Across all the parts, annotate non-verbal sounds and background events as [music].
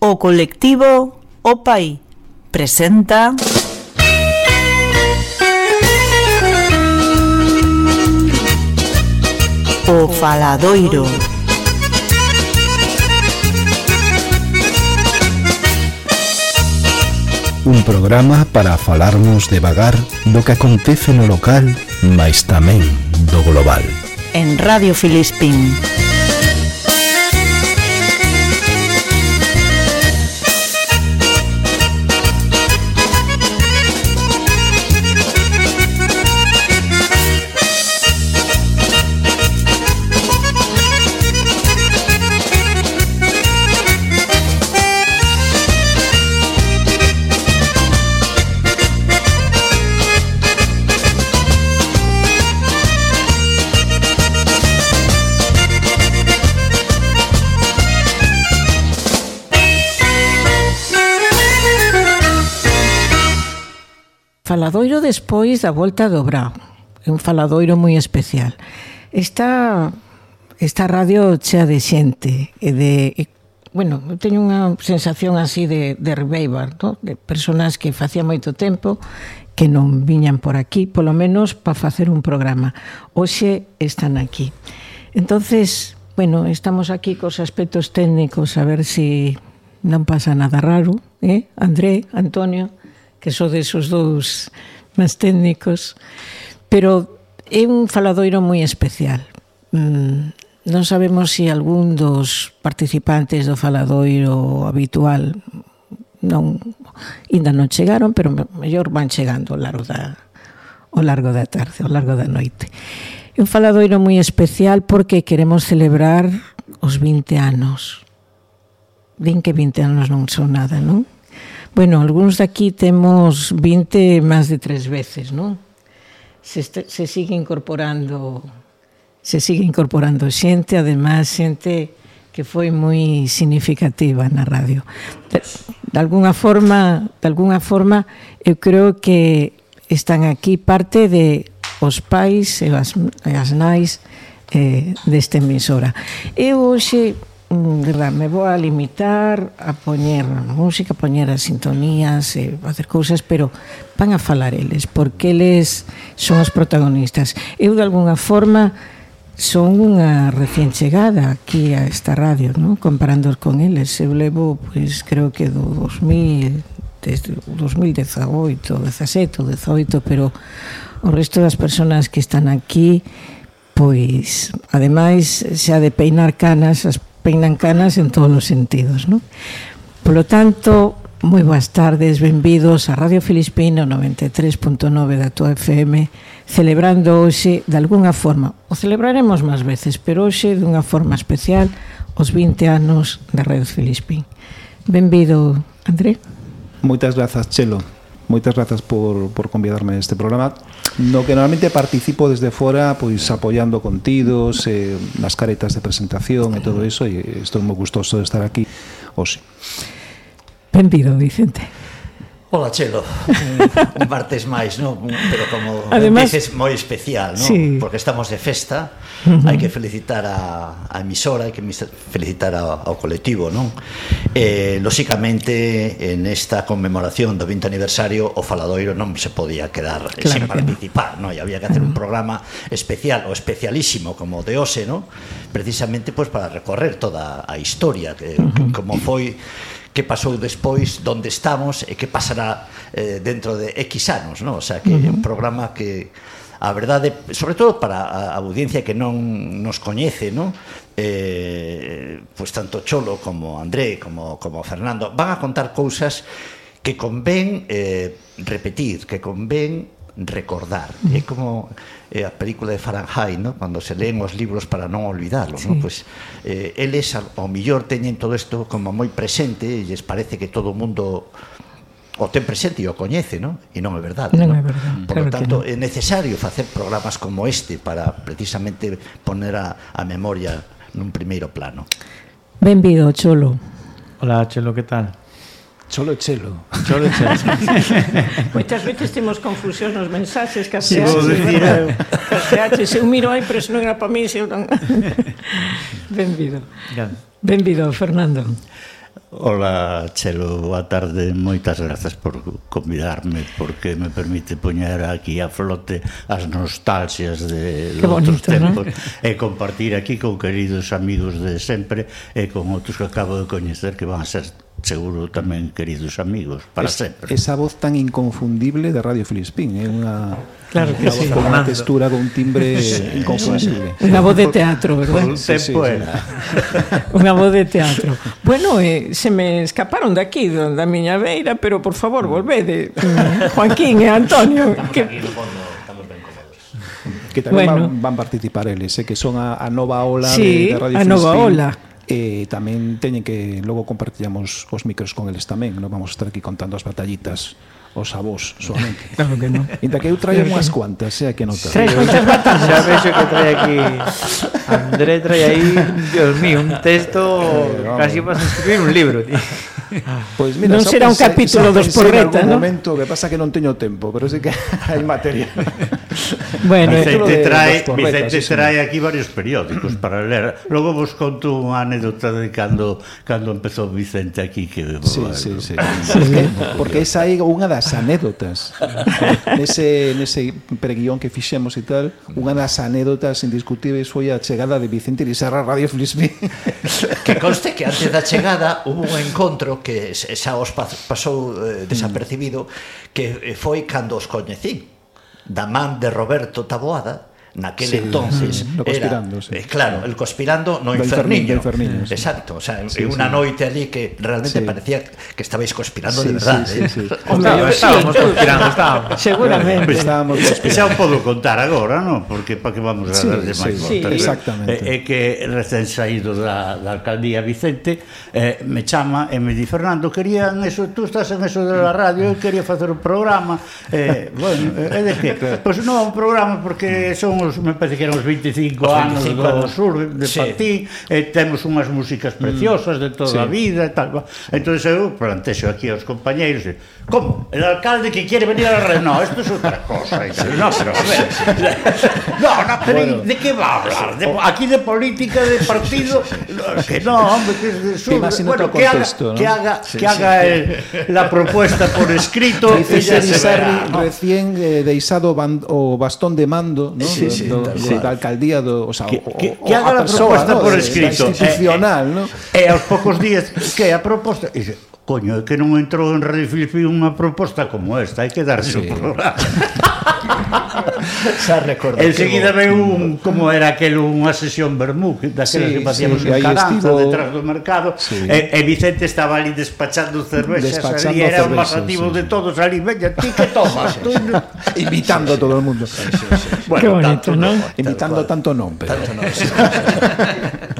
O colectivo OPAI presenta... O Faladoiro. Un programa para falarnos devagar do que acontece no local, mais tamén do global. En Radio Filispín. Faladoiro despois da volta do Brao. É un faladoiro moi especial. Esta, esta radio chea de xente e de e, bueno, eu teño unha sensación así de, de revival, no? de personas que facía moito tempo que non viñan por aquí, polo menos para facer un programa. Hoxe están aquí. Entonces, bueno, estamos aquí cos aspectos técnicos a ver se si non pasa nada raro, eh? André, Antonio, que só desos dous máis técnicos, pero é un faladoiro moi especial. Mm, non sabemos se si algún dos participantes do faladoiro habitual non ainda non chegaron, pero mellor van chegando ao largo da ao largo da tarde, ao largo da noite. É un faladoiro moi especial porque queremos celebrar os 20 anos. Din que 20 anos non son nada, non? Bueno, algúns daqui temos 20 máis de tres veces, non? Se, este, se sigue incorporando se sigue incorporando xente, además xente que foi moi significativa na radio. De, de alguna forma, de alguna forma eu creo que están aquí parte de os pais e as, e as nais eh, desta emisora. Eu hoxe Mm, verdad, me vou a limitar a poñer música, a poñer as sintonías, e facer cousas, pero van a falar eles, porque eles son os protagonistas. Eu, de alguna forma, son unha recién chegada aquí a esta radio, ¿no? comparando con eles. Eu levo, pois, creo que do 2000, desde 2018, 17, 18, pero o resto das persoas que están aquí pois ademais xa de peinar canas as peinan canas en todos os sentidos, non? Polo tanto, moi boas tardes, benvidos a Radio Filispino 93.9 da tua FM, celebrando hoxe de algunha forma, o celebraremos máis veces, pero hoxe dunha forma especial os 20 anos da Radio Filispín. Benvido, André. Moitas grazas, Chelo moitas grazas por, por convidarme a este programa no que normalmente participo desde fora pois apoiando contidos eh, nas caretas de presentación e todo iso e estou moi gustoso de estar aquí hoxe. Benvido, Vicente. Ola, Chelo, un, un martes máis, non? Pero como Además, dices, moi especial, non? Sí. Porque estamos de festa, uh -huh. hai que felicitar a, a emisora, hai que felicitar a, ao colectivo, non? Eh, lóxicamente, en esta conmemoración do 20 aniversario, o Faladoiro non se podía quedar claro sin que participar, non? E había que hacer un programa especial, o especialísimo, como de Ose, non? Precisamente, pois, pues, para recorrer toda a historia, que, uh -huh. como foi que pasou despois, donde estamos e que pasará eh, dentro de X anos, non? O sea, que uh -huh. un programa que a verdade, sobre todo para a audiencia que non nos coñece, non? Eh, pois pues tanto Cholo como André, como, como Fernando, van a contar cousas que convén eh, repetir, que convén recordar. É como eh, a película de Fahrenheit, ¿no? cando se leen os libros para non olvidarlos. Sí. ¿no? Pues, eh, eles, ao millor, teñen todo isto como moi presente e lles parece que todo o mundo o ten presente e o coñece, ¿no? E non é verdade, non, non? é verdade. Por claro lo tanto, no. é necesario facer programas como este para precisamente poner a, a memoria nun primeiro plano. Benvido, Cholo. Hola, Chelo, que tal? Cholo chelo. Cholo chelo. [laughs] Moitas veces temos confusión nos mensaxes que as sí, decir, eu. se eu miro aí, pero se non era para mí, se eu non... [laughs] Benvido. Benvido, Fernando. Ola, Chelo, boa tarde. Moitas grazas por convidarme porque me permite poñer aquí a flote as nostalxias de outros tempos ¿no? e compartir aquí con queridos amigos de sempre e con outros que acabo de coñecer que van a ser seguro tamén queridos amigos para es, sempre. Esa voz tan inconfundible de Radio Filispín, é eh? unha Claro que sí. Con una textura, con un timbre sí, inconfundible. Una voz de teatro, ¿verdad? Un tempo sí, sí, era. [laughs] Una voz de teatro. Bueno, eh, se me escaparon de aquí, da miña veira, pero por favor, mm. volvede. Eh, Joaquín e Antonio. Que... estamos ben. Que tamén bueno. van, van participar eles, eh, que son a, a nova ola sí, de, de Radio Sí, a nova ola e tamén teñen que logo compartillamos os micros con eles tamén, non vamos a estar aquí contando as batallitas os avós solamente. [laughs] Claro que non. Inta que eu traio unhas cuantas, eh, sea que nota. Traes moitas [laughs] batallas. Xa vexo que trae aquí André trae aí, Dios mío, un texto eh, casi para escribir un libro, tío. Pois mira, non será un capítulo dos porreta, non? momento, que pasa que non teño tempo, pero sí que [laughs] hai materia. bueno, Vicente trae, porretas, Vicente sí, trae aquí varios periódicos para ler. Logo vos conto unha anécdota de cando cando empezou Vicente aquí que Sí, bueno. sí, sí. porque, porque esa é unha das anécdotas. nese nese preguión que fixemos e tal, unha das anécdotas indiscutibles foi a chegada de Vicente Lizarra a Radio Flisby. que conste que antes da chegada hubo un encontro que xa os pasou eh, mm. desapercibido que eh, foi cando os coñecín. Da man de Roberto Taboada naquele sí, entonces mm, sí, era sí. eh, claro, el conspirando no inferniño. inferniño eh, sí. Exacto, o sea, sí, eh, una sí. noite ali que realmente sí. parecía que estabais conspirando sí, de verdad. Sí, ¿eh? sí, sí. Eh. [laughs] Hombre, estábamos sí, conspirando, estábamos. Seguramente estábamos conspirando. Xa o podo contar agora, non? Porque para que vamos a sí, dar de máis sí. Sí, exactamente. É eh, que recén saído da, da alcaldía Vicente eh, me chama e me di Fernando, querían eso, tú estás en eso de la radio, eu quería facer un programa. Eh, bueno, é eh, de que, pois pues, non un programa porque son os, me parece que eran os 25, os 25 anos do sur de sí. Patí, e temos unhas músicas preciosas de toda mm. sí. a vida e tal. Entonces eu plantexo aquí aos compañeiros, e, ¿Cómo? El alcalde que quiere venir a la red. No, esto es otra cosa. No, pero a ver. No, no, pero bueno. ¿de qué va a hablar? De, aquí de política, de partido. Que no, hombre, que es de sur. Bueno, que, contexto, haga, ¿no? que haga, sí, que sí, haga el, la propuesta por escrito. Dice Serizarri ¿no? recién eh, deixado band, o bastón de mando ¿no? sí, sí, do, sí. da alcaldía do, o sea, que, o, que, que haga a persoa, propuesta ¿no? por escrito. De, institucional, eh, eh, ¿no? E aos poucos días que a proposta... Dice, coño, que non entrou en Radio Filipino unha proposta como esta, hai que darse sí. o programa. [laughs] Xa recordé. Enseguida veu un, como era aquel unha sesión vermú, daquelas sí, que facíamos sí, en Caranza, estivo... detrás do mercado, sí. e, e Vicente estaba ali despachando cervexas, despachando ali era o máis activo sí. de todos, ali, veña, ti que tomas? tú... Invitando a todo o mundo. Sí, sí, sí. Bueno, que bonito, tanto, ¿no? Invitando tanto non, pero... Tanto non, sí, sí. [laughs]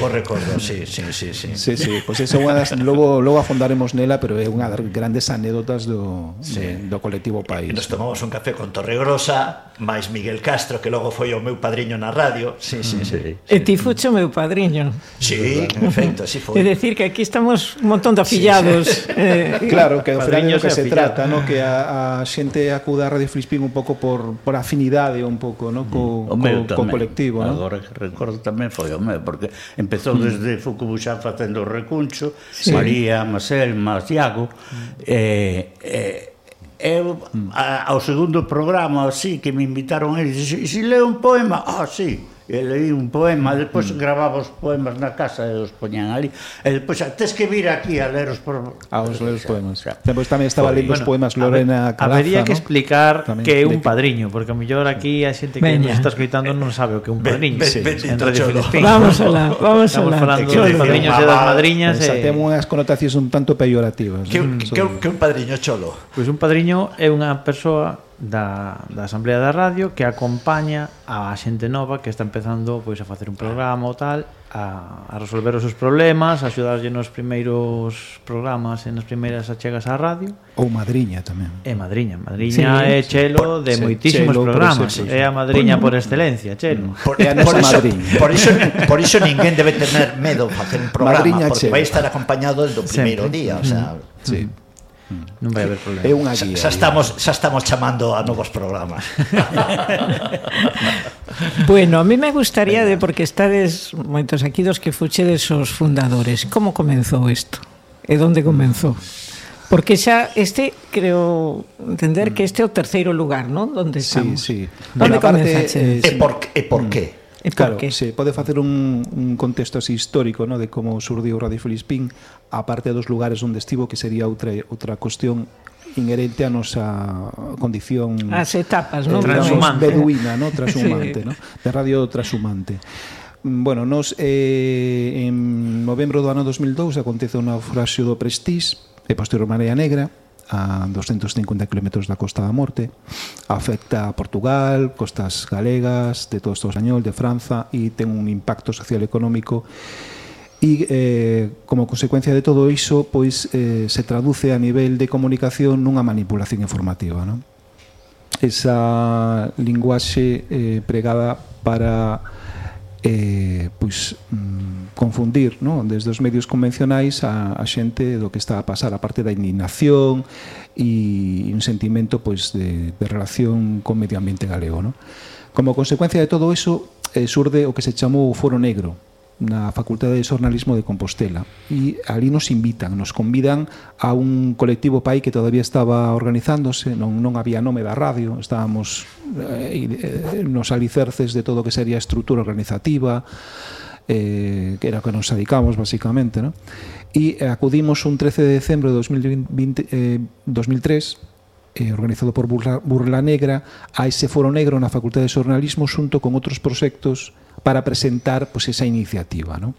bo recordo, sí, sí, sí, sí. Sí, sí, pois pues é unha das logo logo afondaremos nela, pero é unha das grandes anécdotas do sí. do colectivo País. Nos tomamos un café con Torregrosa, máis Miguel Castro, que logo foi o meu padriño na radio. Sí, sí, sí. sí. E ti fucho meu padriño. Sí, en efecto, así foi. É decir que aquí estamos un montón de afillados. Sí, sí. Eh, [laughs] claro, que ao final que se trata, no que a, a xente acuda a Radio Flispín un pouco por por afinidade un pouco, no, co, o co, co colectivo, no? Agora recordo tamén foi o meu, porque en Empezou mm. desde Fukubuxan facendo o recuncho, sí. María, Masel, Masiago, mm. eh, eh, eu a, ao segundo programa así que me invitaron eles, e se leo un poema, ah, sí, e leí un poema, despois mm. gravaba os poemas na casa e os poñan ali, e despois tes que vir aquí a ler os poemas. A os ler os poemas. O sea, despois tamén estaba lendo bueno, os poemas Lorena Calaza, Habería que explicar ¿no? que é un padriño, porque a mellor aquí a xente que nos está escoitando non sabe o que é un padriño. Ben, ben, ben, ben, vamos alá, vamos alá. Estamos falando dos padriños e das madriñas. E... Temos unhas connotacións un tanto peyorativas. Que, que, que, que un padriño cholo? Pois un padriño é unha persoa da, da Asamblea da Radio que acompaña a xente nova que está empezando pois a facer un programa ou tal a, a resolver os seus problemas a axudarlle nos primeiros programas e nas primeiras achegas á radio. Ou madriña tamén. É madriña, madriña sí, é chelo de sí, moitísimos chelo, programas. é a madriña por, por excelencia, chelo. Mm. Por, por, iso, por, iso, por iso ninguén debe tener medo facer un [laughs] programa madriña porque chelo. vai estar acompañado desde o primeiro día o sea, sí. Mm. Mm. Non vai haber problema. É unha guía. Xa, xa estamos xa estamos chamando a novos programas. [laughs] bueno, a mí me gustaría de porque estades moitos aquí dos que fuchedes os fundadores. Como comenzou isto? E onde comenzou? Porque xa este creo entender que mm. este é o terceiro lugar, non? Donde estamos. Sí, sí. Donde parte, comenzaste? Eh, e por e por mm. que? E claro, que? se pode facer un, un contexto así histórico no? de como surdiu Radio Felispín a parte dos lugares onde estivo, que sería outra, outra cuestión inherente a nosa condición as etapas, non? Eh, transhumante. Beduína, no? transhumante, sí. no? de radio transhumante. Mm, bueno, nos eh, en novembro do ano 2002 acontece o naufraxio do Prestige e posterior Marea Negra a 250 km da Costa da Morte. Afecta a Portugal, costas galegas, de todo o español, de Franza, e ten un impacto social e económico e eh, como consecuencia de todo iso pois eh, se traduce a nivel de comunicación nunha manipulación informativa non? esa linguaxe eh, pregada para eh, pois, mm, confundir no? desde os medios convencionais a, a xente do que está a pasar a parte da indignación e un sentimento pois, de, de relación con medio ambiente galego no? como consecuencia de todo eso eh, surde o que se chamou o Foro Negro na Facultade de Xornalismo de Compostela e ali nos invitan, nos convidan a un colectivo pai que todavía estaba organizándose, non, non había nome da radio, estábamos eh, eh, eh nos alicerces de todo o que sería a estrutura organizativa, eh, que era o que nos dedicamos basicamente, ¿no? e acudimos un 13 de decembro de 2020, eh, 2003 eh, organizado por Burla, Burla Negra a ese foro negro na Facultade de Xornalismo xunto con outros proxectos para presentar pues, esa iniciativa. ¿no?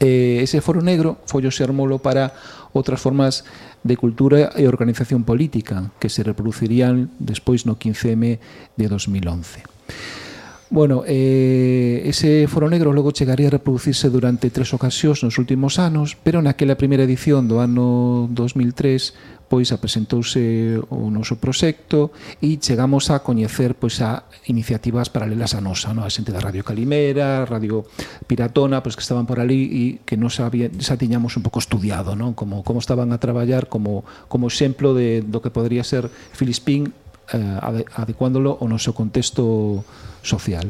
Eh, ese foro negro foi o xermolo para outras formas de cultura e organización política que se reproducirían despois no 15M de 2011. Bueno, eh, ese foro negro logo chegaría a reproducirse durante tres ocasións nos últimos anos, pero naquela primeira edición do ano 2003 pois apresentouse o noso proxecto e chegamos a coñecer pois a iniciativas paralelas a nosa, no? a xente da Radio Calimera, Radio Piratona, pois que estaban por ali e que nos había, xa tiñamos un pouco estudiado, non? Como como estaban a traballar como como exemplo de do que podría ser Filispín eh, adecuándolo ao noso contexto social.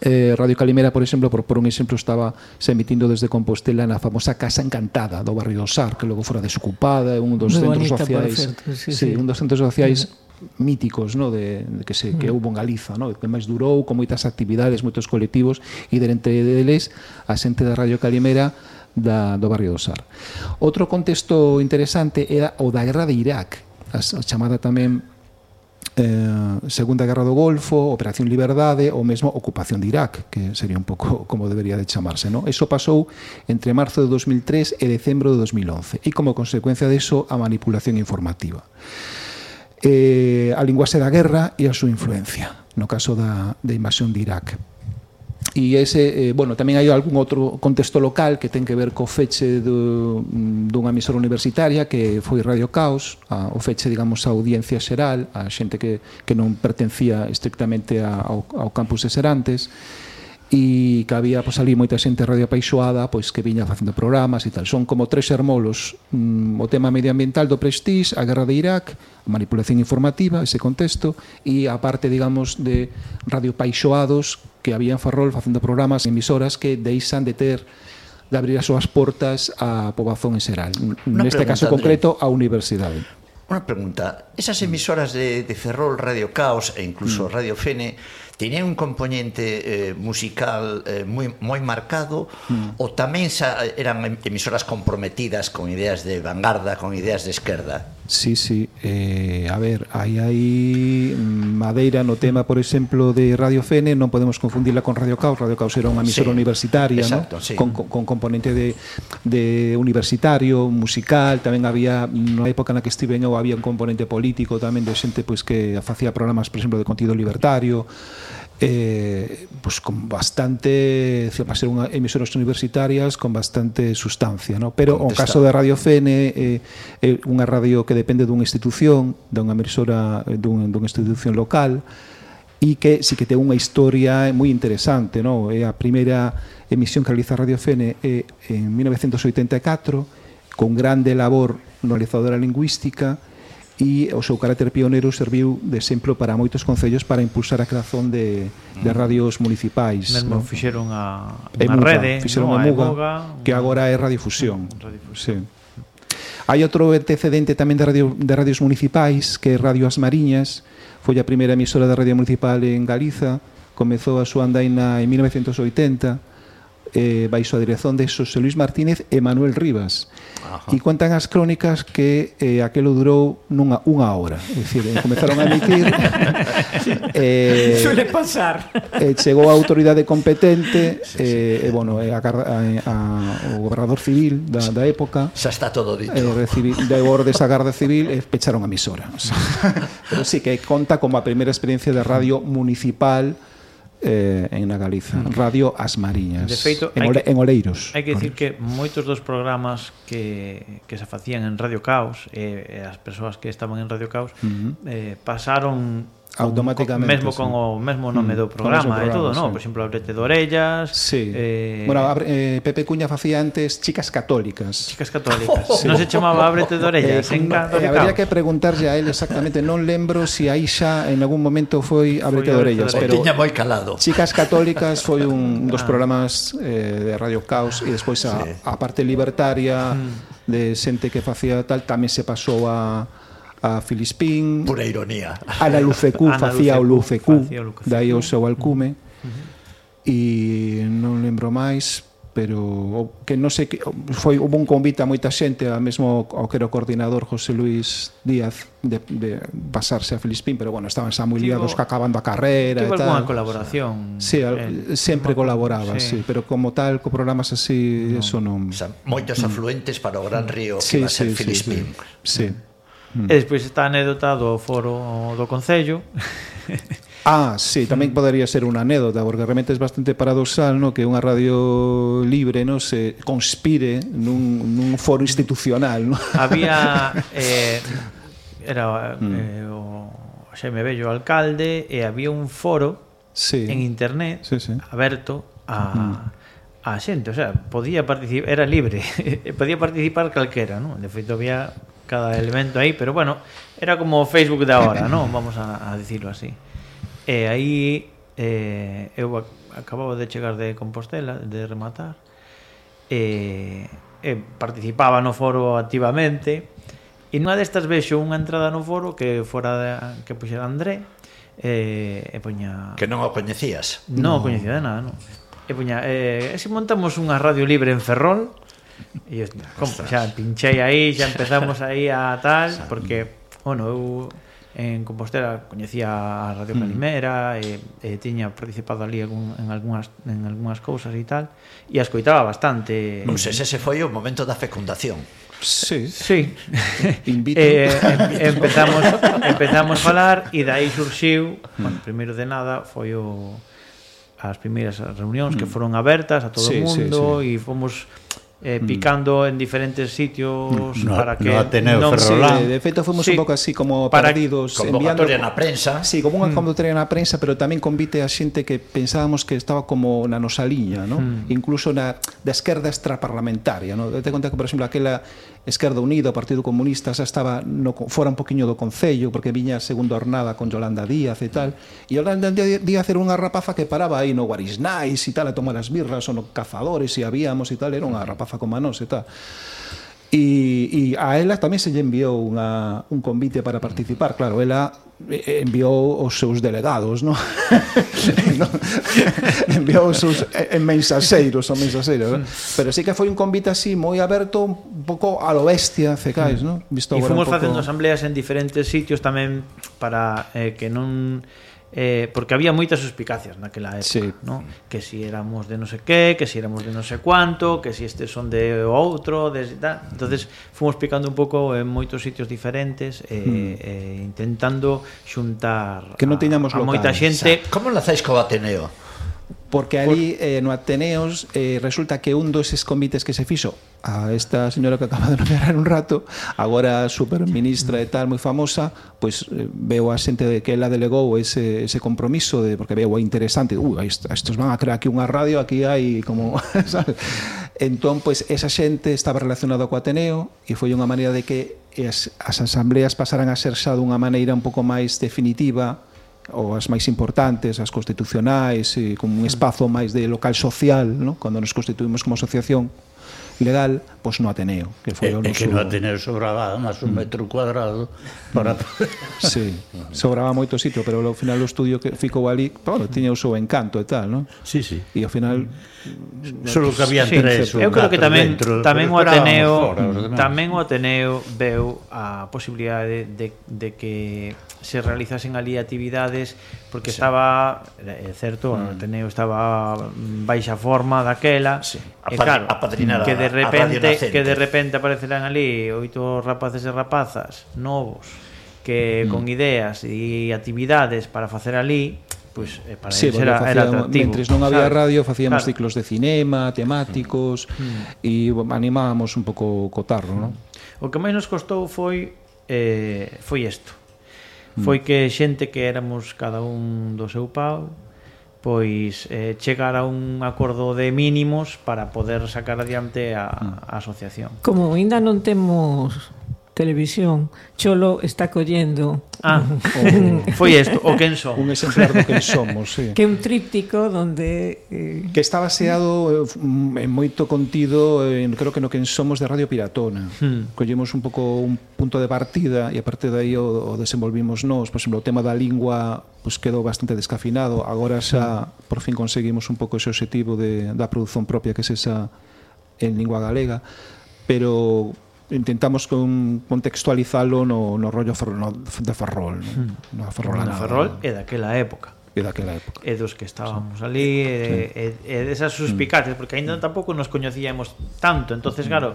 Eh, Radio Calimera, por exemplo, por, por un exemplo, estaba se emitindo desde Compostela na famosa Casa Encantada do barrio do Sar, que logo fora desocupada, un dos Muy centros bonita, sociais, certo, sí, sí, sí. un dos centros sociais sí míticos, no, de, de que se que houve en mm. Galiza, no, que máis durou con moitas actividades, moitos colectivos e dentre deles a xente da Radio Calimera da, do barrio do Sar. Outro contexto interesante era o da guerra de Irak, a, a chamada tamén eh, Segunda Guerra do Golfo, Operación Liberdade ou mesmo ocupación de Irak, que sería un pouco [laughs] como debería de chamarse. No? Eso pasou entre marzo de 2003 e decembro de 2011 e como consecuencia de eso a manipulación informativa. Eh, a linguaxe da guerra e a súa influencia no caso da, da invasión de Irak. E ese, eh, bueno, tamén hai algún outro contexto local que ten que ver co feche do, mm, dunha emisora universitaria que foi Radio Caos, a, o feche, digamos, a audiencia xeral, a xente que, que non pertencía estrictamente a, ao, ao campus de Serantes, e que había pois, ali moita xente radio apaixoada pois, que viña facendo programas e tal. Son como tres hermolos mm, o tema medioambiental do Prestige, a guerra de Irak, a manipulación informativa, ese contexto, e a parte, digamos, de radio paixoados que había en Ferrol facendo programas en emisoras que deixan de ter de abrir as súas portas á pobazón en xeral. Neste pregunta, caso concreto, André. a universidade. Una pregunta. Esas emisoras de, de Ferrol, Radio Caos e incluso mm. Radio Fene tenían un componente eh, musical eh, moi, moi marcado mm. ou tamén sa, eran emisoras comprometidas con ideas de vanguarda, con ideas de esquerda? Sí, sí. Eh, a ver, hai aí madeira no tema, por exemplo, de Radio Fene, non podemos confundirla con Radio Caos. Radio Caos era unha emisora sí, universitaria, exacto, ¿no? sí. con, con, con componente de, de universitario, musical, tamén había, na época na que estive eu, había un componente político tamén de xente pois, que facía programas, por exemplo, de contido libertario, eh, pues con bastante, para ser unha emisoras universitarias, con bastante sustancia. No? Pero o caso da Radio Fene eh, é unha radio que depende dunha institución, eh, dunha emisora, dun, dunha institución local, e que sí que ten unha historia moi interesante. No? É a primeira emisión que realiza Radio Fene é eh, en 1984, con grande labor normalizadora lingüística, e o seu carácter pioneiro serviu de exemplo para moitos concellos para impulsar a creación de, de mm. radios municipais. Mesmo no? fixeron a unha rede, fixeron no? a Muga, Muga, que agora é Radiofusión. Mm, Radiofusión. Sí. Hai outro antecedente tamén de, radio, de radios municipais, que é Radio As Mariñas, foi a primeira emisora de radio municipal en Galiza, comezou a súa andaina en 1980, eh, baixo a dirección de Xosé Luis Martínez e Manuel Rivas. Ajá. E cuentan as crónicas que eh, aquelo durou nunha unha hora. É dicir, eh, comezaron a emitir... [laughs] eh, Suele pasar. Eh, chegou a autoridade competente, sí, sí. eh, e, bueno, eh, a, a, a, o gobernador civil da, da época... Xa está todo dito. Eh, recibi, de ordes a Garda Civil e eh, pecharon a emisora. O sea, [laughs] pero sí que conta como a primeira experiencia de radio municipal eh, en na Galiza, mm. Radio As Mariñas. De feito, en, Ole, que, en Oleiros. Hai que dicir que moitos dos programas que, que se facían en Radio Caos, eh, as persoas que estaban en Radio Caos, uh -huh. eh, pasaron automáticamente. Mesmo sí. con o mesmo nome mm, do programa, programa e todo, sí. non? Por exemplo, Abrete de Orellas... Sí. Eh... Bueno, abre, eh, Pepe Cuña facía antes Chicas Católicas. Chicas Católicas. Oh, [laughs] sí. Non se chamaba Abrete de Orellas. [laughs] Eh, en eh, habría que preguntarlle a él exactamente. Non lembro se si aí xa en algún momento foi Abrete foi de Orellas. De pero tiña moi calado. Chicas Católicas foi [laughs] un dos ah. programas eh, de Radio Caos e despois a, sí. a parte libertaria mm. de xente que facía tal tamén se pasou a a Filispín Pura ironía Ana Lucecú facía o Lucecú dai o seu alcume e uh -huh. non lembro máis pero que non sei que foi hubo un convite a moita xente a mesmo ao que era o coordinador José Luis Díaz de, de pasarse a Filispín pero bueno estaban xa moi liados que acabando a carrera e tal colaboración sí, el, sempre colaboraba sí. sí. pero como tal co programas así no. eso non o sea, moitos mm. afluentes para o Gran Río sí, que va a ser sí, Filispín sí, sí. sí. Mm. E despois está a anécdota do foro do Concello. [laughs] Ah, sí, tamén mm. podería ser unha anécdota, porque realmente é bastante paradoxal no que unha radio libre no se conspire nun, nun foro mm. institucional. No? [laughs] Había... Eh, era mm. eh, o Xeme Bello alcalde e había un foro sí. en internet sí, sí. aberto a... Mm a xente, o sea, podía participar, era libre, [laughs] podía participar calquera, ¿no? De feito había cada elemento aí, pero bueno, era como o Facebook de ahora, ¿no? [coughs] Vamos a, a dicirlo así. E aí eh, eu acababa de chegar de Compostela, de rematar, e, e participaba no foro activamente, e nunha destas vexo unha entrada no foro que fora de, que puxera André, e, e poña... Que non o coñecías? Non o coñecía de nada, non. E poña, eh, se montamos unha radio libre en Ferrol, E eu, como, xa pinchei aí, xa empezamos aí a tal, porque, bueno, eu en Compostela coñecía a Radio hmm. Calimera mm. e, e tiña participado ali algún, en algunhas en algunhas cousas e tal e a escoitaba bastante. Non sei se ese foi o momento da fecundación. Sí. Sí. Invito. Eh, em, empezamos empezamos a falar e dai surxiu, hmm. bueno, primeiro de nada foi o as primeiras reunións mm. que hmm. foron abertas a todo sí, o mundo e sí, sí. fomos eh, picando mm. en diferentes sitios no, para que no Ateneo non Ferrolán. Sí, de feito fomos sí, un pouco así como perdidos enviando, na prensa. Sí, como unha mm. convocatoria na prensa, pero tamén convite a xente que pensábamos que estaba como na nosa liña, ¿no? Mm. Incluso na da esquerda extraparlamentaria, ¿no? Te conta que por exemplo aquela Esquerda Unida, o Partido Comunista xa estaba no, fora un poquinho do Concello porque viña a segunda jornada con Yolanda Díaz e tal. E Yolanda Díaz era unha rapaza que paraba aí no Guarisnais e tal a tomar as birras ou no Cazadores e habíamos e tal era unha rapaza como a nos e tal. E, e a ela tamén se lle enviou unha, un convite para participar. Claro, ela eh, eh, enviou os seus delegados, non? [laughs] [laughs] enviou os seus eh, en mensaseiros, son mensaseiros, ¿no? Pero sí que foi un convite así moi aberto, un pouco a lo bestia, cecais, non? Visto e fomos poco... facendo asambleas en diferentes sitios tamén para eh, que non eh, porque había moitas suspicacias naquela época, sí. ¿no? que si éramos de non sé que, que si éramos de non sé cuánto, que si este son de outro, de tal. Entonces fomos picando un pouco en moitos sitios diferentes eh, mm. eh, intentando xuntar que non a, a moita xente. Como lazais co Ateneo? Porque ali eh, no Ateneos eh, resulta que un dos convites que se fixo a esta señora que acaba de nombrar un rato, agora superministra e tal moi famosa, pois eh, veo a xente de que ela delegou ese, ese compromiso de porque veo interesante, uh, estos van a crear aquí unha radio, aquí hai como, [laughs] ¿sabes? Entón, pois esa xente estaba relacionada co Ateneo e foi unha maneira de que as, as asambleas pasaran a ser xa dunha maneira un pouco máis definitiva, ou as máis importantes, as constitucionais, e como un espazo máis de local social, no? cando nos constituímos como asociación, legal, pois no Ateneo, que foi o noso... É que no Ateneo sobraba máis un mm. metro cuadrado para... Mm. [laughs] sí, sobraba moito sitio, pero ao final o estudio que ficou ali, bueno, tiña o seu encanto e tal, non? Sí, sí. E ao final... Mm. Solo que había sí, tres sí, Eu creo que tamén, dentro, tamén o Ateneo fora, tamén o Ateneo veu a posibilidade de, de que se realizasen ali actividades porque sí. estaba é certo, mm. o Ateneo estaba baixa forma daquela, sí. e claro, a que de repente que de repente aparecerán ali oito rapaces e rapazas novos que mm. con ideas e actividades para facer ali, pois pues, eh, para sí, era, era atractivo. Mentres non había ¿sabes? radio, facíamos claro. ciclos de cinema, temáticos mm. mm. e animábamos un pouco co tarro, non? O que máis nos costou foi eh, foi isto foi que xente que éramos cada un do seu pau pois eh, chegar a un acordo de mínimos para poder sacar adiante a, mm. a asociación. Como ainda non temos televisión, Cholo está collendo Ah, o, [laughs] foi isto, o quen son. Un exemplar do quen somos, sí. Que é un tríptico donde... Eh... Que está baseado eh, en moito contido, en, creo que no quen somos de Radio Piratona. Hmm. Collemos un pouco un punto de partida e a partir de aí o, o desenvolvimos nós. Por exemplo, o tema da lingua pues, quedou bastante descafinado. Agora xa por fin conseguimos un pouco ese objetivo de, da produción propia que é es esa en lingua galega pero intentamos con, contextualizalo no, no rollo fer, no, de Ferrol, no? Hmm. no na Ferrolana. Ferrol e daquela época. E daquela época. E dos que estábamos sí. ali, e, sí. e, e desas suspicacias, porque aínda hmm. tampouco nos coñecíamos tanto, entonces hmm. claro,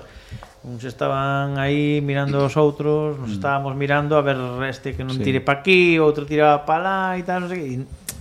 uns estaban aí mirando os outros, nos mm. estábamos mirando a ver este que non sí. tire pa aquí, outro tiraba pa lá e tal, non sei que,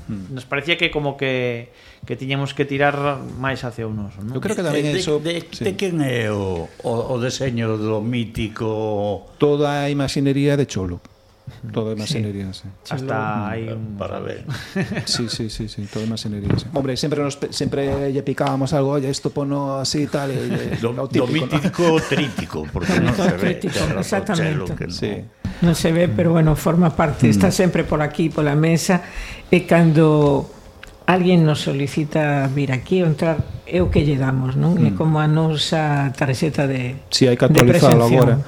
Mm. Nos parecía que como que que tiñamos que tirar máis hacia o noso, non? Eu creo que tamén de, eso... De, de, sí. de quen é o, o, o deseño do mítico... Toda a imaxinería de Cholo. Hmm. Toda a imaxinería, sí. sí. Hasta hai un... Eh, ver. [laughs] [laughs] Sí, sí, sí, sí, toda a imaxinería, sí. Hombre, sempre nos sempre lle picábamos algo, oye, isto pono así tal, e, [laughs] do, típico, do mítico ¿no? trítico, porque non se ve. Exactamente. Que no. Sí non se ve, pero bueno, forma parte, mm. está sempre por aquí, pola mesa, e cando alguén nos solicita vir aquí ou entrar, é o que lle damos, non? Mm. É como a nosa tarxeta de Si, sí, hai que actualizarla agora.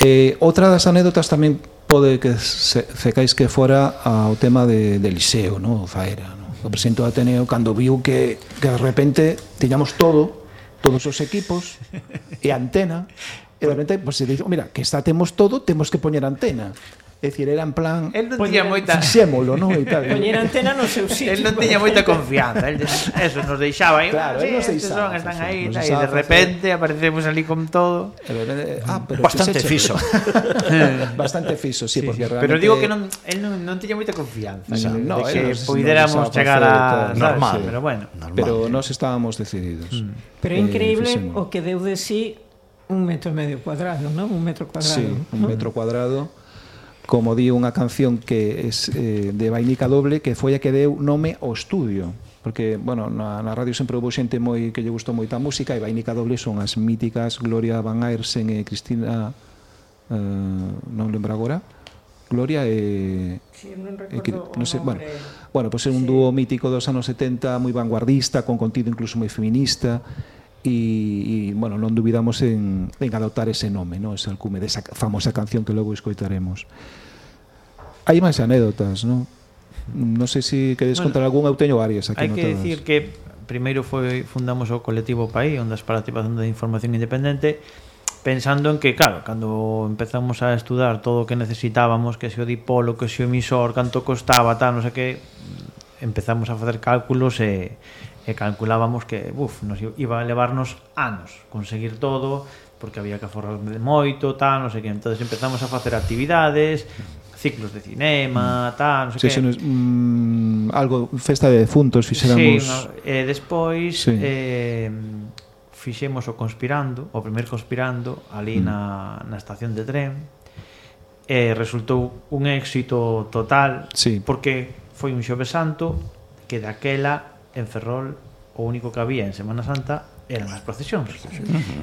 Eh, outra das anécdotas tamén pode que se, fecais que fora ao tema de, de Liceo, non? O Zaera, non? O presidente do Ateneo, cando viu que, que de repente tiñamos todo, todos os equipos e antena E de repente, pues, se dixo, mira, que está temos todo, temos que poñer antena. É dicir, era en plan... El non tiña moita... Fixémolo, non? E tal. [laughs] Poñer antena no seu sitio. El non tiña moita confianza. El, eso, nos deixaba aí. Claro, sí, nos deixaba. Son, están aí, e de repente aparecemos ali con todo. Ah, pero Bastante fixo. [laughs] Bastante fixo, sí, sí, porque realmente... Pero digo que non, el non, non tiña moita confianza. O sea, no, de que poidéramos chegar a... Normal. Sí, pero bueno. Normal. Pero nos estábamos decididos. Mm. Pero é eh, increíble o que deu de sí un metro e medio cuadrado, non? Un metro cuadrado. Sí, un metro cuadrado. Como di unha canción que es eh, de Vainica Doble, que foi a que deu nome ao estudio. Porque, bueno, na, na radio sempre houve xente moi que lle gustou moita música e Vainica Doble son as míticas Gloria Van Aersen e Cristina... Eh, non lembro agora. Gloria e... Sí, non recordo e, non sei, bueno, bueno, pois pues é un sí. dúo mítico dos anos 70, moi vanguardista, con contido incluso moi feminista, e, e bueno, non dubidamos en, en adoptar ese nome, no? ese alcume desa de famosa canción que logo escoitaremos. Hai máis anécdotas, non? Non sei se queres bueno, contar algún, eu teño varias aquí Hai que decir que primeiro foi fundamos o colectivo Paí, Ondas para a de Información Independente, pensando en que, claro, cando empezamos a estudar todo o que necesitábamos, que se o dipolo, que se o emisor, canto costaba, tal, non sei que, empezamos a facer cálculos e, e calculábamos que uf, nos iba a levarnos anos conseguir todo porque había que aforrar moito, tal, non sei que. Entonces empezamos a facer actividades, ciclos de cinema, tal, non sei sí, que. Nos, mm, algo, festa de defuntos fixéramos. Sí, no, e despois sí. eh, fixemos o Conspirando, o primer Conspirando, ali mm. na, na estación de tren, e resultou un éxito total, sí. porque foi un xove santo que daquela en Ferrol o único que había en Semana Santa eran as procesións.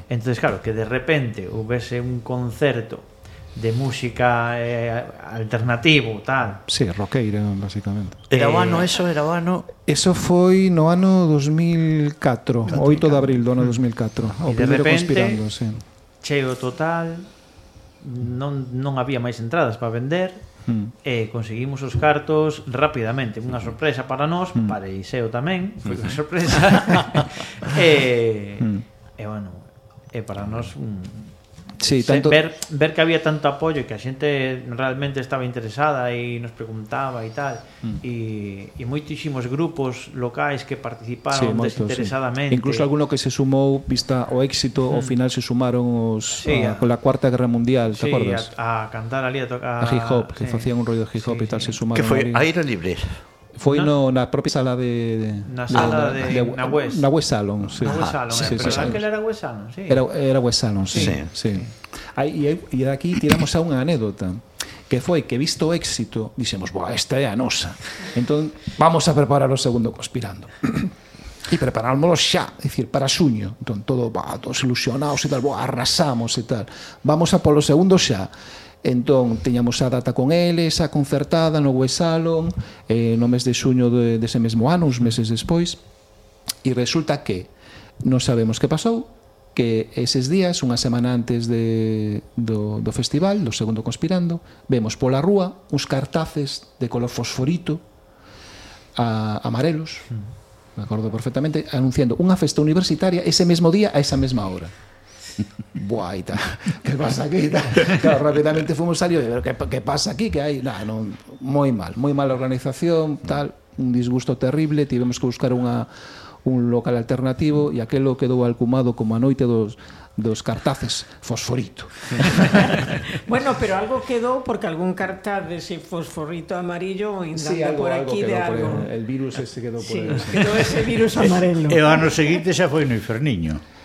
entonces claro, que de repente houvese un concerto de música eh, alternativo, tal. Sí, rockeira, basicamente. Era o ano eh, eso, era o ano... Eso foi no ano 2004, 8 de abril do ano 2004. O primeiro repente, conspirando, sí. Cheo total, non, non había máis entradas para vender, mm. e conseguimos os cartos rapidamente, unha sorpresa para nós, mm. para Iseo tamén, foi unha hmm. sorpresa. [laughs] e, mm. e bueno, é para nós un Sí, tanto... ver, ver que había tanto apoio que a xente realmente estaba interesada e nos preguntaba e tal mm. e, e moitísimos grupos locais que participaron sí, moito, desinteresadamente sí. incluso alguno que se sumou vista o éxito mm. ao final se sumaron os sí, a, a, con la cuarta guerra mundial te sí, acordas? A, a cantar ali a tocar a hip hop, que sí. facían un rollo de hip hop sí, e tal sí. se sumaron que foi aire libre Foi no, na propia sala de... Na sala de, de, de, na West. Na West Salon, sí. Na West Salon, ah, sí, eh, sí, pero sí, aquel era West Salon, sí. Era, era West Salon, sí. sí. sí. Aí, e daqui tiramos a unha anécdota que foi que visto o éxito, dixemos, boa, esta é a nosa. Entón, vamos a preparar o segundo conspirando. e preparámoslo xa, é dicir, para xuño. Entón, todo, va, todos ilusionados e tal, boa, arrasamos e tal. Vamos a polo segundo xa Entón, teñamos a data con eles, a concertada no West Salon, eh, no mes de xuño de, dese mesmo ano, uns meses despois, e resulta que non sabemos que pasou, que eses días, unha semana antes de, do, do festival, do segundo conspirando, vemos pola rúa uns cartaces de color fosforito a, amarelos, hmm. me acordo perfectamente, anunciando unha festa universitaria ese mesmo día a esa mesma hora. Buah, y tal, [laughs] ¿qué pasa aquí? Claro, rápidamente fuimos salidos, pero ¿qué, ¿qué, pasa aquí? Que hai? Nah, non, moi mal, moi mala organización, tal, un disgusto terrible, tivemos que buscar unha un local alternativo e aquelo quedou alcumado como a noite dos dos cartaces fosforito. [laughs] bueno, pero algo quedou porque algún cartaz dese fosforito amarillo ainda sí, algo, por aquí algo de algo. Por el, el virus ese quedou por sí, el... quedou ese virus [laughs] amarelo. E o ano seguinte xa foi no Inferniño.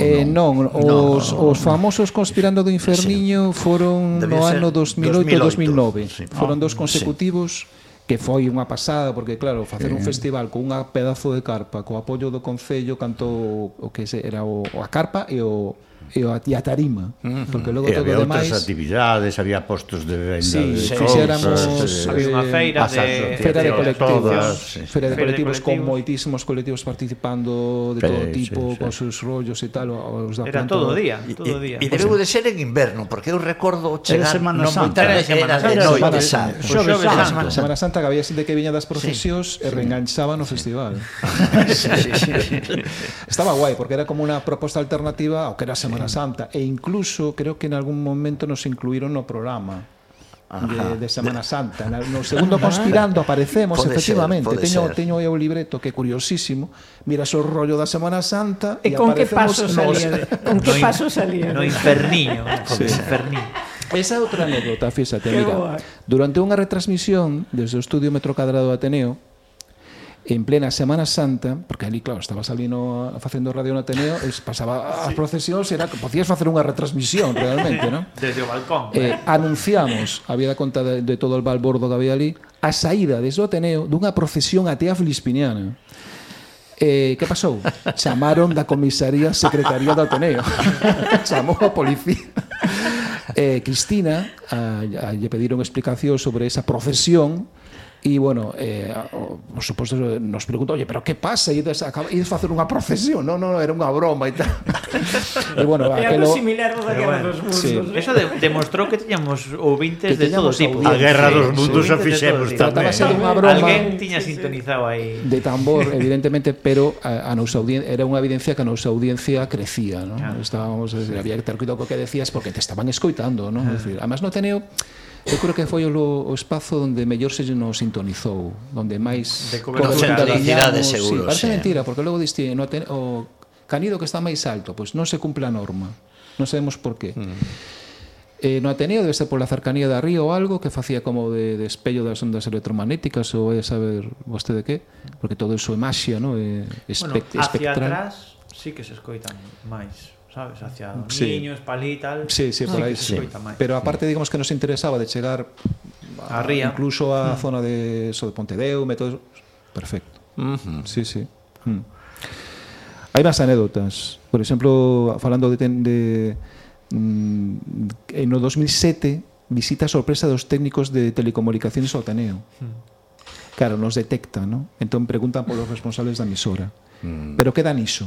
Eh, non, non, os, no, no, os famosos conspirando do inferniño sí. foron Debía no ano 2008-2009 sí. foron dos consecutivos sí. que foi unha pasada porque claro, facer sí. un festival con unha pedazo de carpa co apoio do Concello canto o que se, era o, a carpa e o e a, e a tarima porque logo e todo había demais... outras actividades había postos de venda sí, de sí, fixéramos sí, había unha feira de, feira de colectivos todas, sí, feira de colectivos, con moitísimos colectivos participando de todo tipo sí, sí. con seus rollos e tal os da era todo o día todo día. e, debeu de ser en inverno porque eu recordo chegar semana no Santa. Era, era de noite Santa. Semana Santa que había xente que viña das procesións e reenganchaba no festival. [laughs] Estaba guai porque era como unha proposta alternativa ao que era Semana Semana Santa e incluso creo que en algún momento nos incluíron no programa. De, [laughs] de, Semana Santa. No segundo conspirando aparecemos, pode efectivamente. Ser, teño, ser. teño aí o libreto que é curiosísimo. Mira o rollo da Semana Santa e, e con que paso salía? Nos... [laughs] Con que paso salía? No inferniño. Sí. inferniño. Esa é outra anécdota, fíxate, mira. Durante unha retransmisión desde o Estudio Metro Cadrado Ateneo, en plena Semana Santa, porque ali, claro, estaba ali no, facendo radio no Ateneo, es, pasaba sí. as procesións, era, podías facer unha retransmisión realmente, ¿no? [laughs] Desde o balcón. Eh, anunciamos, había da conta de, de todo o balbordo que había ali, a saída desde o Ateneo dunha procesión atea filispiniana. Eh, que pasou? [laughs] Chamaron da comisaría secretaría do Ateneo. [laughs] Chamou a policía. Eh, Cristina a, a, lle pediron explicación sobre esa procesión E, bueno, eh, por suposto, nos preguntou, oye, pero que pasa? Ides, acaba, ides facer unha procesión? Non, non, no, era unha broma e tal. [laughs] e, bueno, era aquelo... algo similar da Guerra bueno, dos Mundos. Sí. Eso de, demostrou que teñamos ouvintes que de todo tipo. A Guerra sí, dos Mundos sí, a fixemos tamén. Tratábase unha broma... Alguén tiña sintonizado aí. De tambor, evidentemente, pero a, a nosa audiencia, era unha evidencia que a nosa audiencia crecía, ¿no? Claro. Estábamos, decir, había que ter cuidado co que decías porque te estaban escoitando, ¿no? Ah. Es decir, además no teneo Eu creo que foi o, o espazo onde mellor se nos sintonizou, onde máis de comunicidade seguro. Sí, parece sí. mentira, porque logo diste no ten, o canido que está máis alto, pois non se cumple a norma. Non sabemos por qué. Mm. Eh, no Ateneo debe ser pola cercanía da río ou algo que facía como de, de espello das ondas electromagnéticas ou vai a saber vostede que, porque todo iso é maxia, no? É espect bueno, hacia espectral. atrás sí que se escoitan máis sabes, hacia sí. niños, palí tal. Sí, sí, por aí sí. Máis. Pero aparte digamos que nos interesaba de chegar a, a ría, incluso a mm. zona de so de Pontedeu, todo perfecto. Mm -hmm. Sí, sí. Mm. Hai máis anécdotas. Por exemplo, falando de, ten, de mm, en no 2007 visita sorpresa dos técnicos de telecomunicaciones ao Ateneo. Mm. Claro, nos detecta, ¿no? Entón preguntan polos responsables da emisora. Mm. Pero queda niso.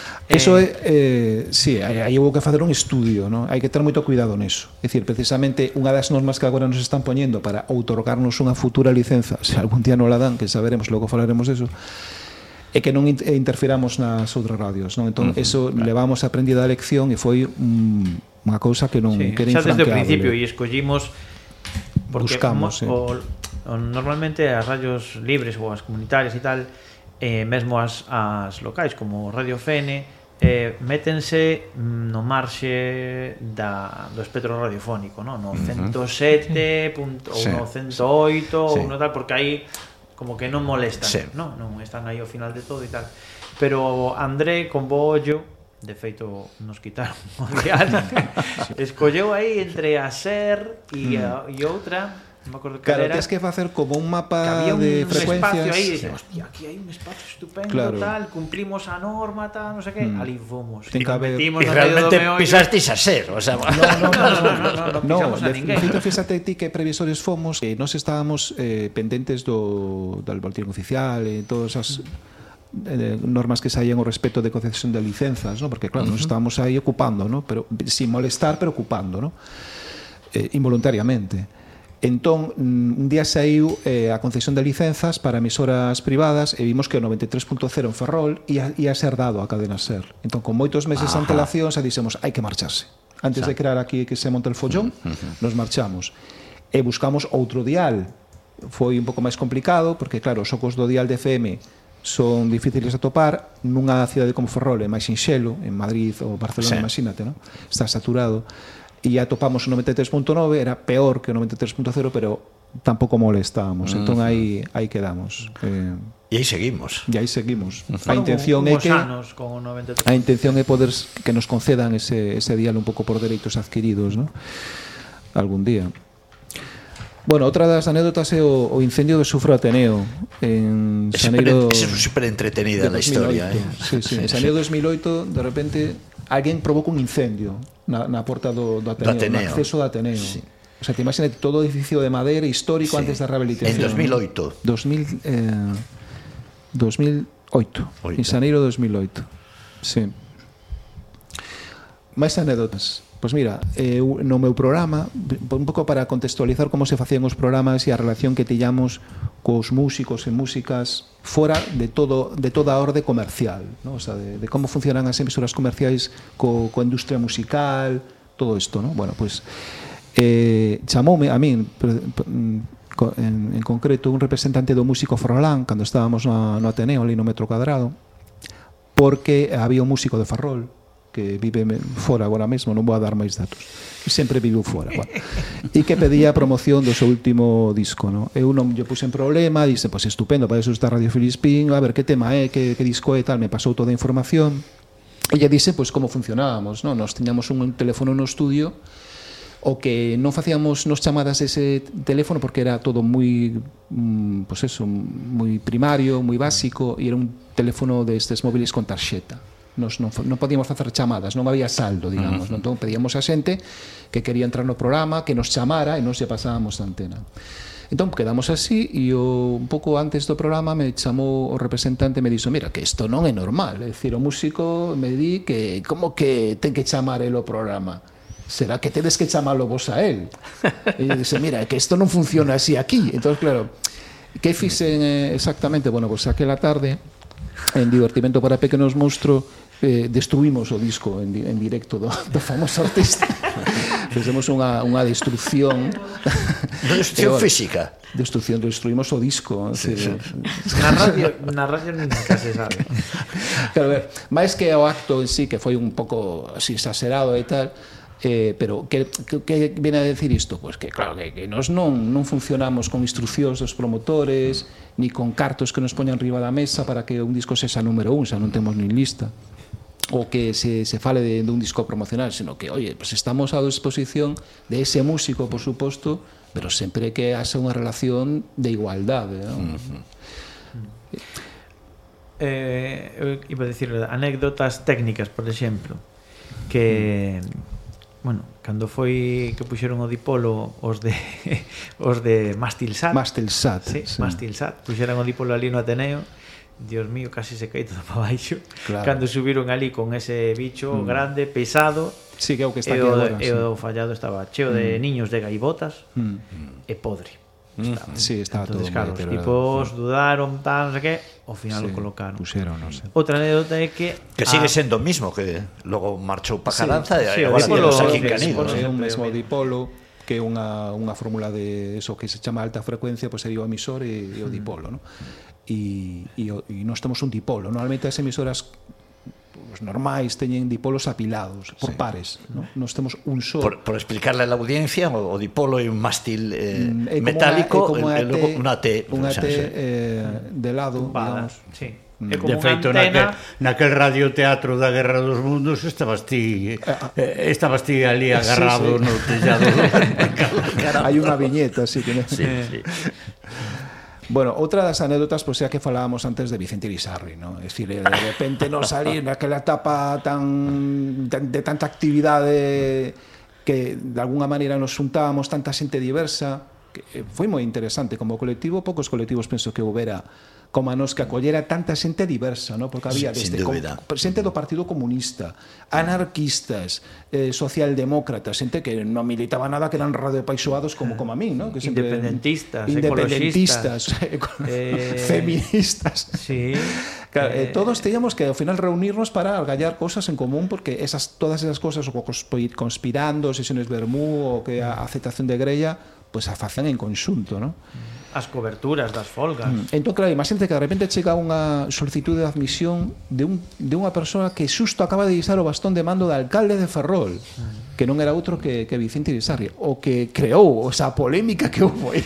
Eso eh. é, eh, sí, aí houve que facer un estudio, ¿no? Hai que ter moito cuidado neso. É dicir, precisamente unha das normas que agora nos están poñendo para outorgarnos unha futura licenza, se algún día non la dan, que saberemos, logo falaremos eso, é que non eh, interfiramos nas outras radios, non? Entón, uh -huh, eso claro. levamos aprendida a lección e foi mm, unha cousa que non sí, que era Xa desde o principio e escollimos porque buscamos, mo, eh. o, o, normalmente as radios libres ou as comunitarias e tal, eh, mesmo as, as locais como Radio Fene, eh, métense mm, no marxe da, do espectro radiofónico, no, no 107 punto, ou sí. no 108 sí. ou no tal, porque aí como que non molestan, sí. no, non están aí ao final de todo e tal. Pero André con bollo de feito nos quitaron o Diana, [laughs] escolleu aí entre a SER e, a, mm. e outra non me acordo que claro, era. tens que facer como un mapa un de frecuencias. espacio aí, sí. hostia, aquí hai un espacio estupendo, claro. tal, cumplimos a norma, tal, non sei sé que, mm. ali fomos. Ten que haber... Y realmente pisasteis a ser, o sea... [laughs] No, no, no, no, no, no, no, no, no de, no, feito, fíxate ti que previsores fomos, que eh, nos estábamos eh, pendentes do, do boletín oficial, e eh, todas esas... Mm normas que saían o respecto de concesión de licenzas, ¿no? porque claro, uh -huh. nos estábamos aí ocupando, ¿no? pero sin molestar, pero ocupando, ¿no? eh, involuntariamente. Entón, mm, un día saiu eh, a concesión de licenzas para emisoras privadas e vimos que o 93.0 en Ferrol ia, ia ser dado a cadena SER. Entón, con moitos meses de antelación, xa dixemos, hai que marcharse. Antes Xa. de crear aquí que se monte el follón, uh -huh. nos marchamos. E buscamos outro dial. Foi un pouco máis complicado, porque, claro, os ocos do dial de FM son difíciles de atopar nunha cidade como Ferrol, é máis sinxelo, en Madrid ou Barcelona, sí. imagínate, no? está saturado e atopamos o 93.9 era peor que o 93.0 pero tampouco molestábamos. Entón aí aí quedamos. Eh, e aí seguimos. E aí seguimos. Uh -huh. A intención é que con 93. A intención é poder que nos concedan ese ese dial un pouco por dereitos adquiridos, ¿no? Algún día. Bueno, outra das anécdotas é o, o incendio do Sufro Ateneo en Xaneiro... É super entretenida na historia, eh? Sí, sí. En Xaneiro 2008, de repente, alguén provoca un incendio na, na porta do, do Ateneo, do Ateneo. no acceso do Ateneo. Sí. O sea, te imagínate todo o edificio de madeira histórico sí. antes da rehabilitación. En 2008. 2000, eh, 2008. Oito. En xaneiro 2008. Sí. Máis anécdotas. Pois mira, eu, no meu programa, un pouco para contextualizar como se facían os programas e a relación que tillamos cos músicos e músicas fora de todo de toda a orde comercial, ¿no? o sea, de, de como funcionan as emisoras comerciais co, co industria musical, todo isto, ¿no? Bueno, pois pues, eh, chamoume a min en, en concreto un representante do músico Frolán cando estábamos no, no Ateneo, ali no metro cuadrado, porque había un músico de Ferrol que vive fora agora mesmo, non vou a dar máis datos. Sempre viviu fora, bueno. E que pedía a promoción do seu último disco, no? Eu non lle puse en problema, dice, pois pues, estupendo, para eso está Radio Filispín, a ver que tema é, que, que disco é, tal, me pasou toda a información. E lle dixe, pois, pues, como funcionábamos, no? Nos tiñamos un teléfono no estudio, o que non facíamos nos chamadas ese teléfono porque era todo moi pues eso, moi primario, moi básico e era un teléfono destes móviles con tarxeta nos non, non podíamos facer chamadas, non había saldo, digamos, uh -huh. entón pedíamos a xente que quería entrar no programa, que nos chamara e nos se pasábamos a antena. Entón quedamos así e o, un pouco antes do programa me chamou o representante e me dixo mira, que isto non é normal, é dicir, o músico me di que como que ten que chamar el o programa será que tedes que chamalo vos a él e dixe, mira, que isto non funciona así aquí entón claro, que fixen eh, exactamente? Bueno, pois pues, aquela tarde en Divertimento para Pequenos Monstro eh, destruimos o disco en, en directo do, do famoso artista. [laughs] Fizemos unha, unha destrucción. [laughs] Destrucción física. destrucción, destruimos o disco sí, sí. [laughs] na radio na radio nunca se sabe. Claro, máis que o acto en sí que foi un pouco así exagerado e tal Eh, pero que, que, que viene a decir isto? Pois pues que claro que, que nós non, non funcionamos con instruccións dos promotores ni con cartos que nos poñan riba da mesa para que un disco sexa número un, xa non temos nin lista o que se, se fale de, de un disco promocional, sino que, oye, pues estamos a disposición de ese músico, por suposto, pero sempre que haxa unha relación de igualdade. ¿no? Uh -huh. Eh, iba a decir anécdotas técnicas, por exemplo, que bueno, cando foi que puxeron o dipolo os de [laughs] os de Mastilsat. Mastilsat. Sí, sí. Mastilsat, puxeron o dipolo ali no Ateneo. Dios mío, casi se caí todo [laughs] para baixo. Claro. Cando subiron ali con ese bicho mm. grande, pesado. Sí, que é o que está aquí agora. E o sí. fallado estaba cheo mm. de niños de gaivotas mm. e podre. Mm. Estaba. Sí, estaba Entonces, todo claro, os tipos dudaron, tal, non sei que ao final sí, o colocaron. Puseron, non sei. Outra anécdota é que que sigue a... sendo o mismo que logo marchou para Caranza sí, e sí, agora sí, aquí en Canido. É o mesmo dipolo que é unha, unha fórmula de eso que se chama alta frecuencia, pois pues, é o emisor e, e o dipolo, non? E, e, e nós temos un dipolo. Normalmente as emisoras os normais teñen dipolos apilados por sí. pares, ¿no? Nos temos un só. Por, por explicarle a la audiencia, o, o dipolo é un mástil eh, mm, metálico é e logo unha T, unha T eh, de lado, Tumpada. digamos. Sí. Mm. É como de feito, antena... naquel, naquel radioteatro da Guerra dos Mundos estabas ti, eh, eh ah. estabas ti ali agarrado sí, sí. no tellado. [laughs] Hai unha viñeta, así que... Sí, sí. [laughs] Bueno, outra das anécdotas, pois, pues, é a que falábamos antes de Vicente Irizarri, ¿no? É dicir, de repente non salir naquela etapa tan de, de tanta actividade que de alguna maneira nos xuntábamos tanta xente diversa, que eh, foi moi interesante como colectivo, poucos colectivos penso que houbera como a nos que acollera tanta xente diversa, no? porque había desde xente do Partido Comunista, anarquistas, eh, socialdemócratas, xente que non militaba nada, que eran radiopaixoados como como a mí, no? que sempre, independentistas, independentistas, eh, eh, feministas. Sí. Claro, eh, eh todos eh. teníamos que ao final reunirnos para algallar cosas en común porque esas todas esas cosas o conspirando, sesiones Bermú o que a aceptación de Grella, pues a facen en conxunto, ¿no? Mm as coberturas das folgas. Mm. Entón, claro, imagínate que de repente chega unha solicitude de admisión de, un, de unha persoa que xusto acaba de guisar o bastón de mando de alcalde de Ferrol, mm. que non era outro que, que Vicente Irizarri, o que creou esa polémica que houve.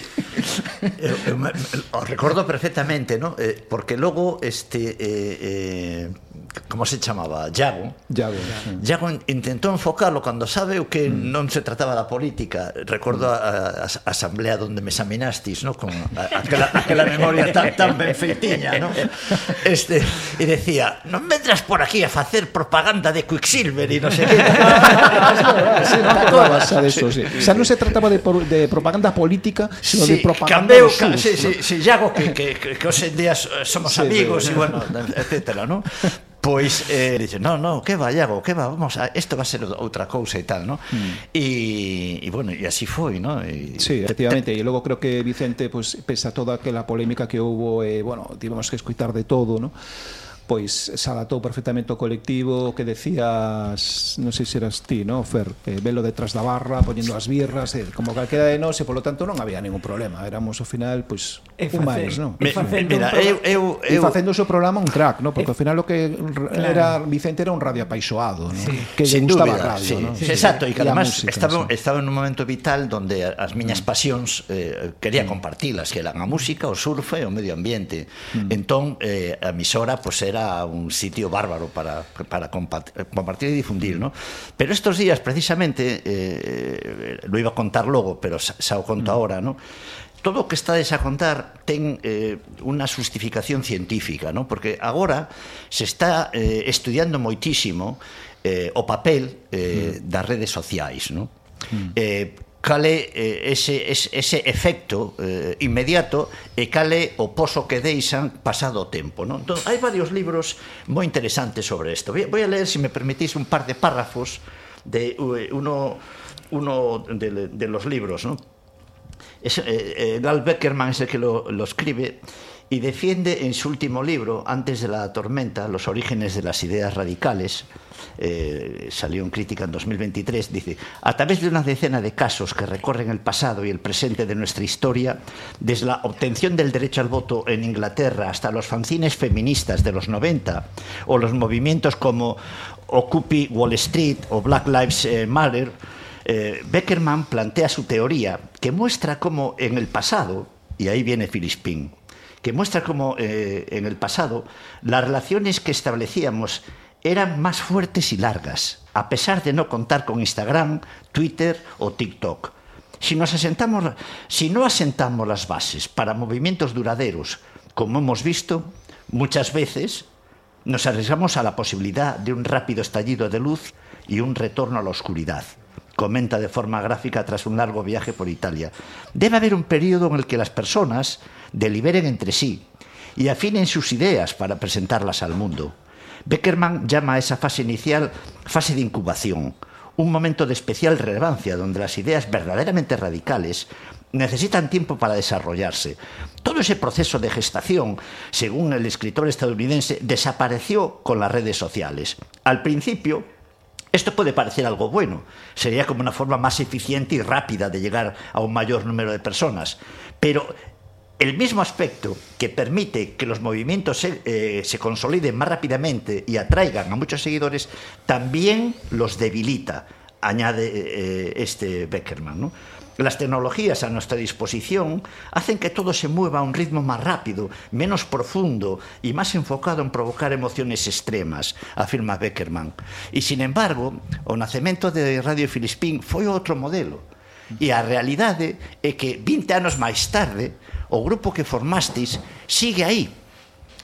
[laughs] eu, eu, eu, o recordo perfectamente, ¿no? eh, porque logo este... Eh, eh, como se chamaba, Iago. Iago. Iago intentou enfocalo cando sabe o que mm. non se trataba da política. Recordo a, a, a asamblea onde me examinastis, no? con a, aquela, aquela memoria tan, tan ben feitiña, no? Este, e decía, non vendrás por aquí a facer propaganda de Quicksilver e non sei que. sí, no acordabas [laughs] xa eso, sí. Xa non se trataba de, de propaganda política, sino sí, de propaganda cambeu, sus si, Sí, sí, sí, Iago, que, que, que, que hoxe en día somos sí, amigos, e sí, bueno, etcétera, non? Pois eh, dixo, non, non, que vai, Iago, que va, vamos, a, isto va a ser outra cousa e tal, non? Mm. E, e bueno, e así foi, non? E, sí, efectivamente, e logo creo que Vicente, pues, pese a toda aquela polémica que houve, eh, bueno, tivemos que escutar de todo, non? pois se adaptou perfectamente o colectivo que decías, non sei se eras ti, no, Fer, eh, velo detrás da barra, poñendo as birras, eh, como calquera de nós, e polo tanto non había ningún problema, éramos ao final pois e humanos, non? Me, mira, eu, eu, eu... E facendo o seu programa un crack, no, porque ao final o que claro. era Vicente era un radio apaixoado, no? Sí. que lle gustaba dúbida, radio, sí. no? Sí. Exacto, e que además música, estaba, sí. estaba en un momento vital donde as miñas mm. pasións eh, quería mm. compartilas, que eran a música, o surf e o medio ambiente. Mm. Entón, eh, a emisora, pois pues, era era un sitio bárbaro para, para compartir y difundir, ¿no? Pero estos días, precisamente, eh, lo iba a contar logo, pero xa, o conto ahora, ¿no? todo o que estades a contar ten eh, unha justificación científica, ¿no? porque agora se está eh, estudiando moitísimo eh, o papel eh, mm. das redes sociais. ¿no? Mm. Eh, cale eh, ese, ese, ese efecto eh, inmediato e cale o pozo que deixan pasado o tempo. Non? Entón, hai varios libros moi interesantes sobre isto. Voy a ler, se si me permitís, un par de párrafos de eh, uno, uno de, de los libros. ¿no? Es, eh, eh, Gal Beckerman es el que lo, lo escribe. Y defiende en su último libro, Antes de la tormenta, los orígenes de las ideas radicales, eh, salió en crítica en 2023, dice, a través de una decena de casos que recorren el pasado y el presente de nuestra historia, desde la obtención del derecho al voto en Inglaterra hasta los fanzines feministas de los 90 o los movimientos como Occupy Wall Street o Black Lives eh, Matter, eh, Beckerman plantea su teoría que muestra cómo en el pasado, y ahí viene Filispín, que muestra cómo eh, en el pasado las relaciones que establecíamos eran más fuertes y largas, a pesar de no contar con Instagram, Twitter o TikTok. Si, nos asentamos, si no asentamos las bases para movimientos duraderos, como hemos visto, muchas veces nos arriesgamos a la posibilidad de un rápido estallido de luz y un retorno a la oscuridad. Comenta de forma gráfica tras un largo viaje por Italia. Debe haber un periodo en el que las personas deliberen entre sí y afinen sus ideas para presentarlas al mundo. Beckerman llama a esa fase inicial fase de incubación, un momento de especial relevancia donde las ideas verdaderamente radicales necesitan tiempo para desarrollarse. Todo ese proceso de gestación, según el escritor estadounidense, desapareció con las redes sociales. Al principio, esto puede parecer algo bueno, sería como una forma más eficiente y rápida de llegar a un mayor número de personas, pero el mismo aspecto que permite que los movimientos se, eh, se, consoliden más rápidamente y atraigan a muchos seguidores, también los debilita, añade eh, este Beckerman. Las tecnologías a nuestra disposición hacen que todo se mueva a un ritmo más rápido, menos profundo y más enfocado en provocar emociones extremas, afirma Beckerman. E, sin embargo, o nacemento de Radio Filispín foi outro modelo. E a realidade é que 20 anos máis tarde, o grupo que formastes sigue aí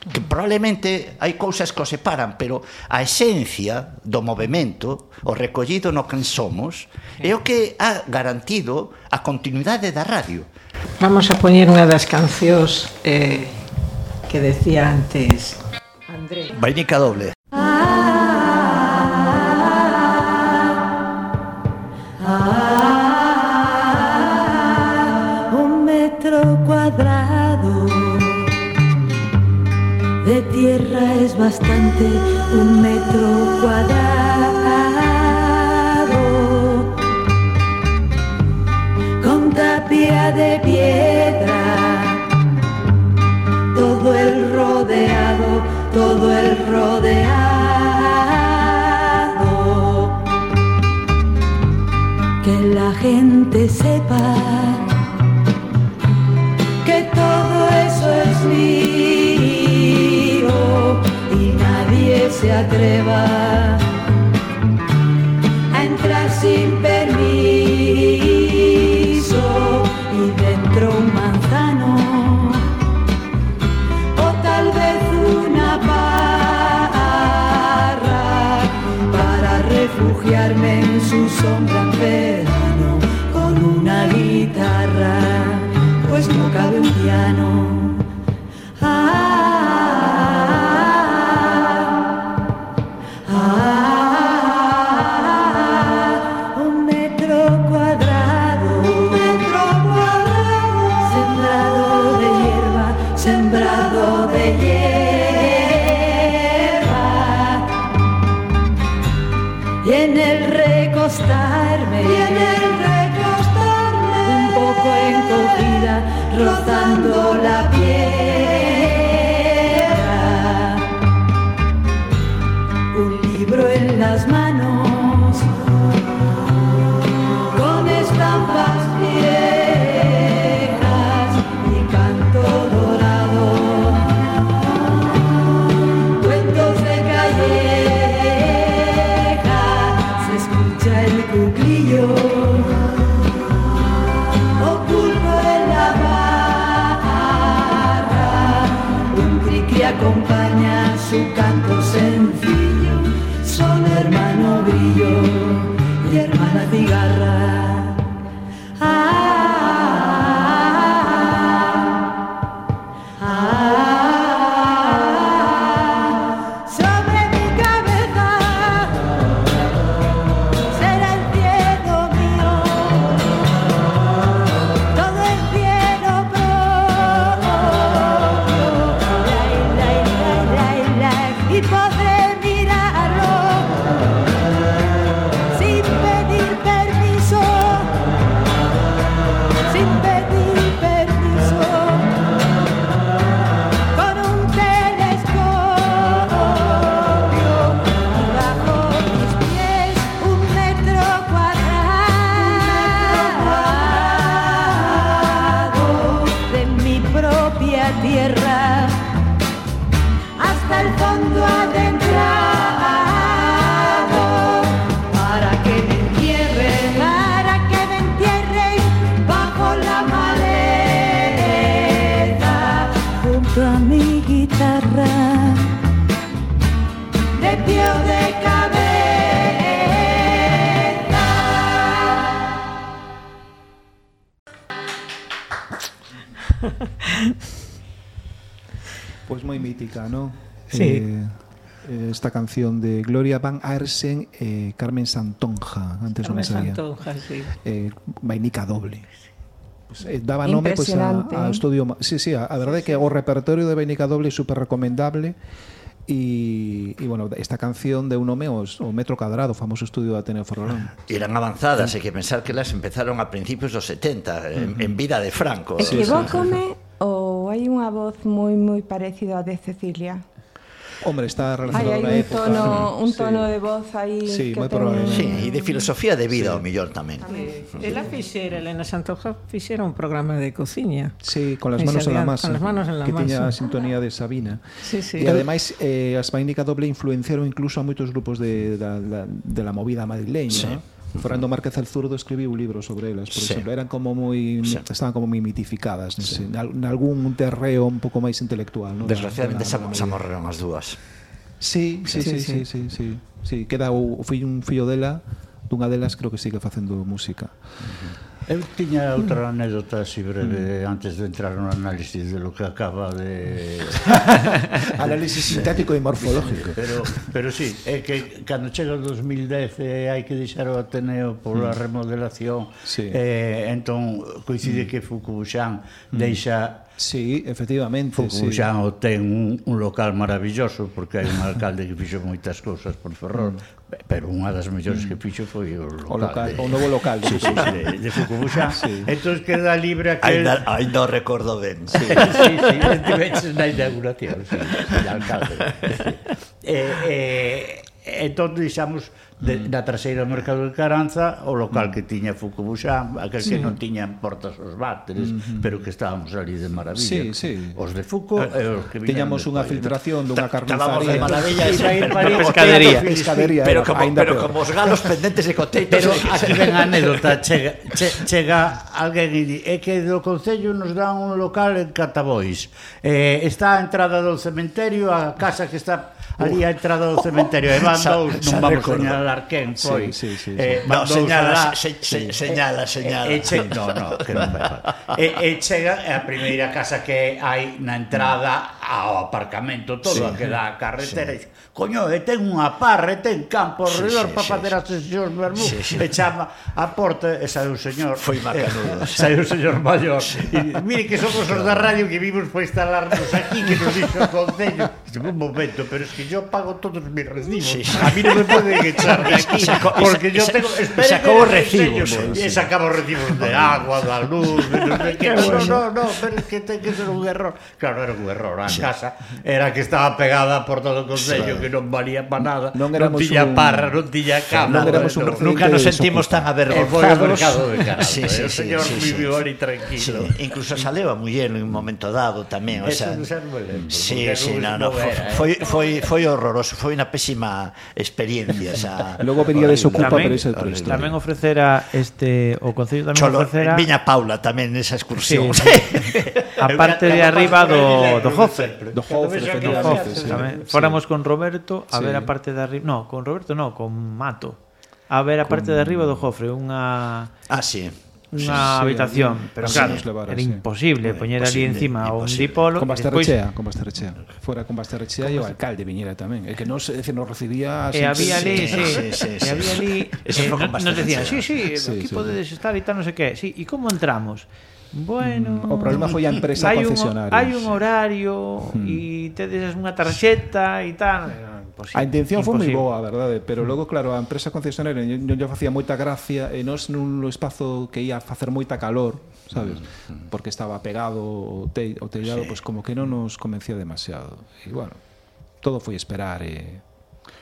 que probablemente hai cousas que o separan, pero a esencia do movimento, o recollido no que somos, é o que ha garantido a continuidade da radio. Vamos a poñer unha das cancións eh, que decía antes André. Vainica doble. Tierra es bastante un metro cuadrado. Con tapia de piedra. Todo el rodeado todo el rodeado. Que la gente sepa atreva a entrar sin permiso y dentro un manzano o tal vez una barra para refugiarme en su sombra mítica, ¿no? Sí. Eh, eh, esta canción de Gloria Van Arsen, eh, Carmen Santonja, antes Carmen no me sabía. Santonja, sí. Eh, vainica doble. Pues, eh, daba nome pues, a, a ¿eh? estudio. Sí, sí, a, a verdade sí, sí. que o repertorio de Vainica doble super recomendable. E, e bueno, esta canción de un nome o, o metro cadrado, o famoso estudio de Ateneo Forlán. Eran avanzadas, sí. hai que pensar que las empezaron a principios dos 70, en, uh -huh. en vida de Franco. Equivócome, hai unha voz moi moi parecida a de Cecilia. Hombre, está relacionado Ay, hai un época. tono, [laughs] un tono sí. de voz aí sí, que ten... Sí, e de filosofía de vida, sí. o mellor tamén. Sí. Eh, Ela fixera, Elena Santoja fixera un programa de cociña. Sí, con las manos en la masa. Con las manos en la que masa. Que tiña a sintonía de Sabina. Sí, sí. E ademais, eh, as Vainica Doble influenciaron incluso a moitos grupos de, da, da, de la movida madrileña. Sí. ¿no? Fernando Márquez Alzurdo escribiu libros sobre elas, por sí. exemplo, eran como moi sí. estaban como moi mitificadas, nese, en nalgún terreo un pouco máis intelectual, non? Desgraciadamente xa morreron as dúas. Sí, sí, sí, sí, sí, sí, sí. sí. queda o, o fillo un fillo dela, dunha delas creo que sigue facendo música. Uh -huh Eu tiña outra anécdota así breve mm. antes de entrar no análisis de lo que acaba de... [laughs] análisis sintético e morfológico. Pero, pero sí, é que cando chega o 2010 eh, hai que deixar o Ateneo pola mm. remodelación sí. eh, entón coincide mm. que Fukuxan mm. deixa Sí, efectivamente. Fucuxán sí. ten un, un local maravilloso porque hai un alcalde que fixo moitas cousas por Ferrol, mm. pero unha das mellores mm. que fixo foi o local. O, local, de, o novo local de, sí, sí, de, de Fucuxán. [laughs] Sí. Entón queda libre aquel... Ainda, ainda recordo ben. Sí, sí, sí, sí na inauguración, sí, de alcalde. Sí. [laughs] Eh, eh, entón, dixamos, de, mm. da do mercado de Caranza o local mm. que tiña Fukubuxan aquel sí. que non tiña portas os váteres uh -huh. pero que estábamos ali de maravilla. Sí, sí. os de Fuku eh, e os que Tiñamos unha filtración dunha carnizaría de maravilla e sair para ir pescadería. pescadería pero como, pero como os galos pendentes e coteitos pero [laughs] aquí ven a anécdota. Chega, che, chega alguén e di é que do Concello nos dan un local en Catabois. Eh, está a entrada do cementerio a casa que está Ali [laughs] a entrada do cementerio e van dous, non vamos recordo. señalar quen foi. Sí, sí, sí, sí. Eh, no, señala, se, se, sí. señala, eh, señala. E, e che, no, no, que non vai e, e chega a primeira casa que hai na entrada mm ao aparcamento todo sí. a que dá a carretera sí. coño, e ten unha parre, eh, ten campo sí, redor sí, para sí, facer sí. as sesións vermú sí, sí. e chama a porta e sai un señor foi macanudo eh, sai un señor maior sí. e mire que somos os da radio que vimos para instalarnos aquí que nos dixo o concello un momento, pero es que yo pago todos mis recibos sí. a mí non me poden [laughs] echar de aquí saco, porque yo tengo espere, sacou recibos e sacamos recibos de agua, da luz de no, sé que, no, no, no, pero es que ten que ser un error claro, era un error, antes casa era que estaba pegada por todo o concello que non valía para nada non, non tiña un... parra, non tiña cama non éramos un no, nunca nos sentimos tan eh, avergonzados foi o mercado de Caralto sí, sí, sí, o señor sí, viviu sí, sí. tranquilo. Sí. incluso saleu a muller en un momento dado tamén o sea, Eso non lembro, sí, sí, no, no, foi, foi, foi horroroso foi unha pésima experiencia o sea, [laughs] logo pedía desocupa pero esa é outra historia. tamén ofrecera este o concello tamén Cholo, ofrecera viña Paula tamén nesa excursión. Sí. a [laughs] parte de arriba do, do Jofe sempre. Do House, de no House. Fóramos con Roberto a sí. ver a parte de arriba, no, con Roberto no, con Mato. A ver a con... parte de arriba do Jofre, unha Ah, sí unha sí, habitación, sí, pero sí, claro, era sí. imposible poñer ali encima imposible. un dipolo con Basterrechea, despois... con Basterrechea. Fora con Basterrechea e o alcalde viñera tamén, é que nos, é que nos recibía eh, E había ali, sí, sí, sí, sí, e había ali, eh, nos decían, sí, sí, sí, aquí sí, podedes estar e tal, non sei que. Sí, e como entramos? Bueno, o problema foi a empresa hai concesionaria. Un, hai un horario hmm. e tedes unha tarxeta e tal. Eh, ah, imposible, a intención foi moi boa, a verdade, pero hmm. logo claro, a empresa concesionaria non lle facía moita gracia e nós nun espazo que ia a facer moita calor, sabes? Mm, mm. Porque estaba pegado o, te, o tellado, sí. pois pues, como que non nos convencía demasiado. E bueno, todo foi esperar e eh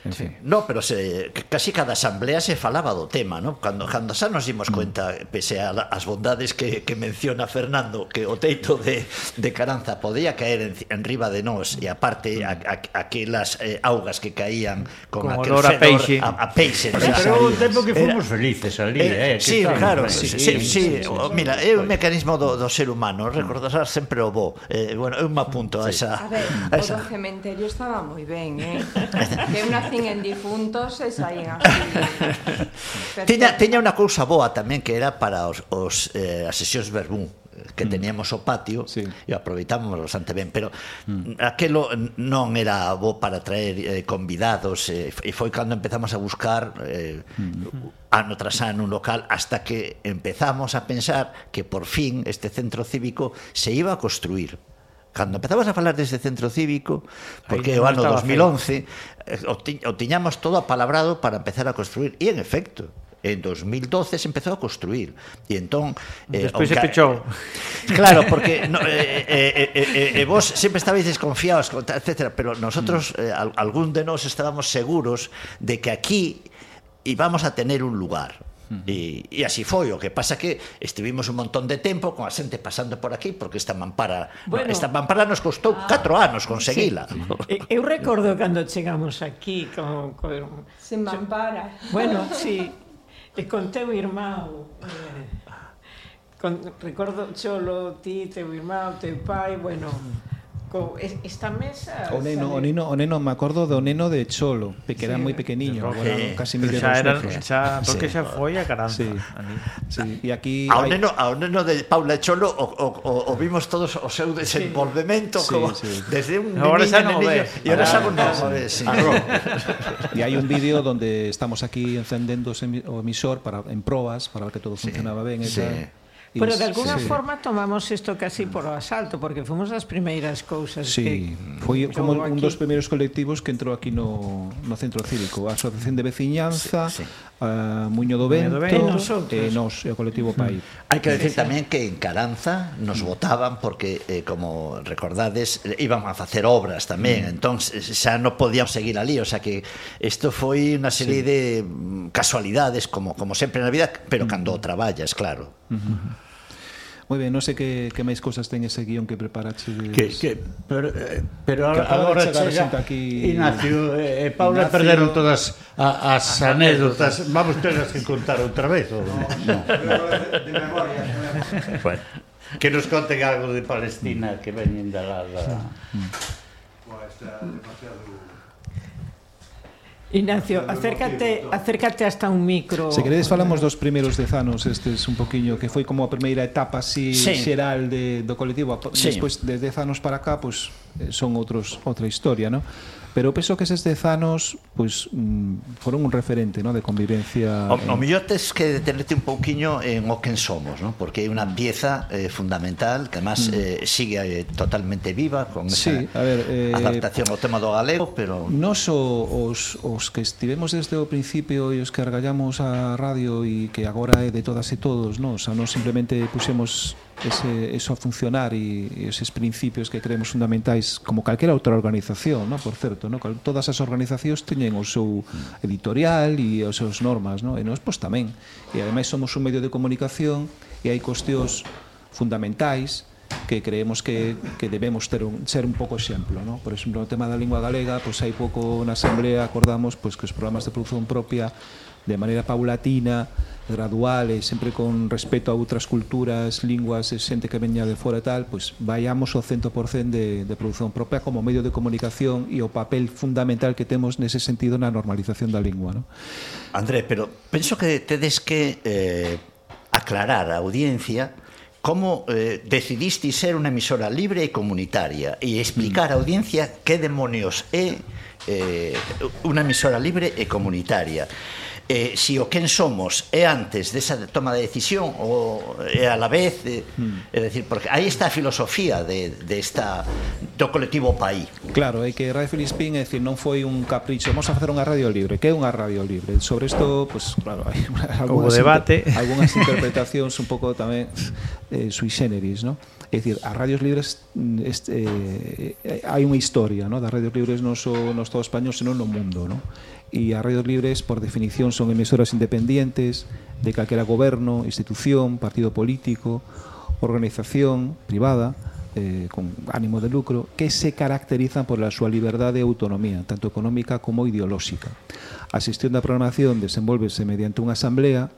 En fin. No, pero se, casi cada asamblea se falaba do tema, ¿no? Cando, cando xa nos dimos mm. cuenta, pese a, as bondades que, que menciona Fernando, que o teito de, de Caranza podía caer en, en riba de nós, e aparte mm. a, a, aquelas eh, augas que caían con, con aquel olor a peixe. A, a peixe pero, pero o tempo que fomos Era, felices ali, eh? eh sí, tal, claro, sí, sí, sí, sí, sí, sí, sí, Mira, é un mecanismo do, do ser humano, eh, recordar mm. sempre o bo. Eh, bueno, eu me apunto sí. a esa... A ver, a esa. o do cementerio estaba moi ben, eh? que é unha Nacen en difuntos e saían [laughs] Tiña, tiña unha cousa boa tamén que era para os, os eh, as sesións verbún eh, que mm. teníamos o patio sí. e aproveitámos bastante ben, pero mm. aquelo non era bo para traer eh, convidados eh, e foi cando empezamos a buscar eh, mm. ano tras ano un local hasta que empezamos a pensar que por fin este centro cívico se iba a construir Cando empezabas a falar deste centro cívico, porque é o ano 2011, o, ti, o tiñamos todo apalabrado para empezar a construir. E, en efecto, en 2012 se empezou a construir e entón eh, despois se pechou. Claro, porque no, eh, eh, eh, eh, vos sempre estabais desconfiados etcétera, pero nosotros, eh, algún de nós estábamos seguros de que aquí íbamos a tener un lugar. E, e así foi, o que pasa que estivimos un montón de tempo con a xente pasando por aquí porque esta mampara bueno, no, esta mampara nos costou 4 ah, anos conseguila. Sí. Eu recordo cando chegamos aquí con, con... sen mampara. Bueno, sí. E con teu irmão eh, con, recordo Cholo, ti, teu irmão, teu pai, bueno, co esta mesa o neno, sale... o neno, o neno, me acordo do neno de Cholo, que sí. era moi pequeniño, agora casi mil xa era, xa, porque sí. xa foi a caranza. Sí. Sí. E aquí ao hay... neno, ao neno de Paula Cholo o, o, o, o vimos todos o seu desenvolvemento sí. como sí, sí. desde un Agora xa non ve. E ahora xa non ve. E hai un vídeo donde estamos aquí encendendo o emisor para en probas para ver que todo funcionaba sí. ben e sí. tal Pero de alguna sí. forma tomamos isto casi por o asalto, porque fomos as primeiras cousas sí, que... foi como un aquí. dos primeiros colectivos que entrou aquí no, no Centro Cívico, a Asociación de Veciñanza, sí, sí. a Muño do Vento, e nosotros. e nos, e o colectivo Pai. Mm. Hai que decir tamén que en Caranza nos votaban porque, eh, como recordades, iban a facer obras tamén, mm. entón eh, xa non podíamos seguir ali, o sea que isto foi unha serie sí. de mm, casualidades, como, como sempre na vida, pero mm. cando traballas, claro. Moi ben, non sei que, que máis cousas ten ese guión que preparache de... Que, que, pero, eh, pero que agora chega aquí... Ignacio e eh, Paula Ignacio... perderon todas a, as anécdotas. Vamos telas que contar outra vez. Ou... No, no, no. de, memoria. bueno, que nos conten algo de Palestina que veñen da... da... Pois, está demasiado Ignacio, acércate, acércate hasta un micro. Se queredes falamos dos primeiros dez anos, estes un poquiño que foi como a primeira etapa así sí. xeral de do colectivo, sí. despois de dez anos para cá, pois pues, eh, son outros outra historia, non? pero penso que esses 10 anos pois mm, foron un referente, no, de convivencia. O, en... o mellor tes que detenerte un pouquiño en o quen somos, no? Porque é unha pieza eh, fundamental que además mm. eh, sigue eh, totalmente viva con esa sí, a ver, eh, adaptación ao tema do galego, pero Nos o, os, os que estivemos desde o principio e os que argallamos a radio e que agora é de todas e todos, no? O sea, non simplemente pusemos ese, eso a funcionar e, e eses principios que creemos fundamentais como calquera outra organización, no? por certo, no? todas as organizacións teñen o seu editorial e as seus normas, no? e nós pois, tamén. E ademais somos un medio de comunicación e hai cuestións fundamentais que creemos que, que debemos ter un, ser un pouco exemplo, ¿no? Por exemplo, no tema da lingua galega, pois hai pouco na asamblea acordamos pois que os programas de produción propia de maneira paulatina, gradual e sempre con respeto a outras culturas, linguas, xente que veña de fora e tal, pois vaiamos ao 100% de, de produción propia como medio de comunicación e o papel fundamental que temos nese sentido na normalización da lingua. No? André, pero penso que tedes que eh, aclarar a audiencia como eh, decidiste ser unha emisora libre e comunitaria e explicar á mm. audiencia que demonios é eh, unha emisora libre e comunitaria eh, si o quen somos é antes desa toma de decisión ou é a la vez eh, hmm. é decir, porque aí está a filosofía de, de esta, do colectivo país Claro, é que Radio Filispín é decir, non foi un capricho, vamos a facer unha radio libre que é unha radio libre? Sobre isto, pues, claro, hai [laughs] algunhas debate [laughs] inter, algunhas interpretacións un pouco tamén eh, sui generis, non? É dicir, as radios libres mm, este, eh, hai unha historia, no? das radios libres non só no Estado español, senón no mundo, non? e as radios libres por definición son emisoras independientes de calquera goberno, institución, partido político, organización privada eh, con ánimo de lucro que se caracterizan por a súa liberdade e autonomía, tanto económica como ideolóxica. A xestión da programación desenvolvese mediante unha asamblea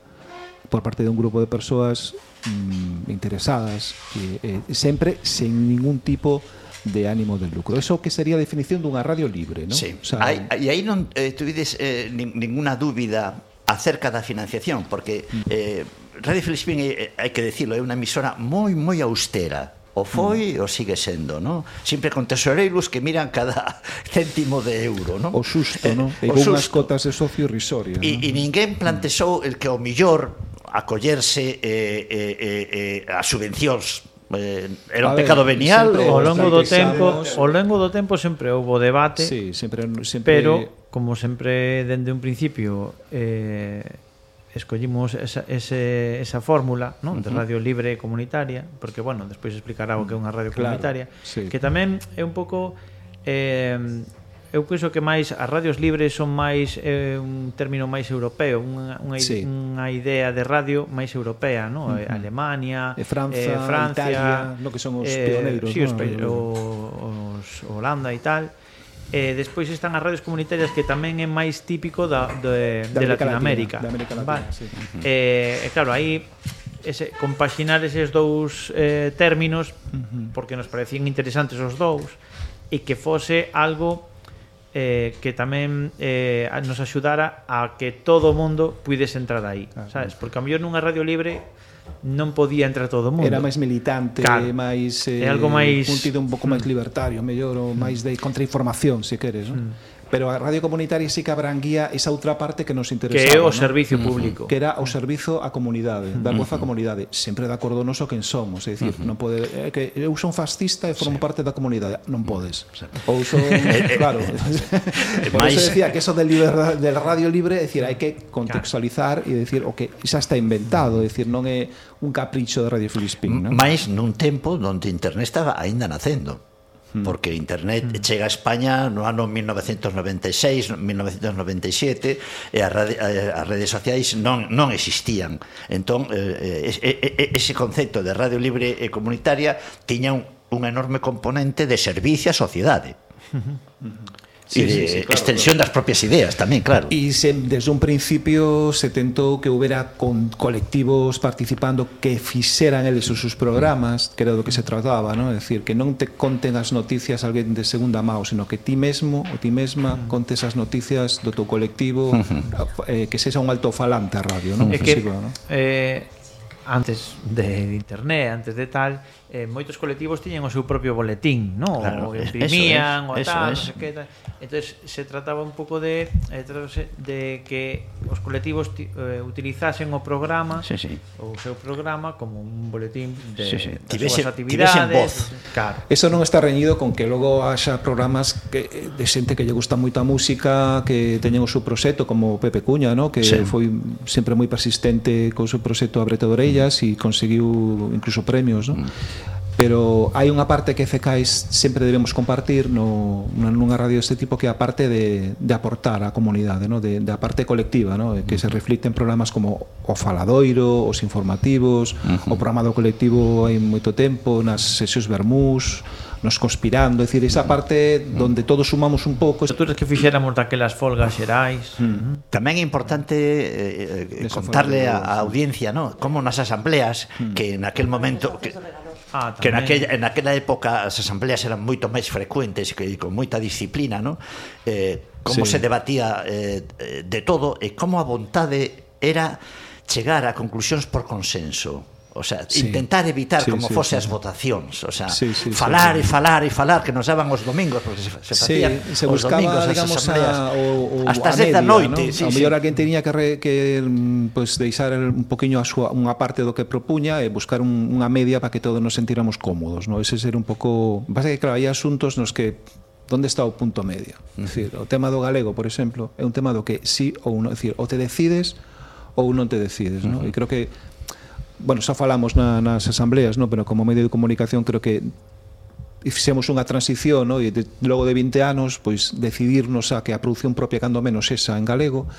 por parte dun grupo de persoas mm, interesadas que eh, sempre sen ningún tipo de de ánimo de lucro. Eso que sería a definición dunha radio libre, non? Sí. O sea, aí, e aí non eh, tuvides eh, nin, ninguna dúbida acerca da financiación, porque mm. eh, Radio Filispín, eh, hai que decirlo, é unha emisora moi, moi austera. O foi mm. o sigue sendo, no? Sempre con tesoreiros que miran cada [laughs] céntimo de euro, no? O susto, no? Eh, e eh, con unhas cotas de socio irrisorias. E, no? e ninguén plantexou el que o millor acollerse eh, eh, eh, eh, a subvencións Eh, era un pecado venial ao longo do tempo, ao longo do tempo sempre houbo debate. Sí, sempre sempre pero como sempre dende un principio eh escollimos esa, ese, esa fórmula non? Uh -huh. de radio libre comunitaria porque, bueno, despois explicará o que é unha radio comunitaria sí, que tamén é un pouco eh, eu penso que máis as radios libres son máis eh, un término máis europeo, unha, unha, sí. unha idea de radio máis europea, no? Eh, uh -huh. Alemania, eh, e Francia, eh, Francia, Italia, no que son os eh, pioneiros, sí, no? os, os Holanda e tal. Eh, despois están as radios comunitarias que tamén é máis típico da, de, de, de Latinoamérica. Latina, de América Latina, vale. sí. Uh -huh. eh, claro, aí ese, compaxinar eses dous eh, términos, uh -huh. porque nos parecían interesantes os dous, e que fose algo eh, que tamén eh, nos axudara a que todo o mundo puides entrar aí, ah, sabes? Porque a mellor nunha radio libre non podía entrar todo o mundo. Era máis militante, claro. máis eh, é algo eh, máis un tido un pouco máis mm. libertario, mellor ou máis de contrainformación, se queres, non? Mm pero a radio comunitaria sí que abranguía esa outra parte que nos interesaba. Que é o ¿no? servicio público. Que era o servizo á comunidade, dar voz á comunidade, sempre de acordo noso quen somos, é dicir, non pode é que eu son fascista e formo sí. parte da comunidade, non podes. Mm, sí. Ou son, [laughs] eh, eh, claro. Eh, [laughs] Por eso decía que eso del, liber, del radio libre, é dicir, hai que contextualizar e dicir o okay, que xa está inventado, é dicir, non é un capricho de Radio Filispín, non? Mais nun tempo onde internet estaba aínda nacendo. Hmm. porque internet mm. chega a España no ano 1996, 1997 e as, radi, eh, as redes sociais non non existían. Entón eh, eh ese concepto de radio libre e comunitaria tiña un, un enorme componente de servicio á sociedade. [laughs] Uh -huh sí, sí, sí, claro, extensión claro. das propias ideas tamén, claro. E se, desde un principio se tentou que houbera con colectivos participando que fixeran eles os seus programas, que era do que se trataba, non? É dicir, que non te conten as noticias alguén de segunda mão, sino que ti mesmo ou ti mesma contes as noticias do teu colectivo, uh -huh. eh, que sexa un altofalante a radio, non? É que, no? eh, antes de internet, antes de tal, eh, moitos colectivos tiñen o seu propio boletín, no? Claro, o imprimían, o tal, es. non sei que. Tal. Entonces se trataba un pouco de eh, de que os colectivos eh, utilizasen o programa, sí, sí. o seu programa como un boletín de sí, sí. Tivese, súas actividades. Voz. Claro. Eso non está reñido con que logo haxa programas que de xente que lle gusta moito a música, que teñen o seu proxecto como Pepe Cuña, no? que sí. foi sempre moi persistente co seu proxecto Abrete de Orellas e mm. conseguiu incluso premios, non? Mm pero hai unha parte que FECAIS sempre debemos compartir no, nunha radio deste tipo que é a parte de, de aportar á comunidade, no? de, da parte colectiva, no? que se reflicte en programas como o Faladoiro, os informativos, uh -huh. o programa do colectivo hai moito tempo, nas sesións Bermús, nos conspirando, é dicir, esa mm. parte onde todos sumamos un pouco. Estruturas que fixéramos daquelas folgas xerais. Mm. Tamén é importante eh, eh contarle a, a audiencia, ¿no? Como nas asambleas mm. que en aquel momento que Ah, que naquela, naquela época as asambleas eran moito máis frecuentes que con moita disciplina, no? Eh, como sí. se debatía eh, de todo e como a vontade era chegar a conclusións por consenso. O sea, sí. intentar evitar sí, como sí, fose sí. as votacións, o sea, sí, sí, falar sí, e falar e falar que nos daban os domingos porque se, se facían sí, se os buscaba, domingos digamos, as a, o, o hasta a media, da noite, ¿no? sí, a mellor sí. alguén teñía que re, que mm, pues, deixar un poquinho a súa unha parte do que propuña e buscar un, unha media para que todos nos sentiramos cómodos, ¿no? Ese ser un pouco, pasa que claro, hai asuntos nos que onde está o punto medio. Mm. Decir, o tema do galego, por exemplo, é un tema do que sí ou non, decir, ou te decides ou non te decides, ¿no? Uh -huh. E creo que bueno, xa falamos na, nas asambleas, no? pero como medio de comunicación creo que fixemos unha transición no? e de, logo de 20 anos pois decidirnos a que a produción propia cando menos esa en galego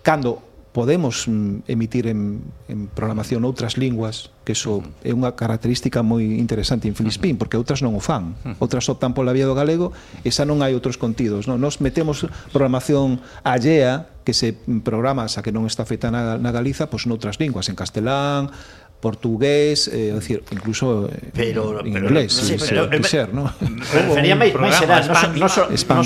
cando podemos mm, emitir en, en programación outras linguas que iso é unha característica moi interesante en Filispín porque outras non o fan outras optan pola vía do galego e xa non hai outros contidos Non? nos metemos programación allea que se programa xa que non está feita na, na Galiza pois noutras linguas en castelán portugués, eh, decir, incluso eh, pero, inglés, pero, sí, pero, pero, ser, ¿no? Sería refería máis, máis era, no, no, so, no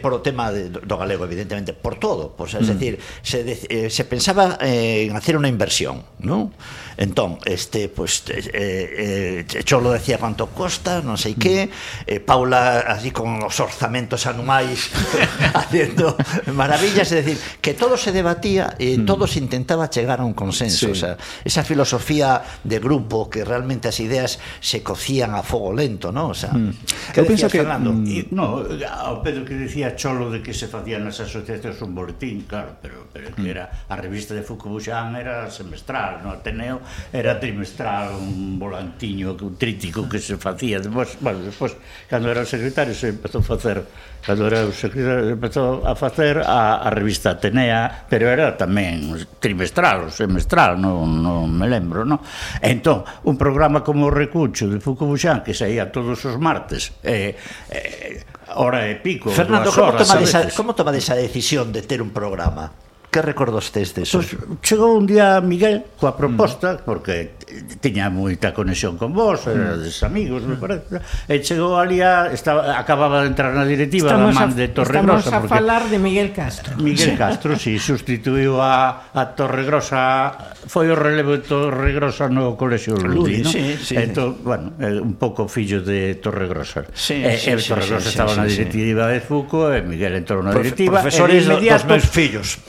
por o tema de, do galego, evidentemente, por todo, pues, es mm. decir, se, de, eh, se pensaba eh, en hacer una inversión, ¿no? Entón, este, pues, eh, eh, Cholo decía cuánto costa, non sei que, mm. eh, Paula así con os orzamentos anuais [laughs] haciendo maravillas, é decir, que todo se debatía e eh, mm. todos intentaba chegar a un consenso, sí. o sea, esa filosofía de grupo que realmente as ideas se cocían a fogo lento, ¿no? O sea, mm. que eu penso que Fernando? Mm, y, no, ao Pedro que decía Cholo de que se facían as asociacións un boletín, claro, pero, pero que era a revista de Fukubuxan era semestral no Ateneo era trimestral un volantiño, un trítico que se facía. Despois, bueno, despois, cando era o secretario, se empezou a facer cando era o secretario, empezou a facer a, a revista Atenea, pero era tamén trimestral, semestral, non, non me lembro, non? Entón, un programa como o Recucho de Fucubuxán, que saía todos os martes, eh, eh, hora e pico, Fernando, como tomades, a, como tomades esa decisión de ter un programa? Que recordos tes deso? Pues, chegou un día Miguel coa proposta, mm. porque tiña moita conexión con vos, era mm. des amigos, mm. me parece. E chegou ali a, estaba, acababa de entrar na directiva estamos da man de Torregrosa. Estamos a porque, falar de Miguel Castro. Miguel Castro, si, sí, sustituiu a, a Torregrosa, foi o relevo de Torregrosa no Colexio Ludi, no? Sí, sí, entón, bueno, un pouco fillo de Torregrosa. Sí, e, sí, e Torregrosa sí, estaba sí, na directiva sí. de Fuco, e Miguel entrou na directiva. Profesores dos meus fillos.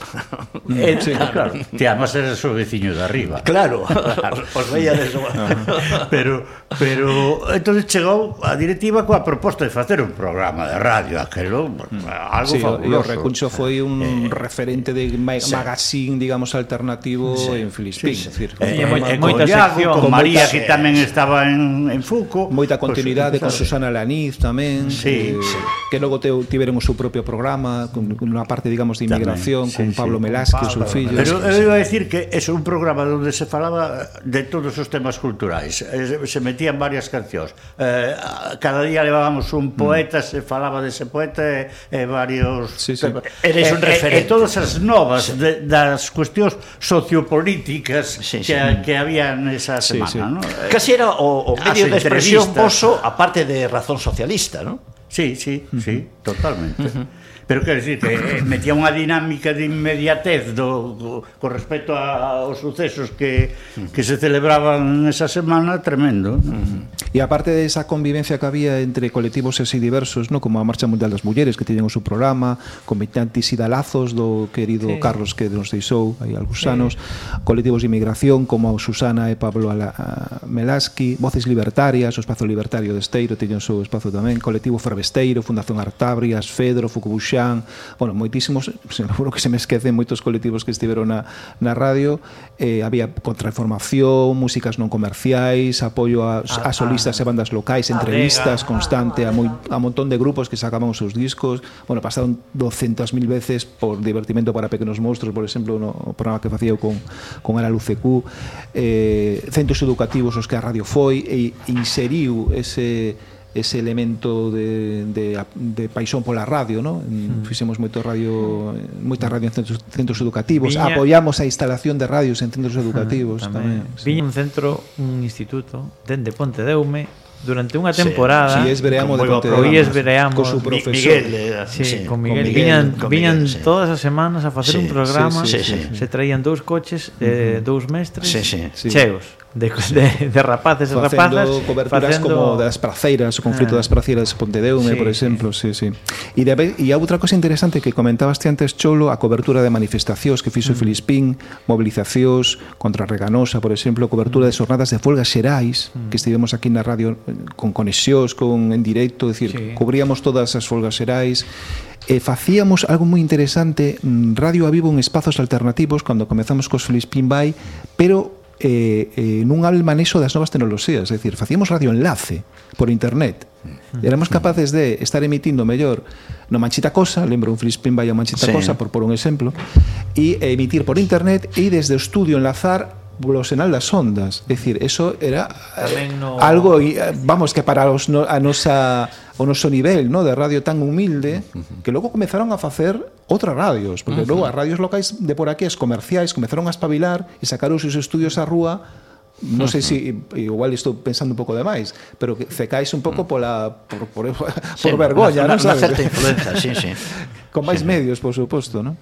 Eh, sí, claro. Ti amas eres o veciño de arriba. Claro, os, os veíades. pero, pero, entonces chegou a directiva coa proposta de facer un programa de radio, aquelo, mm. algo sí, fabuloso. O, o Recuncho foi un eh, eh, referente de ma sí. magazine, digamos, alternativo sí, en Filispín. Sí, sí. Decir, eh, eh, moita sección. Con, con María, que tamén estaba en, en Fuco. Moita continuidade pues, con Susana Laniz tamén. Sí, que, sí. que logo te, tiveron o seu propio programa, con, con unha parte, digamos, de inmigración, tamén, sí, con Pablo sí. Velázquez, o seu fillo. Pero eu iba a decir que é un programa onde se falaba de todos os temas culturais. Se metían varias cancións. Eh, cada día levábamos un mm. poeta, mm. se falaba dese poeta e, e varios sí, sí. Eres un referente. E, e todas as novas sí. de, das cuestións sociopolíticas sí, sí. que, que había nesa semana, sí, sí. ¿no? Casi era o, o medio de expresión poso aparte de razón socialista, ¿no? Sí, sí, uh -huh. sí, totalmente. Uh -huh. Pero quero dicir que eh, metía unha dinámica de inmediatez do, do con respecto a, aos sucesos que que se celebraban esa semana tremendo. ¿no? E aparte de esa convivencia que había entre colectivos así diversos, no como a Marcha Mundial das Mulleres que teñen o seu programa, Combatentes e Dalazos do querido sí. Carlos que nos deixou hai algúns sí. anos, colectivos de inmigración como Susana e Pablo Ala, Melaski, Voces Libertarias, o Espazo Libertario de Esteiro teñen o seu espazo tamén, colectivo Fervesteiro, Fundación Artabria, Fedro, Fucubuxá, Chan, bueno, moitísimos, [laughs] seguro que se me esquecen moitos colectivos que estiveron na, na radio, eh, había contrainformación, músicas non comerciais, apoio a, ah, a solistas e ah. bandas locais, ah, entrevistas constante a, moi, a montón de grupos que sacaban os seus discos, bueno, pasaron 200.000 veces por divertimento para pequenos monstruos, por exemplo, no programa que facía con, con Ara Lucecú, eh, centros educativos os que a radio foi e inseriu ese ese elemento de, de, de paisón pola radio, ¿no? Mm. Fixemos moito radio, moita radio en centros, centros educativos, Viña... apoiamos a instalación de radios en centros educativos ah, tamén. tamén sí. Viña un centro, un instituto, dende Ponte Deume, durante unha temporada sí, sí es vereamo de Pontevedra. Bereamo co su profesor. Miguel, sí, sí, con Miguel, con Miguel viñan, con Miguel, viñan sí. todas as semanas a facer sí, un programa, sí, sí, sí, se traían dous coches, eh, dous mestres, sí, sí, sí. cheos de, de, de rapaces e rapazas coberturas facendo... como das praceiras, o conflito ah. das praceiras de Pontedeume, sí, por exemplo, sí, sí. E de e a outra cosa interesante que comentabas antes Cholo, a cobertura de manifestacións que fixo mm. Filispín, mobilizacións contra Reganosa, por exemplo, cobertura de mm. xornadas de folgas xerais mm. que estivemos aquí na radio eh, con conexións, con en directo, decir, sí. cubríamos todas as folgas xerais e facíamos algo moi interesante mm, Radio a Vivo en espazos alternativos cando comezamos cos Filispín Bay pero eh, eh, nun manexo das novas tecnoloxías, é dicir, facíamos radioenlace por internet. Mm. Éramos mm. capaces de estar emitindo mellor no Manchita Cosa, lembro un Frispin vai a Manchita sí. Cosa, por por un exemplo, e emitir por internet e desde o estudio enlazar evolucionar das ondas. É dicir, eso era eh, no... algo eh, vamos que para os no, a nosa o noso nivel, no, de radio tan humilde, que logo comezaron a facer outras radios, porque uh -huh. logo as radios locais de por aquí as comerciais comezaron a espabilar e sacaron os seus estudios á rúa non sei se igual estou pensando un pouco de máis, pero que fecais un pouco pola por por, por sí, vergoña, non sabes? Unha certa influencia, sí, sí. [laughs] Con máis sí. medios, por suposto, non?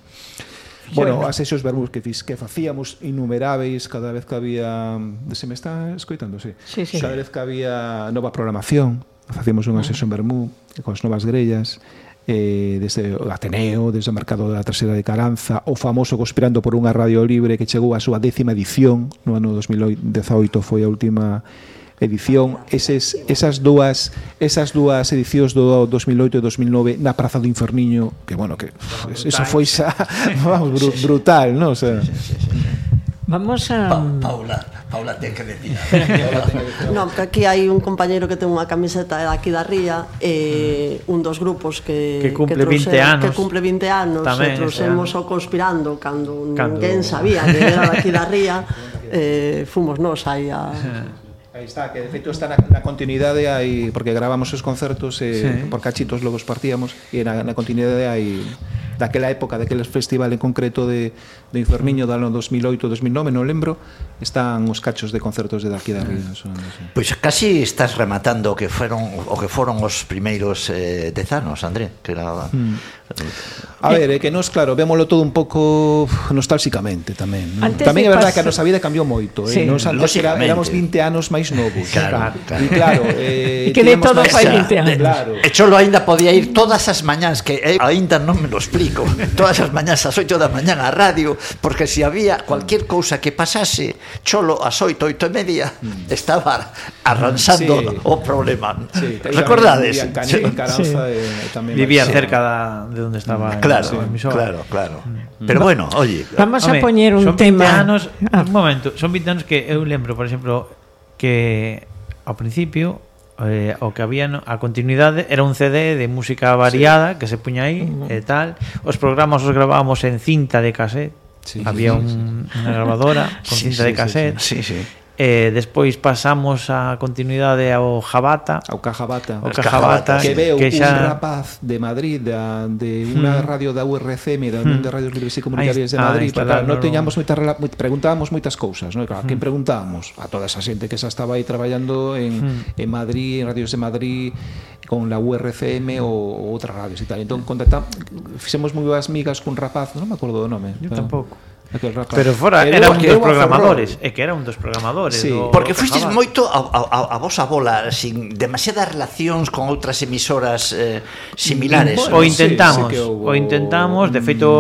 bueno, as esos verbos que, fiz, que facíamos inumeráveis cada vez que había... Se me está escoitando, sí. sí, sí. Cada vez que había nova programación, facíamos unha ah. sesión vermú con as novas grellas, eh, desde o Ateneo, desde o Mercado da Terceira de Caranza, o famoso Conspirando por unha Radio Libre que chegou a súa décima edición no ano 2018 foi a última edición eses, esas dúas esas dúas edicións do 2008 e 2009 na Praza do Inferniño que bueno que pff, eso foi xa [laughs] vamos, br brutal no? O sea, Vamos a... Pa Paula, Paula ten que decir. [laughs] non, que aquí hai un compañeiro que ten unha camiseta aquí da Ría, eh, un dos grupos que... Que cumple que trouxer, 20 anos. Que cumple 20 anos, Tamén, e trouxemos o Conspirando, cando, cando... ninguén sabía que era daqui da Ría, eh, fomos nós aí a... [laughs] Aí está, que de feito está na, na continuidade aí, porque gravamos os concertos e sí. por cachitos logo os partíamos e na, na continuidade hai daquela época, daquele festival en concreto de, de Infermiño do ano 2008-2009, non lembro, están os cachos de concertos de daqui da Río. Mm. Pois pues casi estás rematando o que foron o que foron os primeiros eh, dezanos, André, que era mm. A ver, é que nos, claro, vémolo todo un pouco nostálxicamente tamén. ¿no? Tamén é verdade que a nosa vida cambiou moito. Eh? Sí, eh? Nos antes era, éramos 20 anos máis novos. Claro, claro. E claro, eh, [laughs] e que de todo fai 20 anos. Claro. E Cholo ainda podía ir todas as mañás, que eh, ainda non me lo explico. Todas as mañás ás 8 da mañá a radio porque se si había cualquier cousa que pasase Cholo ás 8, 8 e media mm. estaba mm, arranxando sí. o problema sí, recordades? Vivía, en Cañé, en Caranza, sí. Eh, tamén vivía cerca da, de onde estaba claro, en, sí. claro, claro mm. pero bueno, oye vamos a poñer un tema anos, ah. un momento, son 20 anos que eu lembro, por exemplo que ao principio eh, o que había no, a continuidade era un CD de música variada sí. que se puña aí uh -huh. e tal. Os programas os gravábamos en cinta de cassette. Sí, había un, sí. unha grabadora con sí, cinta sí, de cassette. Sí, sí. Eh, despois pasamos a continuidade ao Jabata. Ao Cajabata. Ao Cajabata. Que veo que xa... un rapaz de Madrid, de, de unha hmm. radio da URCM, da Unión hmm. de Radios Libres e Comunitarias de Madrid, para non no teñamos moita rela... preguntábamos moitas cousas, non? Claro, hmm. quen preguntábamos? A toda esa xente que xa estaba aí traballando en, hmm. en Madrid, en Radios de Madrid, con la URCM ou outras radios e tal. Entón, contactamos, fixemos moi boas migas cun rapaz, non me acordo do nome. Eu tampouco Pero fora, era un dos programadores, é que era un dos programadores sí. do, Porque fuistes moito a, a, a vosa bola sin demasiadas relacións con outras emisoras eh, similares. Mm, bueno, o intentamos, sí, sí hubo... o intentamos, de feito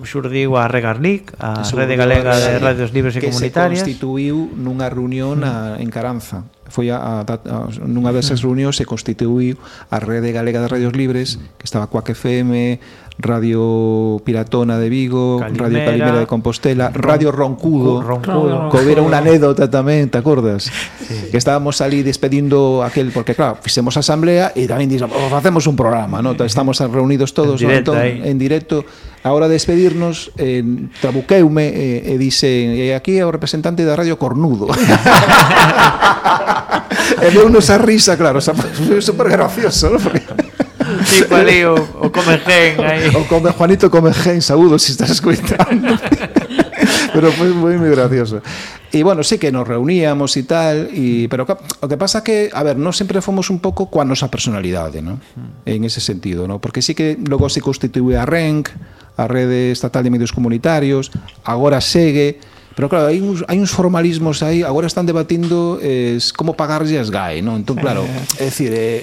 xurdiu a Regarlic, a Eso Rede Galega de Radios Libres e Comunitarias. Que se constituiu nunha reunión a, mm. en Caranza. Foi a, a, a nunha desas mm. reunións se constituiu a Rede Galega de Radios Libres, que estaba coa FM, Radio Piratona de Vigo, Calimera, Radio Calimera de Compostela, Ron, Radio Roncudo, Roncudo, que unha anécdota tamén, te acordas? Sí. Que estábamos ali despedindo aquel, porque claro, fixemos a asamblea e tamén dixemos, oh, facemos un programa, ¿no? estamos reunidos todos en directo, ¿no? Entón, en directo a hora de despedirnos, eh, trabuqueume eh, e dice, e aquí é o representante da Radio Cornudo. e deu-nos a risa, claro, o sea, super gracioso, ¿no? Porque tipo ali o, o Comergen aí. O come, Juanito Comergen, saúdo se estás escuitando. [laughs] pero foi moi moi gracioso. E bueno, sí que nos reuníamos e tal, y, pero o que pasa que, a ver, non sempre fomos un pouco coa nosa personalidade, ¿no? Mm. en ese sentido, ¿no? porque sí que logo se constituía a RENC, a Rede Estatal de Medios Comunitarios, agora segue, Pero claro, hai uns, hai uns formalismos aí, agora están debatindo eh, como pagarlle as GAE, non? Entón, claro, é dicir, eh,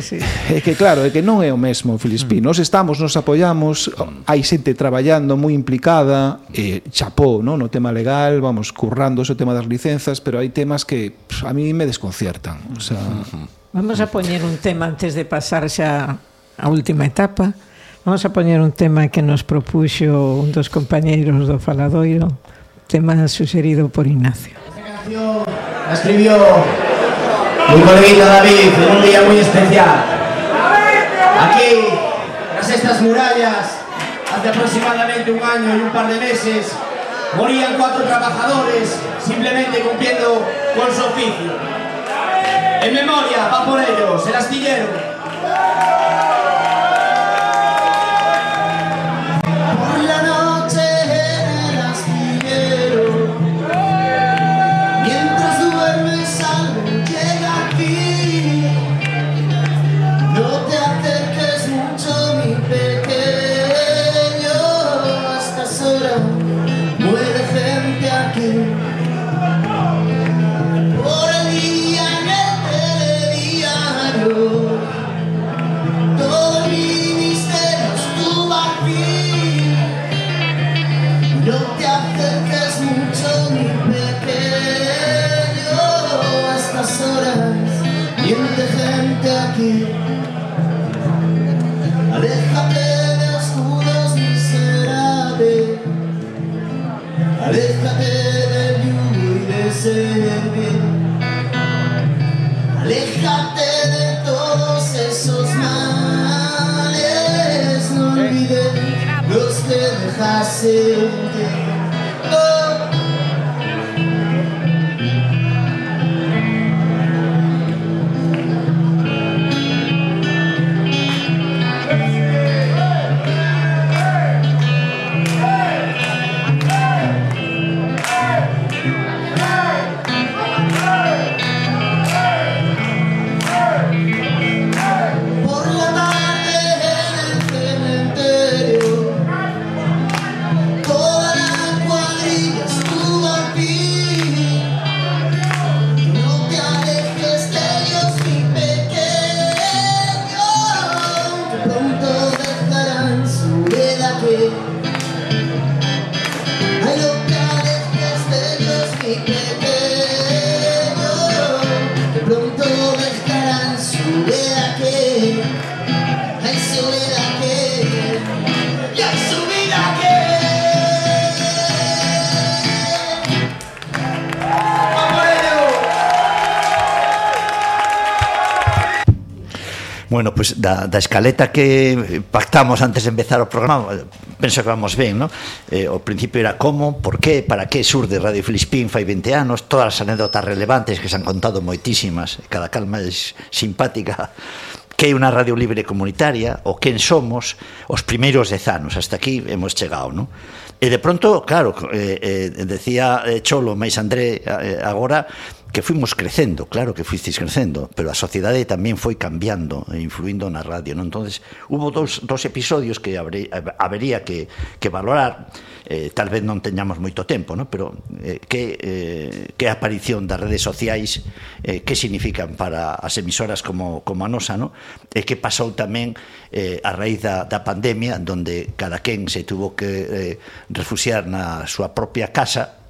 sí, sí. É que claro, é que non é o mesmo, Filispín. Mm. Nos estamos, nos apoiamos, hai xente traballando moi implicada, e chapó no? no tema legal, vamos, currándose o tema das licenzas, pero hai temas que pff, a mí me desconciertan. O sea... Vamos a poñer un tema antes de pasar xa a última etapa. Vamos a poñer un tema que nos propuxo un dos compañeiros do Faladoiro, tema suxerido por Ignacio. Esta canción la escribió mi coleguita David en un día muy especial. Aquí, tras estas murallas, hace aproximadamente un año y un par de meses, morían cuatro trabajadores simplemente cumpliendo con su oficio. En memoria, va por ellos, el astillero, to Bueno, pues, da, da escaleta que pactamos antes de empezar o programa Penso que vamos ben, ¿no? Eh, o principio era como, por qué, para que surde Radio Filispín fai 20 anos Todas as anécdotas relevantes que se han contado moitísimas Cada cal máis simpática que é unha radio libre comunitaria, o quen somos, os primeiros dez anos, hasta aquí hemos chegado, non? E de pronto, claro, eh, eh, decía eh, Cholo, mais André eh, agora, que fuimos crecendo, claro que fuisteis crecendo, pero a sociedade tamén foi cambiando e influindo na radio, non? Entonces, hubo dous, dous episodios que habré, habería que, que valorar, eh, tal vez non teñamos moito tempo, non? Pero eh, que, eh, que aparición das redes sociais eh, que significan para as emisoras como, como a nosa, non? E que pasou tamén eh, a raíz da, da pandemia, donde cada quen se tuvo que eh, refugiar na súa propia casa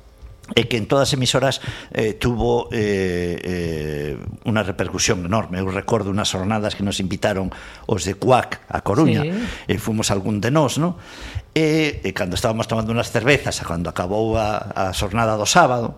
e que en todas as emisoras eh, tuvo eh, eh, unha repercusión enorme. Eu recordo unhas jornadas que nos invitaron os de Cuac a Coruña, sí. e fomos algún de nós, no? E, e cando estábamos tomando unhas cervezas, cando acabou a, a xornada do sábado,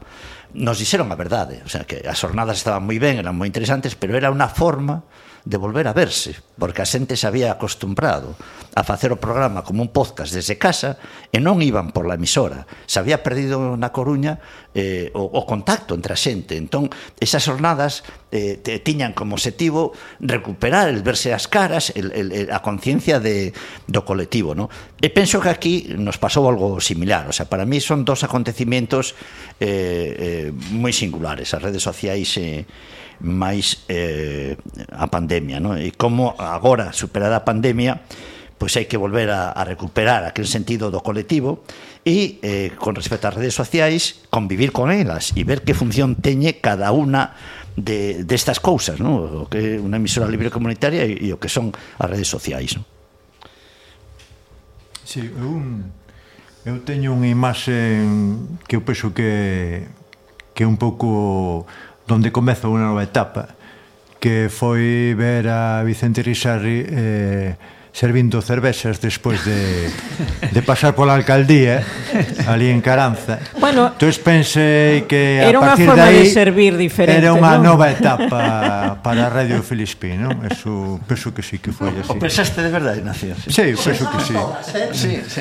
nos dixeron a verdade, o sea, que as jornadas estaban moi ben, eran moi interesantes, pero era unha forma de volver a verse, porque a xente se había acostumbrado a facer o programa como un podcast desde casa e non iban por la emisora. Se había perdido na Coruña eh, o, o contacto entre a xente. Entón, esas jornadas eh, te, tiñan como objetivo recuperar el verse as caras, el, el, el, a conciencia de, do colectivo. No? E penso que aquí nos pasou algo similar. O sea, para mí son dos acontecimientos eh, eh, moi singulares. As redes sociais eh, máis eh, a pandemia. Non? E como agora, superada a pandemia, pois hai que volver a, a recuperar aquel sentido do colectivo e eh, con respecto ás redes sociais convivir con elas e ver que función teñe cada unha de destas de cousas, non? O que é unha emisora libre comunitaria e, e o que son as redes sociais, non? Sí, eu, eu teño unha imaxe que eu penso que que é un pouco donde comeza unha nova etapa que foi ver a Vicente Rixarri eh, servindo cervexas despois de, de pasar pola alcaldía ali en Caranza. Bueno, entón pensei que a partir de aí de servir diferente, era unha ¿no? nova etapa para a Radio Filispí, non? Eso penso que sí que foi así. O pensaste de verdade, Ignacio? Sí, sí penso que sí. sí, sí.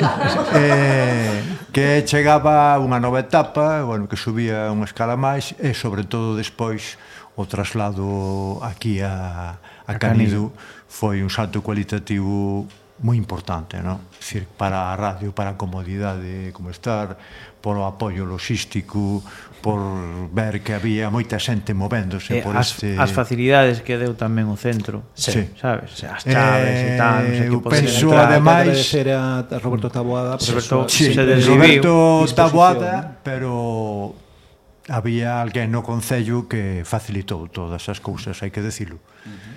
Eh, que chegaba unha nova etapa, bueno, que subía unha escala máis e sobre todo despois o traslado aquí a, a, a Canido, Canido foi un salto cualitativo moi importante, non? Decir, para a radio, para a comodidade, como estar, por o apoio logístico, por ver que había moita xente movéndose eh, por as, este... As facilidades que deu tamén o centro, sí. sabes? As chaves eh, e tal, non sei eh, que podían penso, entrar. ademais... Agradecer a Roberto Taboada. Roberto, sí, se Roberto Taboada, pero había alguén no Concello que facilitou todas as cousas, hai que decilo. Uh -huh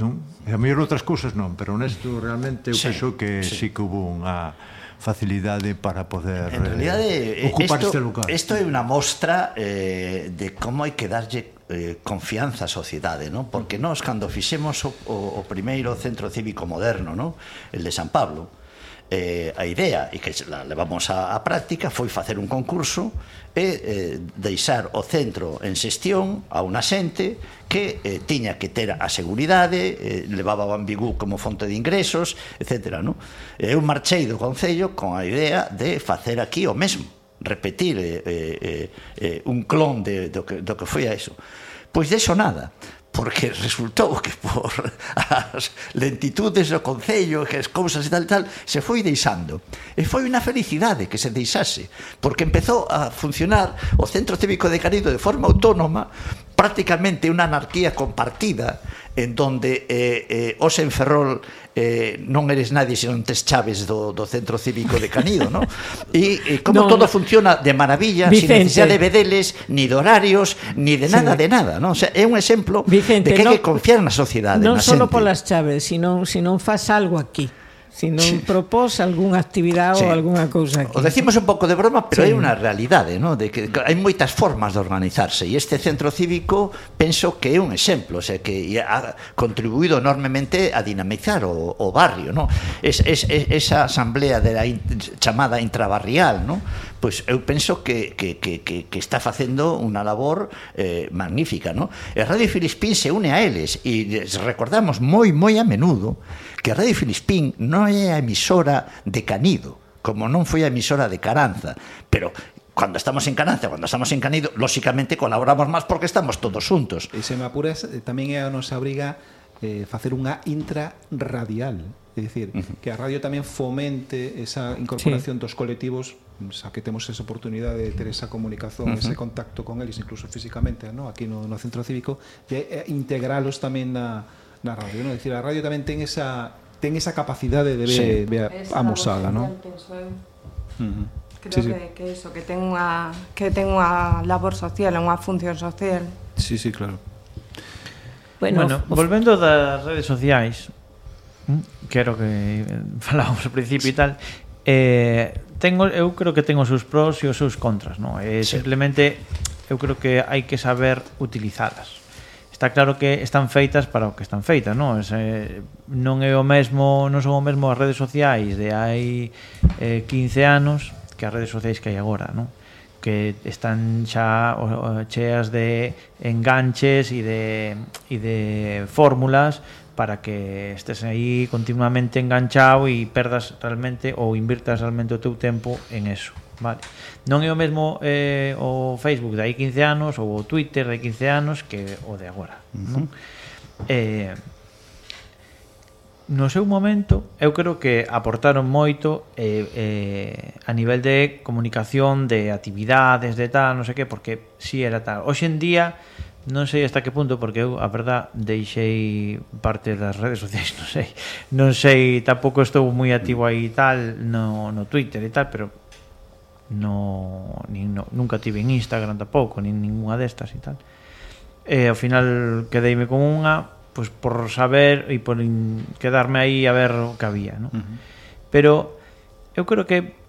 non? E a mellor outras cousas non, pero nesto realmente eu sí, penso que sí. sí que hubo unha facilidade para poder en realidad, eh, ocupar esto, este lugar. Isto é unha mostra eh, de como hai que darlle eh, confianza á sociedade, non? Porque nós cando fixemos o, o, o primeiro centro cívico moderno, non? El de San Pablo, eh, a idea e que la levamos á práctica foi facer un concurso e eh, deixar o centro en xestión a unha xente que eh, tiña que ter a seguridade, eh, levaba o ambigú como fonte de ingresos, etc. No? Eu marchei do Concello con a idea de facer aquí o mesmo, repetir eh, eh, eh, un clon de, do, que, do que foi a iso. Pois deixo nada porque [laughs] resultou que por as lentitudes do Concello, que as cousas e tal tal, se foi deixando. E foi unha felicidade que se deixase, porque empezou a funcionar o Centro Cívico de Carido de forma autónoma, prácticamente unha anarquía compartida, en donde eh, eh, os en Ferrol eh, non eres nadie se non tes chaves do, do centro cívico de Canido, ¿no? [laughs] E, e como no, todo funciona de maravilla, Vicente. sin necesidade de vedeles, ni de horarios, ni de nada, sí. de nada, ¿no? O sea, é un exemplo Vicente, de que no, hai que confiar na sociedade, non só polas chaves, sino, sino faz algo aquí Si non propós algunha actividade sí. ou algunha cousa aquí. O decimos un pouco de broma, pero sí. hai unha realidade, ¿no? de que hai moitas formas de organizarse e este centro cívico penso que é un exemplo, o sea, que ha contribuído enormemente a dinamizar o, o barrio, ¿no? Es, es, es, esa asamblea de la in, chamada intrabarrial, ¿no? pois eu penso que, que, que, que, que está facendo unha labor eh, magnífica, ¿no? E Radio Filispín se une a eles e les recordamos moi moi a menudo que Radio Filispín non é a emisora de Canido, como non foi a emisora de Caranza, pero cando estamos en Canancia, cando estamos en Canido, lóxicamente colaboramos máis porque estamos todos xuntos. E se me apuras, eh, tamén é a nosa obriga eh, facer unha intrarradial, é dicir, uh -huh. que a radio tamén fomente esa incorporación sí. dos colectivos xa que temos esa oportunidade de ter esa comunicación, uh -huh. ese contacto con eles, incluso físicamente, ¿no? aquí no, no centro cívico, de integralos tamén na, na radio, ¿no? Decir, a radio tamén ten esa ten esa capacidade de ver, sí. ver amosada, ¿no? Penso eu. Uh -huh. Creo sí, sí. que, que eso, que ten unha que ten unha labor social, unha función social. Sí, sí, claro. Bueno, bueno volvendo das redes sociais, quero que eh, falábamos ao principio e tal, eh, tengo, eu creo que ten os seus pros e os seus contras, non? Eh, sí. Simplemente eu creo que hai que saber utilizalas. Está claro que están feitas para o que están feitas, non? Eh, non é o mesmo, non son o mesmo as redes sociais de hai eh, 15 anos que as redes sociais que hai agora, non? que están xa cheas de enganches e de, e de fórmulas para que estes aí continuamente enganchado e perdas realmente ou invirtas realmente o teu tempo en eso. Vale. Non é o mesmo eh, o Facebook de hai 15 anos ou o Twitter de hai 15 anos que o de agora, uh -huh. non? Eh, no seu momento eu creo que aportaron moito eh, eh, a nivel de comunicación de actividades de tal, non sei que porque si era tal. Hoxe en día non sei hasta que punto porque eu a verdad deixei parte das redes sociais, [laughs] non sei. Non sei, tampouco estou moi activo aí tal no no Twitter e tal, pero no, nin, no nunca tive en Instagram tampouco, nin ningunha destas e tal. E ao final quedeime con unha pois por saber e por in, quedarme aí a ver o que había, non? Uh -huh. Pero eu creo que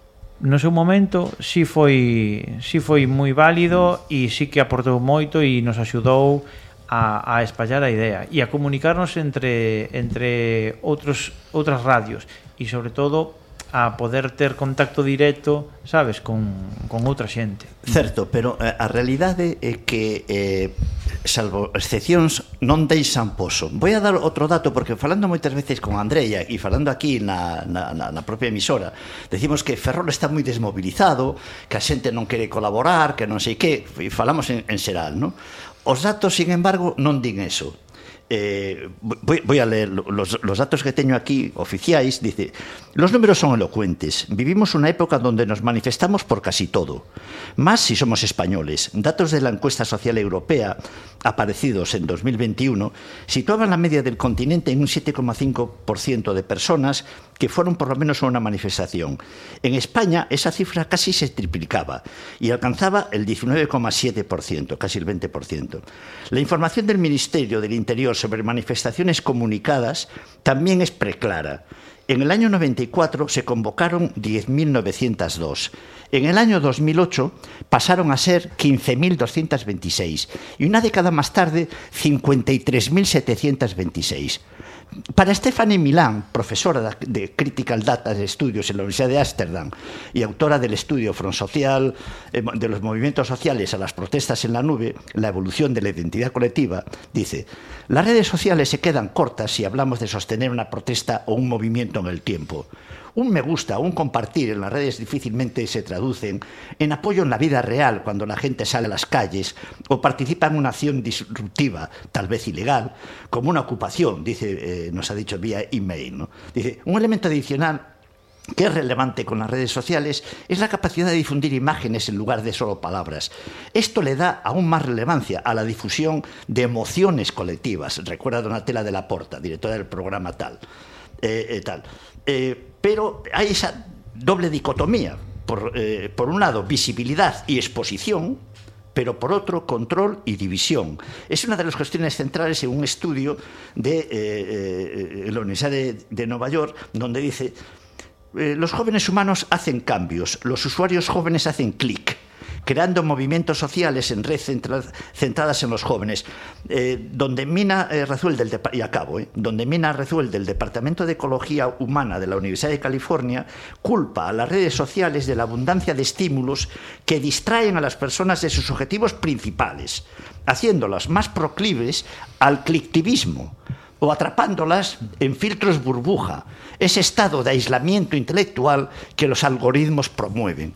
no seu momento si foi si foi moi válido e si que aportou moito e nos axudou a, a espallar a idea e a comunicarnos entre entre outros outras radios e sobre todo a poder ter contacto directo, sabes, con, con outra xente. Certo, pero eh, a realidade é que eh, salvo excepcións, non deixan poso. Voy a dar outro dato, porque falando moitas veces con Andrea e falando aquí na, na, na propia emisora, decimos que Ferrol está moi desmobilizado, que a xente non quere colaborar, que non sei que, e falamos en, en xeral, non? Os datos, sin embargo, non din eso Eh, voy, a leer los, datos que tengo aquí, oficiales. Dice, los números son elocuentes. Vivimos una época donde nos manifestamos por casi todo. Más si somos españoles. Datos de la encuesta social europea, aparecidos en 2021, situaban la media del continente en un 7,5% de personas que fueron por lo menos a una manifestación. En España esa cifra casi se triplicaba y alcanzaba el 19,7%, casi el 20%. La información del Ministerio del Interior sobre manifestaciones comunicadas también es preclara. En el año 94 se convocaron 10.902. En el año 2008 pasaron a ser 15.226 y una década más tarde 53.726. Para Stephanie Milán, profesora de Critical Data de Estudios en la Universidad de Ámsterdam y autora del estudio Front Social eh, de los movimientos sociales a las protestas en la nube, la evolución de la identidad colectiva, dice, las redes sociales se quedan cortas si hablamos de sostener una protesta o un movimiento en el tiempo. Un me gusta un compartir en las redes difícilmente se traducen en apoyo en la vida real cuando la gente sale a las calles o participa en una acción disruptiva, tal vez ilegal, como una ocupación, dice, eh, nos ha dicho vía email. Dice, un elemento adicional que es relevante con las redes sociales es la capacidad de difundir imágenes en lugar de solo palabras. Esto le da aún más relevancia a la difusión de emociones colectivas. Recuerda Donatella de la Porta, directora del programa tal. Eh, eh, tal. Eh, pero hay esa doble dicotomía. Por, eh, por un lado, visibilidad y exposición, pero por otro, control y división. Es una de las cuestiones centrales en un estudio de eh, la Universidad de, Nueva York, donde dice, los jóvenes humanos hacen cambios, los usuarios jóvenes hacen clic creando movimientos sociales en red centradas en los jóvenes, eh, donde Mina eh, Rezuel del y acabo, eh, donde Mina Rezuel del Departamento de Ecología Humana de la Universidad de California culpa a las redes sociales de la abundancia de estímulos que distraen a las personas de sus objetivos principales, haciéndolas más proclives al clictivismo o atrapándolas en filtros burbuja, ese estado de aislamiento intelectual que los algoritmos promueven.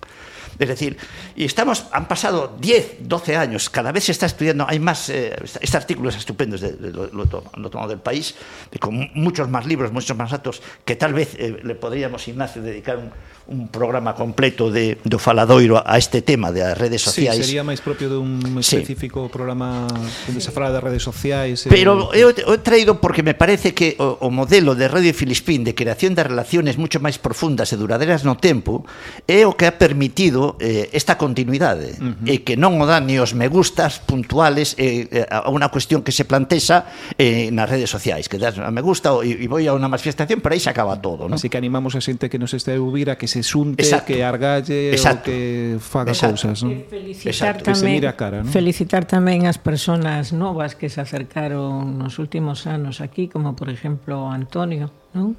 Es decir, y estamos, han pasado 10, 12 años, cada vez se está estudiando, hay más, eh, este artículo es estupendo, de, de, de, lo, lo tomado del país, con muchos más libros, muchos más datos, que tal vez eh, le podríamos, Ignacio, dedicar un, un programa completo de, do faladoiro a este tema de das redes sociais. Sí, sería máis propio dun específico sí. programa onde se fala das redes sociais. Eh. Pero eh... eu, he traído porque me parece que o, o modelo de Radio Filispín de creación de relaciones mucho máis profundas e duraderas no tempo é o que ha permitido eh, esta continuidade uh -huh. e que non o dan ni os me gustas puntuales eh, a unha cuestión que se plantexa eh, nas redes sociais que das a me gusta e, e vou a unha manifestación pero aí se acaba todo ¿no? así que animamos a xente que nos este a ouvir a que se xunte Exacto. que argalle Exacto. o que faga Exacto. cousas ¿no? felicitar, Exacto. Tamén, que cara, ¿no? felicitar tamén as persoas novas que se acercaron nos últimos anos aquí como por exemplo Antonio non?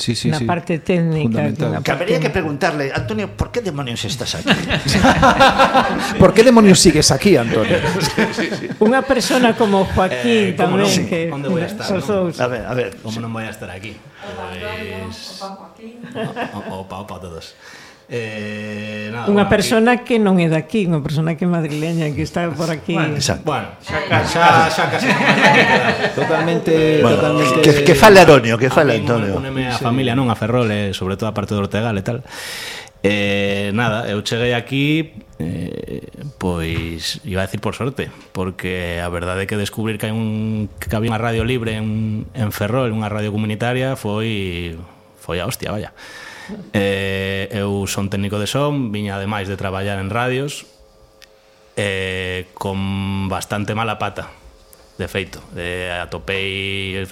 sí, sí, na sí. parte técnica. Que, que habría que preguntarle, Antonio, por qué demonios estás aquí? [laughs] por qué demonios sigues aquí, Antonio? [laughs] sí, sí, sí. Unha persona como eh, Joaquín eh, tamén non, que onde voy a estar? Sos. A ver, a ver, como sí. non vou a estar aquí? Pues... Opa, Joaquín. Opa, opa, todos. Eh, nada, unha bueno, persona aquí. que non é daqui, unha persona que é madrileña, que está por aquí. Bueno, bueno xa, xa, xa casi. [laughs] totalmente, bueno, totalmente que, que fala Antonio, que fala Antonio. Poneme a sí. familia, non a Ferrol, eh, sobre todo a parte do Ortegal e tal. Eh, nada, eu cheguei aquí eh, pois iba a decir por sorte, porque a verdade é que descubrir que hai un que había unha radio libre en, en Ferrol, unha radio comunitaria foi foi a hostia, vaya. Eh, eu son técnico de son, viña ademais de traballar en radios, eh, con bastante mala pata, de feito. Eh, atopei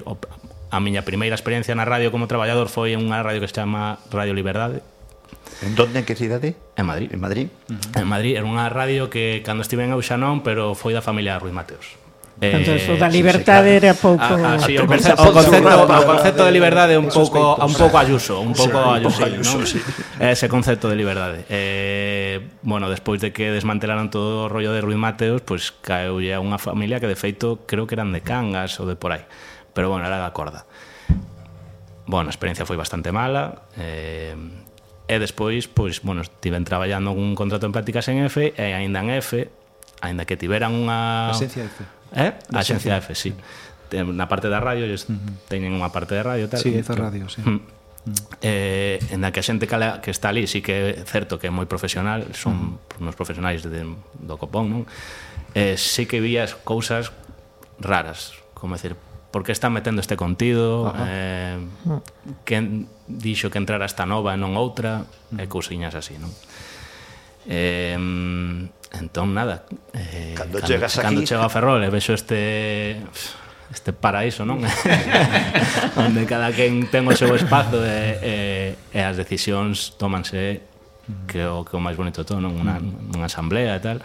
a miña primeira experiencia na radio como traballador foi en unha radio que se chama Radio Liberdade. En donde, en que cidade? En Madrid. En Madrid. Uh -huh. En Madrid, era unha radio que cando estive en Auxanón, pero foi da familia Ruiz Mateos. Eh, entón, o da liberdade sí, claro. era pouco ah, ah, sí, o, concepto, o, concepto, o concepto de liberdade un pouco un pouco ayuso, un pouco sí, ayuso, ayuso ¿no? sí. ese concepto de liberdade. Eh, bueno, despois de que desmantelaran todo o rollo de Rui Mateos, pois pues, caeulle a unha familia que de feito creo que eran de Cangas ou de por aí. Pero bueno, era da corda. Bueno, a experiencia foi bastante mala, eh, e despois, pois, bueno, estiven traballando un contrato en prácticas en F e aínda en F, aínda que tiveran unha... Presencia F Eh? A Xencia ah, F, sí. Na parte da radio, eles teñen unha parte de radio tal. Sí, esa radio, sí. Mm, eh, en a que a xente cala, que está ali sí que é certo que é moi profesional son uh -huh. unos profesionais de, do copón non? Eh, sí que vías cousas raras como decir, por que están metendo este contido uh -huh. eh, mm. que dixo que entrara esta nova e non outra uh -huh. e cousiñas así non? Eh, mm, Entón, nada, eh, cando, cando chegas cando, aquí... Cando chego a Ferrol e vexo este este paraíso, non? [laughs] Onde cada quen ten o seu espazo e, e, e as decisións tómanse que o, que o máis bonito todo, non? Unha, mm. unha asamblea e tal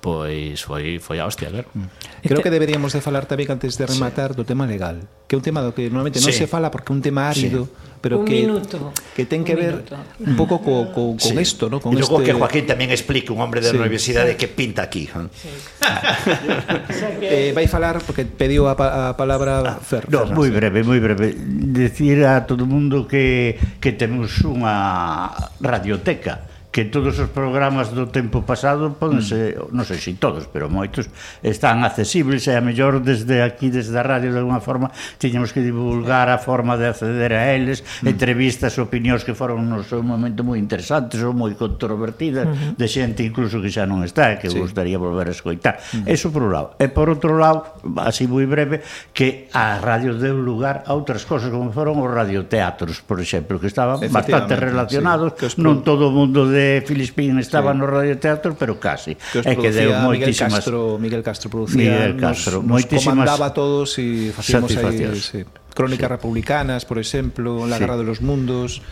pois foi foi a hostia, claro. Mm. Creo que deberíamos de falar tamén antes de rematar sí. do tema legal, que é un tema do que normalmente sí. non se fala porque é un tema árido, sí. pero un que minuto. que ten que un ver minuto. un pouco co, co, con sí. esto, ¿no? con E logo este... que Joaquín tamén explique un hombre da sí. universidade sí. que pinta aquí. ¿eh? Sí. [laughs] eh, vai falar porque pediu a, pa a palabra ah, Fer. No, moi breve, moi breve. Decir a todo mundo que que temos unha radioteca que todos os programas do tempo pasado pódense, mm. non sei se todos, pero moitos están accesibles e a mellor desde aquí, desde a radio de alguna forma tiñamos que divulgar a forma de acceder a eles, mm. entrevistas, opinións que foron no seu momento moi interesantes ou moi controvertidas mm -hmm. de xente incluso que xa non está e que sí. gustaría volver a escoitar. Mm -hmm. Eso por un lado. E por outro lado, así moi breve, que a radio deu lugar a outras cosas como foron os radioteatros, por exemplo, que estaban bastante relacionados, sí. non todo o mundo de de Filispín estaba sí. no radioteatro, pero casi. Que que deu moitísimas... Miguel Castro, Miguel Castro producía, Miguel Castro, nos, nos comandaba todos e facíamos aí... Sí. Crónicas sí. republicanas, por exemplo, La sí. guerra de los mundos,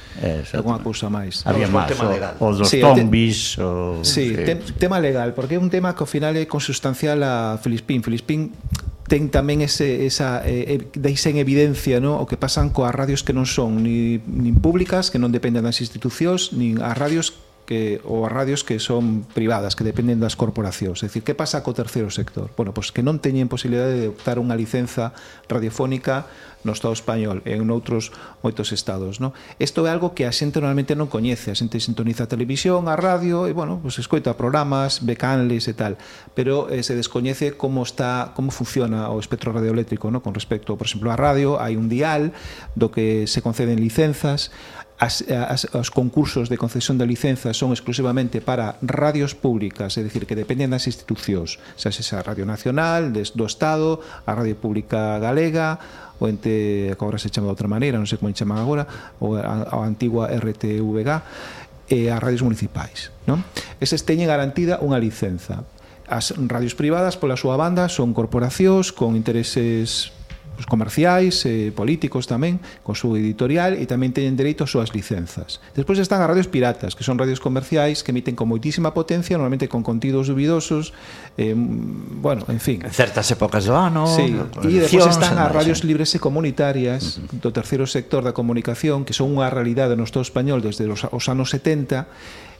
algunha cousa máis. Había máis, o, o dos sí, zombies... Te, o, sí, sí. Te, tema legal, porque é un tema que ao final é consustancial a Filispín. Filispín ten tamén ese, esa, eh, deixa en evidencia no? o que pasan coas radios que non son nin, nin públicas, que non dependen das institucións, nin as radios que ou as radios que son privadas, que dependen das corporacións. É dicir, que pasa co terceiro sector? Bueno, pois que non teñen posibilidade de optar unha licenza radiofónica no Estado español e en outros moitos estados. No? Isto é algo que a xente normalmente non coñece. A xente sintoniza a televisión, a radio, e, bueno, pues, escoita programas, ve canles e tal. Pero eh, se descoñece como está como funciona o espectro radioeléctrico no? con respecto, por exemplo, a radio. Hai un dial do que se conceden licenzas, as, as, os concursos de concesión da licenza son exclusivamente para radios públicas, é dicir, que dependen das institucións, xa sexa a Radio Nacional, des, do Estado, a Radio Pública Galega, o ente que agora se chama de outra maneira, non sei como se chama agora, ou a, a antigua RTVG, e as radios municipais. Non? Eses teñen garantida unha licenza. As radios privadas, pola súa banda, son corporacións con intereses os comerciais, eh, políticos tamén, con súa editorial e tamén teñen dereito ás súas licenzas. Despois están as radios piratas, que son radios comerciais que emiten con moitísima potencia, normalmente con contidos dubidosos, eh, bueno, en fin. En certas épocas do ano. Sí. E despois están as radios libres e comunitarias uh -huh. do terceiro sector da comunicación, que son unha realidade no Estado español desde os, os anos 70,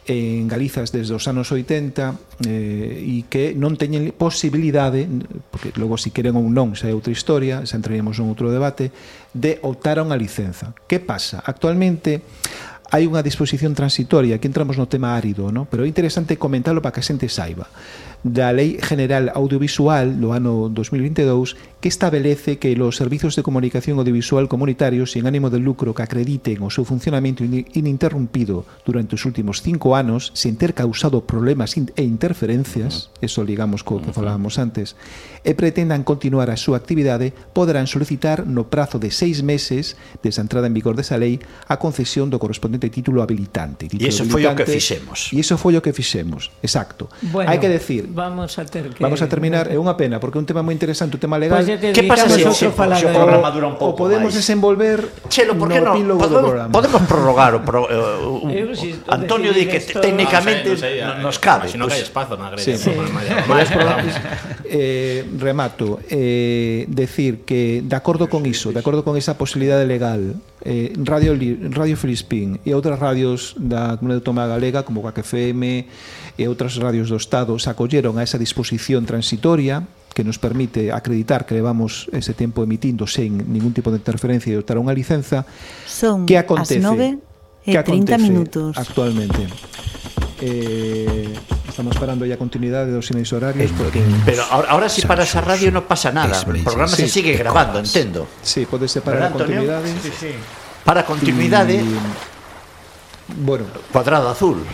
en Galizas desde os anos 80 eh, e que non teñen posibilidade, porque logo se si queren ou non, xa é outra historia, xa entraríamos en outro debate, de optar a unha licenza. Que pasa? Actualmente hai unha disposición transitoria, que entramos no tema árido, no? pero é interesante comentalo para que a xente saiba da Lei General Audiovisual do ano 2022 que establece que los servizos de comunicación audiovisual comunitarios sin ánimo de lucro que acrediten o seu funcionamento ininterrumpido durante os últimos cinco anos sin ter causado problemas e interferencias, eso ligamos co que falábamos antes, e pretendan continuar a súa actividade, poderán solicitar no prazo de seis meses desde a entrada en vigor desa lei a concesión do correspondente título habilitante. E iso foi o que fixemos. E iso foi o que fixemos, exacto. Bueno. Hai que decir vamos a ter que Vamos a terminar, é unha pena porque é un tema moi interesante, un tema legal. Pois pues que pasa se outro falado? O programa dura un pouco. O podemos máis. desenvolver Chelo, por que no? no? Podemos, podemos prorrogar o pro, uh, un, Eu, si Antonio di que esto... técnicamente no sei, no sei, nos cabe. Imagino pues, hai espazo na grella. Sí. Sí. eh, remato. Eh, decir que de acordo con iso, de acordo con esa posibilidade legal eh, Radio, Radio Filispín e outras radios da Comunidade Autónoma Galega como Coac FM e outras radios do Estado se acolleron a esa disposición transitoria que nos permite acreditar que levamos ese tempo emitindo sen ningún tipo de interferencia e dotar unha licenza. Son que acontece, as 9 e 30 acontece minutos. actualmente? eh, estamos parando ya a continuidade dos sinais horarios porque... pero ahora, ahora si paras a radio no pasa nada. O programa sí, se sigue grabando, entendo si, sí, pode separar a continuidade sí, sí. para continuidade y... bueno. Cuadrado azul.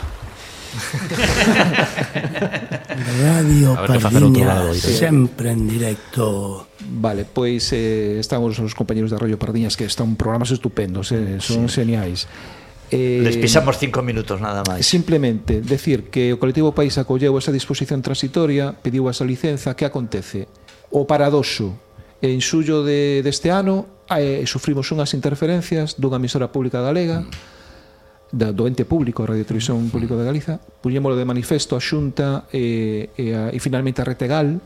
Radio Pardiñas, sí. sempre en directo. Vale, pois eh, estamos os compañeros de Radio Pardiñas que están programas estupendos, eh, son sí. señais. Eh, Les pisamos cinco minutos nada máis. Simplemente decir que o colectivo País acolleu esa disposición transitoria, pediu esa licenza, que acontece? O paradoxo, en xullo de, deste ano eh, sufrimos unhas interferencias dunha emisora pública galega, mm. da, do ente público, Radio Televisión mm. Público de Galiza, puñémolo de manifesto a Xunta e, e, a, e finalmente a Retegal.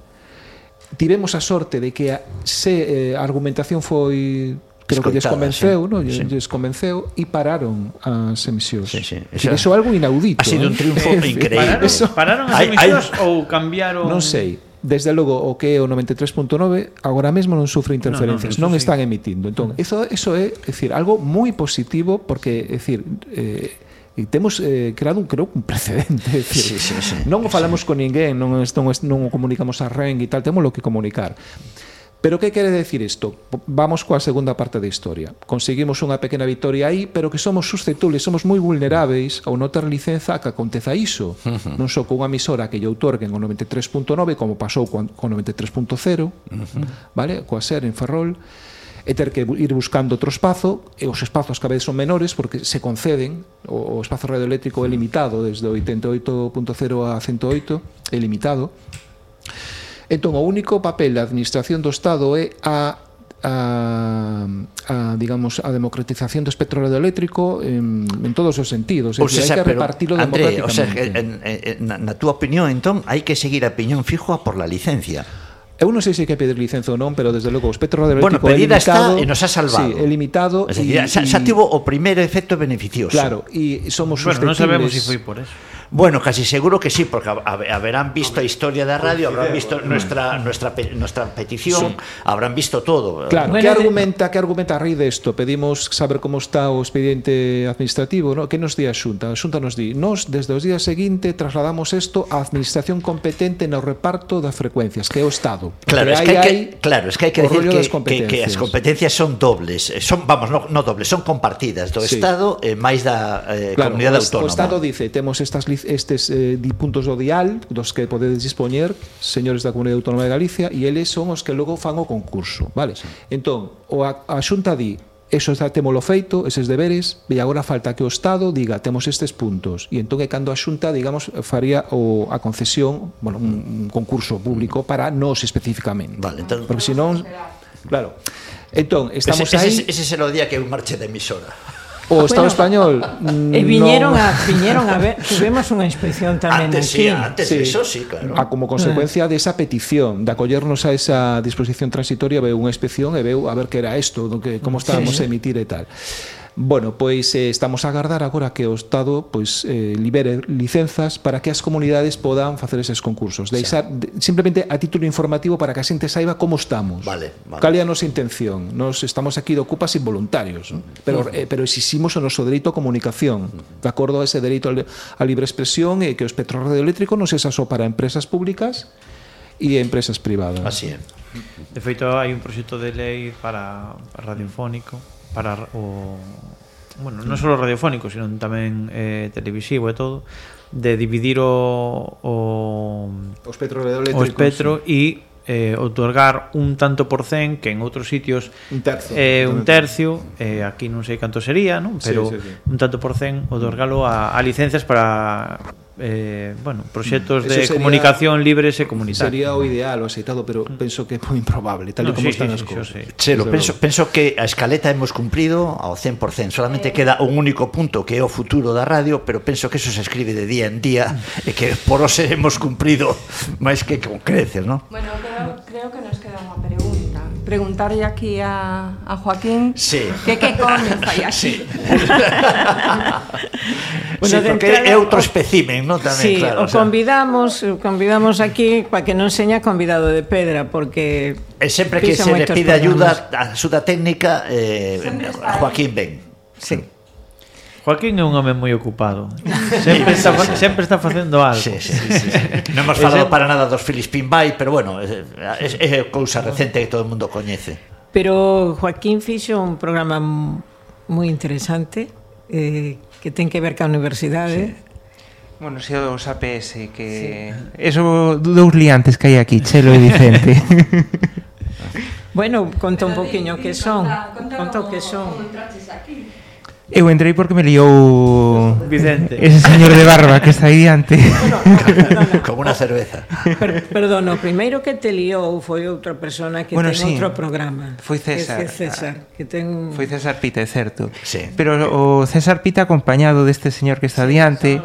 Tivemos a sorte de que a, se eh, a argumentación foi creo que lles convenceu, sí, non? Sí. Lles convenceu e pararon as emisións. Sí, sí. Eso, é algo inaudito. Ha sido un eh. triunfo [laughs] increíble. Pararon, pararon as emisións ou cambiaron Non sei. Desde logo o que é o 93.9 agora mesmo non sufre interferencias, no, no, non, non están emitindo. Entón, mm. eso eso é, é decir, algo moi positivo porque, é decir, eh e temos eh, creado un creo un precedente, decir, sí, sí, sí, non o falamos sí. con ninguén, non, non, non o comunicamos a Ren e tal, temos lo que comunicar. Pero que quere decir isto? Vamos coa segunda parte da historia. Conseguimos unha pequena victoria aí, pero que somos susceptibles, somos moi vulneráveis ao non ter licenza a que aconteza iso. Uh -huh. Non só cunha emisora que lle outorguen o 93.9, como pasou con 93.0, uh -huh. vale? coa SER en Ferrol, e ter que ir buscando outro espazo, e os espazos cada vez son menores porque se conceden, o, o espazo radioeléctrico é limitado, desde o 88.0 a 108, é limitado, Entón, o único papel da Administración do Estado é a a, a digamos a democratización do espectro radioeléctrico en, en todos os sentidos, é dicir, sea, hai que repartilo André, o sea, en, en, na, na túa opinión entón hai que seguir a piñón fijo a por la licencia. Eu non sei se hai que pedir licenza ou non, pero desde logo o espectro radioeléctrico bueno, é limitado. Está e nos ha salvado. Sí, é limitado. Es decir, y, xa, xa tivo o primeiro efecto beneficioso. Claro, e somos bueno, non sabemos se si foi por eso. Bueno, casi seguro que sí, porque habrán visto a historia da radio, habrán visto nuestra mm. nuestra nuestra petición, sí. habrán visto todo. Claro, ¿qué argumenta, que argumenta a raíz desto? Pedimos saber como está o expediente administrativo, ¿no? Que nos di a Xunta? A Xunta nos di, nos desde os días seguinte trasladamos isto á administración competente no reparto das frecuencias, que é o Estado. Claro, es que hai, que, claro, es que hai que decir que, que, que as competencias son dobles, eh, son vamos, no, no dobles, son compartidas do sí. Estado e eh, máis da eh, claro, comunidade autónoma. O Estado dice, temos estas licencias estes eh, di puntos do dial dos que podedes dispoñer señores da Comunidade Autónoma de Galicia e eles son os que logo fan o concurso, vale? Sí. Entón, o a, a Xunta di Eso está temolo feito, eses deberes, e agora falta que o Estado diga, temos estes puntos. E entón é cando a Xunta, digamos, faría o, a concesión, bueno, un, un concurso público para nós especificamente. Vale, entón... Porque senón... Claro. Entón, estamos ese, ese, aí... Ese será o día que eu marche de emisora. O ah, Estado bueno, español [laughs] E viñeron non... a viñeron a ver, tivemos unha inspección tamén antes, aquí. Sí, antes sí. eso sí, claro. A como consecuencia ah. desa esa petición de acollernos a esa disposición transitoria veu unha inspección e veu a ver que era isto, do que como estábamos sí. a emitir e tal. Bueno, pois eh, estamos a agardar agora que o Estado pois eh, libere licenzas para que as comunidades podan facer eses concursos. Deixar de, simplemente a título informativo para que a xente saiba como estamos. Vale, vale. Cal é a nosa intención? Nos estamos aquí de ocupas involuntarios, ¿no? pero eh, pero exiximos o noso dereito a comunicación, de acordo a ese dereito á libre expresión e que o espectro radioeléctrico non sexa só para empresas públicas e empresas privadas. Así é. De feito, hai un proxecto de lei para radiofónico para o bueno, non só radiofónico, sino tamén eh, televisivo e todo, de dividir o o, o espectro radioeléctrico o espectro sí. e eh, otorgar un tanto por cen que en outros sitios un tercio, eh, un tercio eh, aquí non sei canto sería non? pero sí, sí, sí. un tanto por cen otorgalo a, a licencias para eh, bueno, proxectos de sería, comunicación libres e comunitarios. Sería o ideal, o aceitado, pero mm. penso que é moi improbable, tal no, como sí, están sí, as sí, cousas. Chelo, penso, penso que a escaleta hemos cumprido ao 100%, solamente eh. queda un único punto que é o futuro da radio, pero penso que eso se escribe de día en día mm. e que por os hemos cumprido máis que con creces, ¿no? Bueno, creo, creo que no preguntarlle aquí a, a Joaquín sí. que que coño fai aquí. Sí. [laughs] bueno, sí, porque é outro especimen, non tamén, sí, claro. O, o sea. convidamos, o convidamos aquí para que non seña convidado de pedra, porque E sempre que se le pide programas. ayuda, axuda técnica, eh, Joaquín ben. Sí. Joaquín é un home moi ocupado. [laughs] Sempre está, sempre está facendo algo. Sí, sí, sí, sí. [laughs] Non hemos falado para nada dos Filispin Bay, pero bueno, é, é, é cousa recente que todo o mundo coñece. Pero Joaquín fixo un programa moi interesante eh, que ten que ver ca universidade. Sí. Bueno, se os APS eh, que sí. eso dous liantes que hai aquí, Chelo e Vicente. [laughs] bueno, conta un poquinho que son, conta o que son. Como aquí, Eu entrei porque me liou Vicente. ese señor de barba que está aí diante. No, [laughs] Como unha cerveza. Per, perdón, o primeiro que te liou foi outra persona que bueno, ten sí. outro programa. Foi César. Que César, que ten... Foi César Pita, é certo. Sí. Pero o César Pita acompañado deste señor que está sí, diante.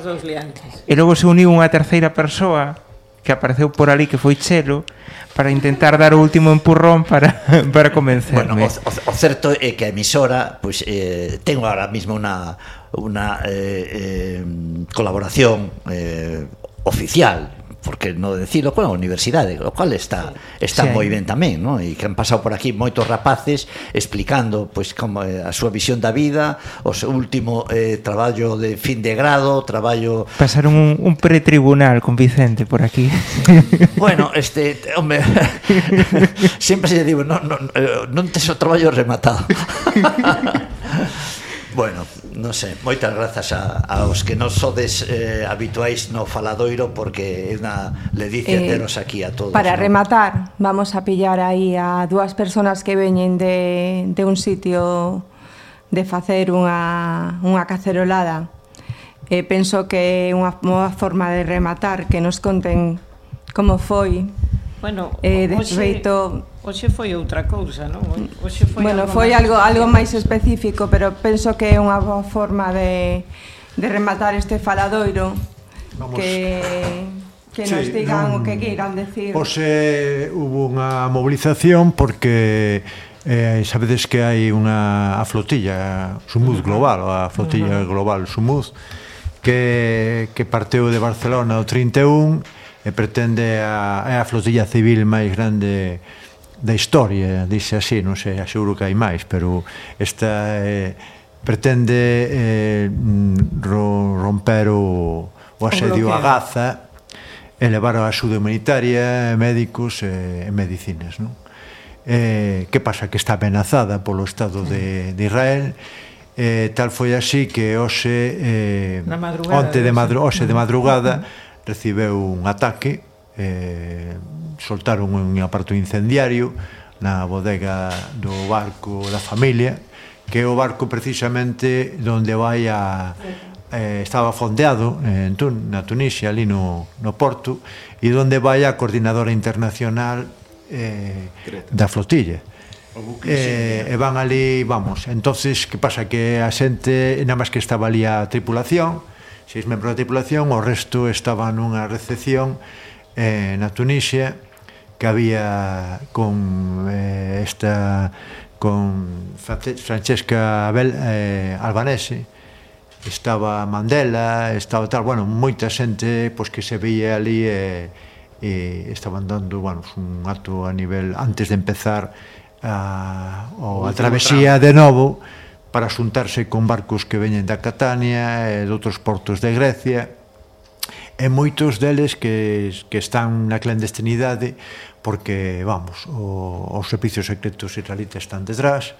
E logo se uniu unha terceira persoa que apareceu por ali que foi Chelo para intentar dar o último empurrón para, [laughs] para convencerme. Bueno, o, o, o certo é que a emisora pois, eh, ten ahora mesmo unha, unha eh, eh, colaboración eh, oficial porque no decilo con a universidade, o cual está está sí. moi ben tamén, non? E que han pasado por aquí moitos rapaces explicando pois como eh, a súa visión da vida, o seu último eh, traballo de fin de grado, traballo Pasaron un, un pretribunal con Vicente por aquí. [laughs] Bueno, este, hombre [laughs] sempre se digo, non non eh, non tes o traballo rematado. [laughs] bueno, non sei, moitas grazas a, aos que non sodes eh, habituais no faladoiro porque é unha ledicia eh, teros aquí a todos. Para ¿no? rematar, vamos a pillar aí a dúas persoas que veñen de, de un sitio de facer unha, unha cacerolada. Eh, penso que é unha boa forma de rematar que nos conten como foi Bueno, eh, de hoxe... feito Oxe foi outra cousa, non? Oxe foi bueno, algo foi máis algo, algo máis específico, pero penso que é unha boa forma de, de rematar este faladoiro Vamos. que que sí, nos digan non, o que queiran decir. Hoxe hubo unha movilización porque eh, sabedes que hai unha a flotilla, Sumuz Global, a flotilla uh -huh. global Sumuz, que, que parteu de Barcelona o 31 e pretende a, é a flotilla civil máis grande da historia, dixe así, non sei, aseguro que hai máis, pero esta eh, pretende eh, romper o, o asedio a Gaza e levar a axuda humanitaria, médicos e, e medicinas, non? Eh, que pasa? Que está amenazada polo Estado de, de Israel eh, tal foi así que hoxe eh, onte de, madru hoxe de madrugada recibeu un ataque eh, soltaron un aparto incendiario na bodega do barco da familia, que é o barco precisamente donde vai a eh, estaba fondeado eh, en Tun, na Tunisia, ali no, no Porto, e donde vai a coordinadora internacional eh, da flotilla. Eh, e van ali, vamos, entonces que pasa que a xente, nada máis que estaba ali a tripulación, seis membros da tripulación, o resto estaba nunha recepción eh, na Tunisia, que había con eh, esta con Francesca Abel, eh, Albanese. Estaba Mandela estaba tal, bueno, moita xente pois, que se veía ali e, eh, e estaban dando bueno, un acto a nivel antes de empezar a, o, a travesía de novo para xuntarse con barcos que veñen da Catania e de outros portos de Grecia. E moitos deles que, que están na clandestinidade porque, vamos, o, os servicios secretos israelitas están detrás,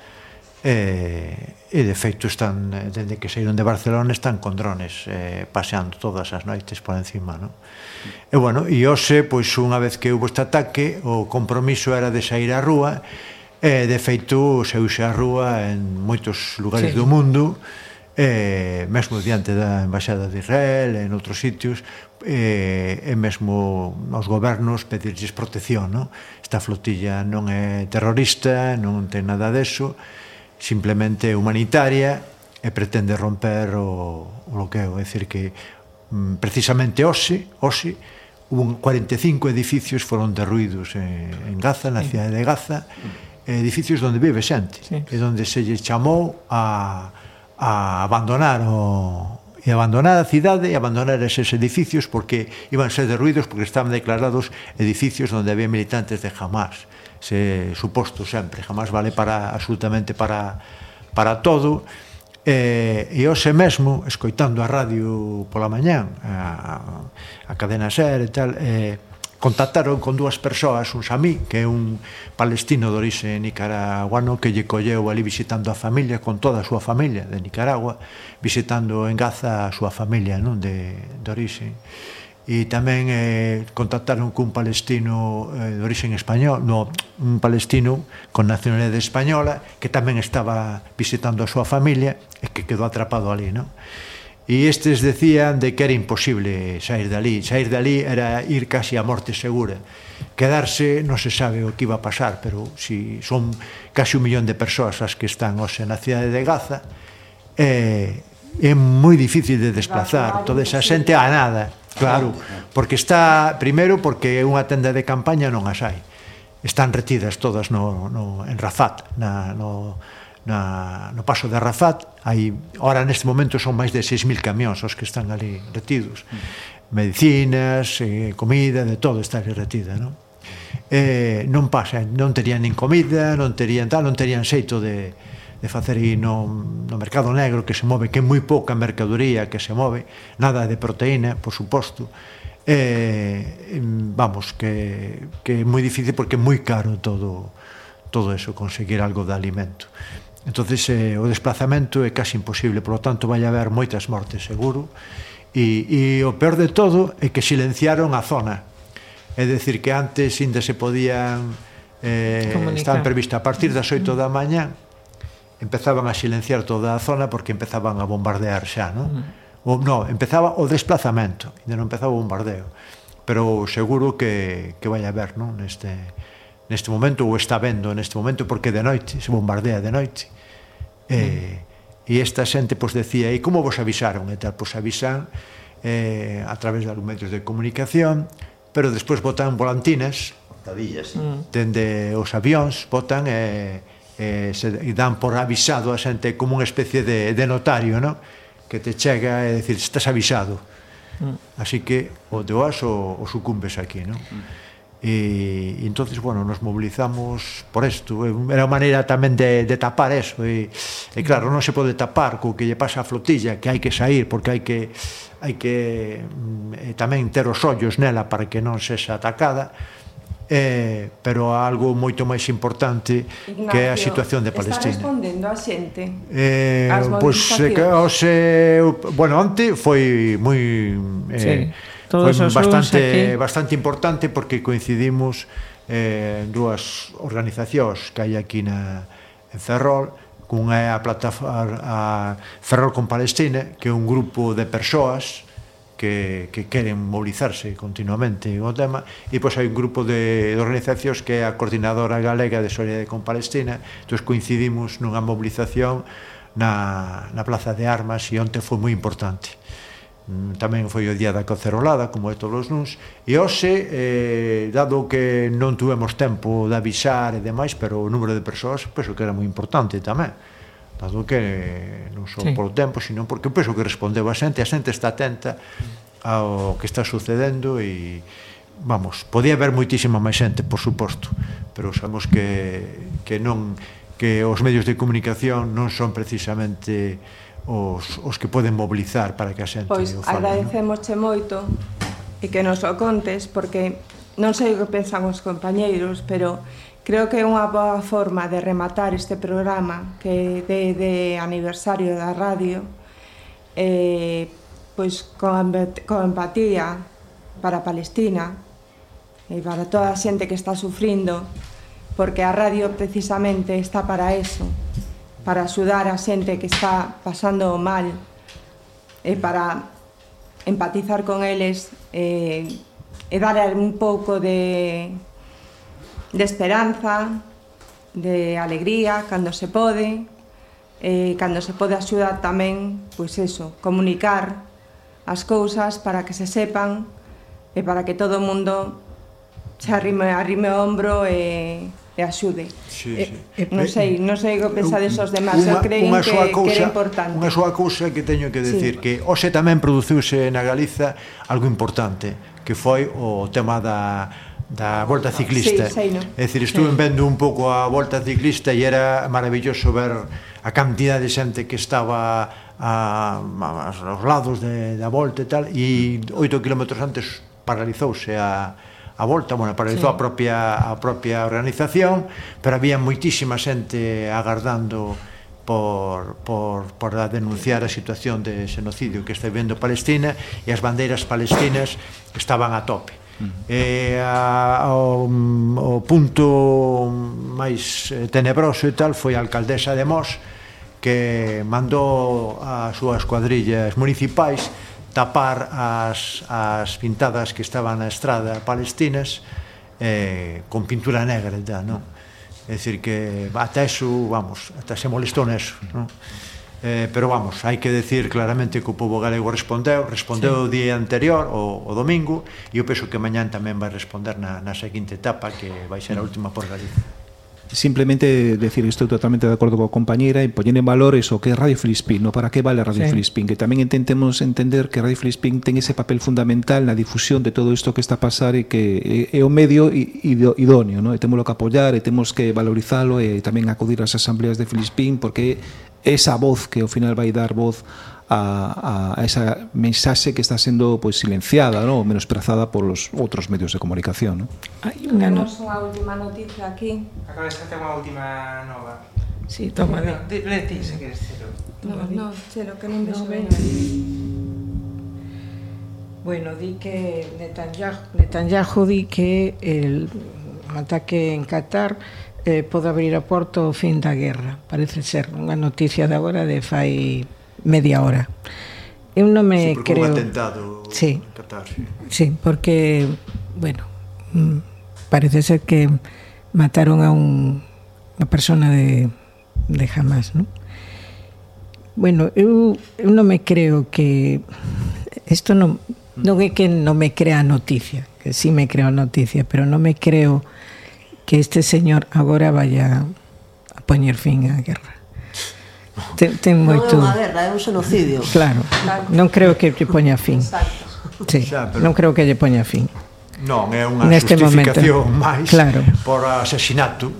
e, e de feito están, dende que saíron de Barcelona, están con drones eh, paseando todas as noites por encima, non? E, bueno, e hoxe, pois, unha vez que houve este ataque, o compromiso era de sair á rúa, e, de feito, se usa rúa en moitos lugares sí. do mundo, e mesmo diante da Embaixada de Israel en outros sitios Eh, e, e mesmo aos gobernos pedirlles protección, non? Esta flotilla non é terrorista, non ten nada deso, simplemente humanitaria e pretende romper o, o bloqueo, é dicir que mm, precisamente hoxe, hoxe un 45 edificios foron derruídos en, en Gaza, na cidade de Gaza, eh, edificios onde vive xente, sí. e onde se lle chamou a, a abandonar o, e abandonar a cidade e abandonar eses edificios porque iban ser derruídos porque estaban declarados edificios onde había militantes de Hamas se suposto sempre. Jamás vale para absolutamente para, para todo. E, e hoxe mesmo, escoitando a radio pola mañán, a, a cadena SER e tal, e, contactaron con dúas persoas, un Samí, que é un palestino de orixe nicaraguano que lle colleu ali visitando a familia con toda a súa familia de Nicaragua, visitando en Gaza a súa familia, non, de de orixe. E tamén eh, contactaron cun palestino eh, de orixe español, no, un palestino con nacionalidade española que tamén estaba visitando a súa familia e que quedou atrapado ali, non? E estes decían de que era imposible sair dali. Sair dali era ir casi a morte segura. Quedarse non se sabe o que iba a pasar, pero si son casi un millón de persoas as que están hoxe na cidade de Gaza, eh, é moi difícil de desplazar toda esa xente a nada. Claro, porque está, primeiro, porque unha tenda de campaña non as hai. Están retidas todas no, no, en Rafat, na, no, na, no paso de Rafat hai, ora neste momento son máis de 6.000 camións os que están ali retidos mm. medicinas, eh, comida de todo está ali retida non? Eh, non pasa, non terían nin comida non terían tal, non terían xeito de, de facer aí no, no mercado negro que se move, que é moi pouca mercadoría que se move, nada de proteína, por suposto. Eh, vamos, que, que é moi difícil porque é moi caro todo todo eso, conseguir algo de alimento entonces eh, o desplazamento é casi imposible por lo tanto vai haber moitas mortes seguro e, e o peor de todo é que silenciaron a zona é dicir que antes ainda se podían eh, estaban prevista a partir das 8 da mañá empezaban a silenciar toda a zona porque empezaban a bombardear xa non? Mm. O, no, empezaba o desplazamento ainda non empezaba o bombardeo pero seguro que, que vai haber non? neste neste momento ou está vendo neste momento porque de noite, se bombardea de noite. Eh, mm. E esta xente pois decía, e como vos avisaron? E tal, pois avisan eh, a través de algún medios de comunicación, pero despois botan volantinas Tadillas, sí. Mm. Dende os avións, botan e eh, eh, se dan por avisado a xente como unha especie de, de notario, no? que te chega e decir, estás avisado. Mm. Así que o te vas o, o sucumbes aquí, non? Mm e, e entonces bueno, nos mobilizamos por isto, era unha maneira tamén de, de tapar eso e, e claro, non se pode tapar co que lle pasa a flotilla que hai que sair porque hai que hai que mm, tamén ter os ollos nela para que non sexa atacada eh, pero algo moito máis importante Ignacio, que é a situación de Palestina. Está respondendo a xente. Eh, pois pues, que eh, bueno, onte foi moi eh, sí Foi bastante, bastante importante porque coincidimos eh, dúas organizacións que hai aquí na, en Ferrol. Cunha é a, plataforma, a Ferrol con Palestina que é un grupo de persoas que, que queren mobilizarse continuamente o tema. E pois hai un grupo de, de organizacións que é a coordinadora galega de Solidariedade con Palestina entón coincidimos nunha mobilización na, na Plaza de Armas e onte foi moi importante. Mm, tamén foi o día da cacerolada como é todos os nuns e hoxe eh, dado que non tuvemos tempo de avisar e demais pero o número de persoas penso que era moi importante tamén dado que non só sí. polo tempo sino porque penso que respondeu a xente a xente está atenta ao que está sucedendo e vamos, podía haber moitísima máis xente por suposto pero sabemos que, que non que os medios de comunicación non son precisamente os, os que poden mobilizar para que a xente pois, o fale. agradecemosche no? moito e que nos o contes, porque non sei o que pensan os compañeiros, pero creo que é unha boa forma de rematar este programa que de, de aniversario da radio eh, pois con, con empatía para Palestina e para toda a xente que está sufrindo porque a radio precisamente está para eso, para axudar a xente que está pasando mal e para empatizar con eles eh, e dar un pouco de, de esperanza, de alegría, cando se pode, eh, cando se pode axudar tamén, pois eso, comunicar as cousas para que se sepan e para que todo o mundo se arrime, arrime o ombro e e axude. Sí, sí. E, non sei, non sei o pensades os demás, eu creen unha que, cousa, que era importante. Unha súa cousa que teño que decir, sí. que hoxe tamén produciuse na Galiza algo importante, que foi o tema da da volta ciclista. Sí, sei, no. É dicir, estuve sí. vendo un pouco a volta ciclista e era maravilloso ver a cantidad de xente que estaba a, a, aos lados de, da volta e tal e oito kilómetros antes paralizouse a, a volta, bueno, paralizou sí. a propia a propia organización, pero había moitísima xente agardando por, por, por a denunciar a situación de xenocidio que está vivendo Palestina e as bandeiras palestinas estaban a tope. E eh, a, o, o punto máis eh, tenebroso e tal foi a alcaldesa de Mos que mandou as súas cuadrillas municipais tapar as, as pintadas que estaban na estrada palestinas eh, con pintura negra, da, non? É dicir que ata eso, vamos, ata se molestou neso, non? Eh, pero vamos, hai que decir claramente que o povo galego respondeu, respondeu sí. o día anterior, o, o domingo, e eu penso que mañán tamén vai responder na, na seguinte etapa, que vai ser a última por Galicia simplemente decir, estou totalmente de acordo coa compañeira en poñer en valor eso, que é Radio Filispín, no para que vale Radio sí. Filispín, que tamén intentemos entender que Radio Filispín ten ese papel fundamental na difusión de todo isto que está a pasar e que eh, é o medio idóneo, no? e temos que apoyar e temos que valorizalo e tamén acudir ás asambleas de Filispín porque esa voz que ao final vai dar voz a, a esa mensaxe que está sendo pois silenciada, ¿no? menosprezada por os outros medios de comunicación. ¿no? Hai unha no... unha última noticia aquí. Acaba de hacer unha última nova. Sí, toma. No, Leti, se queres, Chelo. No, no, Chelo, que non vexo ben. Bueno, di que Netanyahu, Netanyahu di que el ataque en Qatar eh, pode abrir a porta ao fin da guerra. Parece ser unha noticia de agora de fai media hora. Eu non me sí, creo... Un atentado sí. Qatar, sí. sí, porque, bueno, mm, parece ser que mataron a un, unha persona de, de Hamas, non? Bueno, eu, eu non me creo que isto non, non é que non me crea noticia, que sí me creo noticia, pero non me creo que este señor agora vaya a poñer fin á guerra. Ten, ten moito... Non é unha guerra, é un xenocidio. Claro. Non creo que lle poña fin. Exacto. Sí, xa, pero... non creo que lle poña fin. Non, é unha Neste justificación momento. máis claro. por asesinato.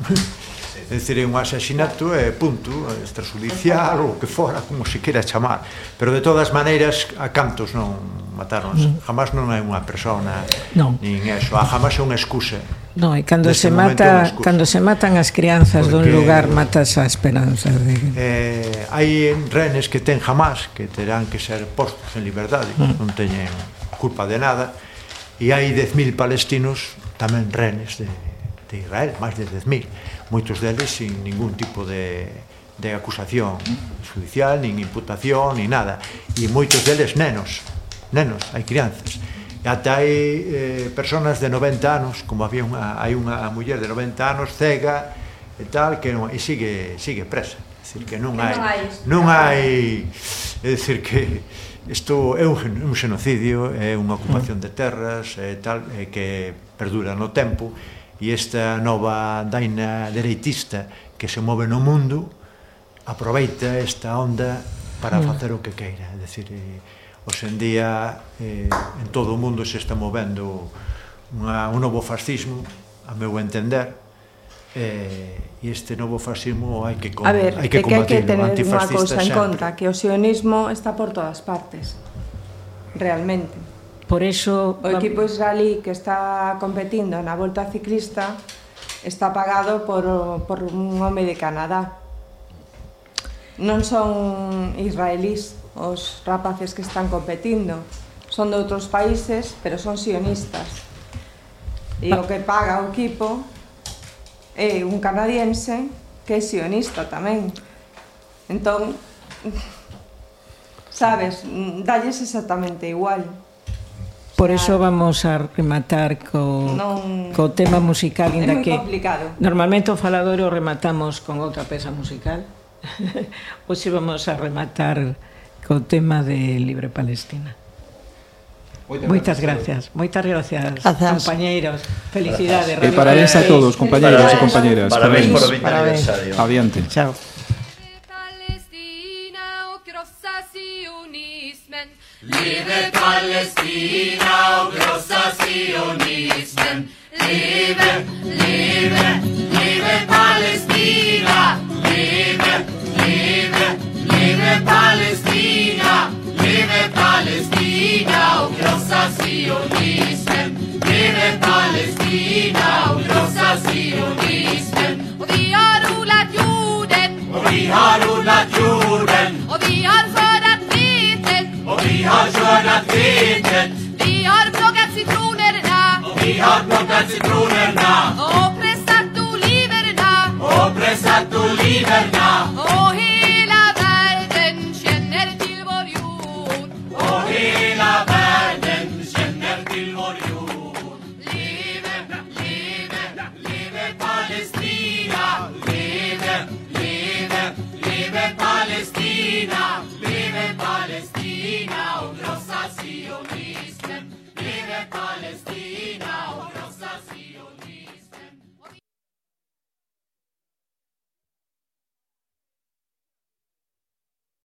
É dicir, é un asesinato é punto, extrajudicial ou que fora, como se queira chamar. Pero de todas maneiras, a cantos non mataron. Mm. Jamás non é unha persona, non. nin eso, a jamás é unha excusa. No, e cando Neste se mata, cando se matan as crianzas Porque, dun lugar matas a esperanza de Eh, hai renes que ten jamás que terán que ser postos en liberdade, mm. non teñen culpa de nada, e hai 10.000 palestinos tamén renes de de Israel, máis de 10.000, moitos deles sin ningún tipo de de acusación judicial, nin imputación, nin nada. E moitos deles nenos, nenos, hai crianzas. E ata hai eh, personas de 90 anos, como había unha, hai unha muller de 90 anos cega e tal, que non, e sigue, sigue presa. É Decir, que non hai, non hai, é dicir que isto é un, un xenocidio, é unha ocupación de terras e tal, é que perdura no tempo e esta nova daina dereitista que se move no mundo aproveita esta onda para mm. facer o que queira, é dicir, Hoxendía eh, en todo o mundo se está movendo unha, un novo fascismo, a meu entender, eh, e este novo fascismo hai que, a ver, hai que combatirlo. Que hai que tener unha cousa en conta, que o sionismo está por todas partes, realmente. Por eso... O equipo israelí que está competindo na volta ciclista está pagado por, por un home de Canadá. Non son israelís, os rapaces que están competindo. Son de outros países, pero son sionistas. E o que paga o equipo é un canadiense que é sionista tamén. Entón, [laughs] sabes, dalles exactamente igual. Por eso vamos a rematar co, non, co tema musical ainda que complicado. normalmente o faladoiro rematamos con outra peza musical. [laughs] Hoxe vamos a rematar co tema de Libre Palestina. Moitas gracias, moitas gracias, gracias. compañeiros. Felicidades. E parabéns a todos, compañeiros e compañeras. Parabéns, por o 20 aniversario. Adiante. Chao. Liebe Palästina, oh großer Zionismen. Liebe, liebe, liebe Palästina. Leve Palestina, leve Palestina och krossa sionismen. Leve Palestina och krossa sionismen. Och vi har odlat jorden. Och vi har odlat jorden. Och vi har skördat vetet. Och vi har skördat vetet. Vi har plockat citronerna. Och vi har plockat citronerna. Och pressat oliverna. Och pressat oliverna. Och Palestina, un glosacio mistem, vive Palestina.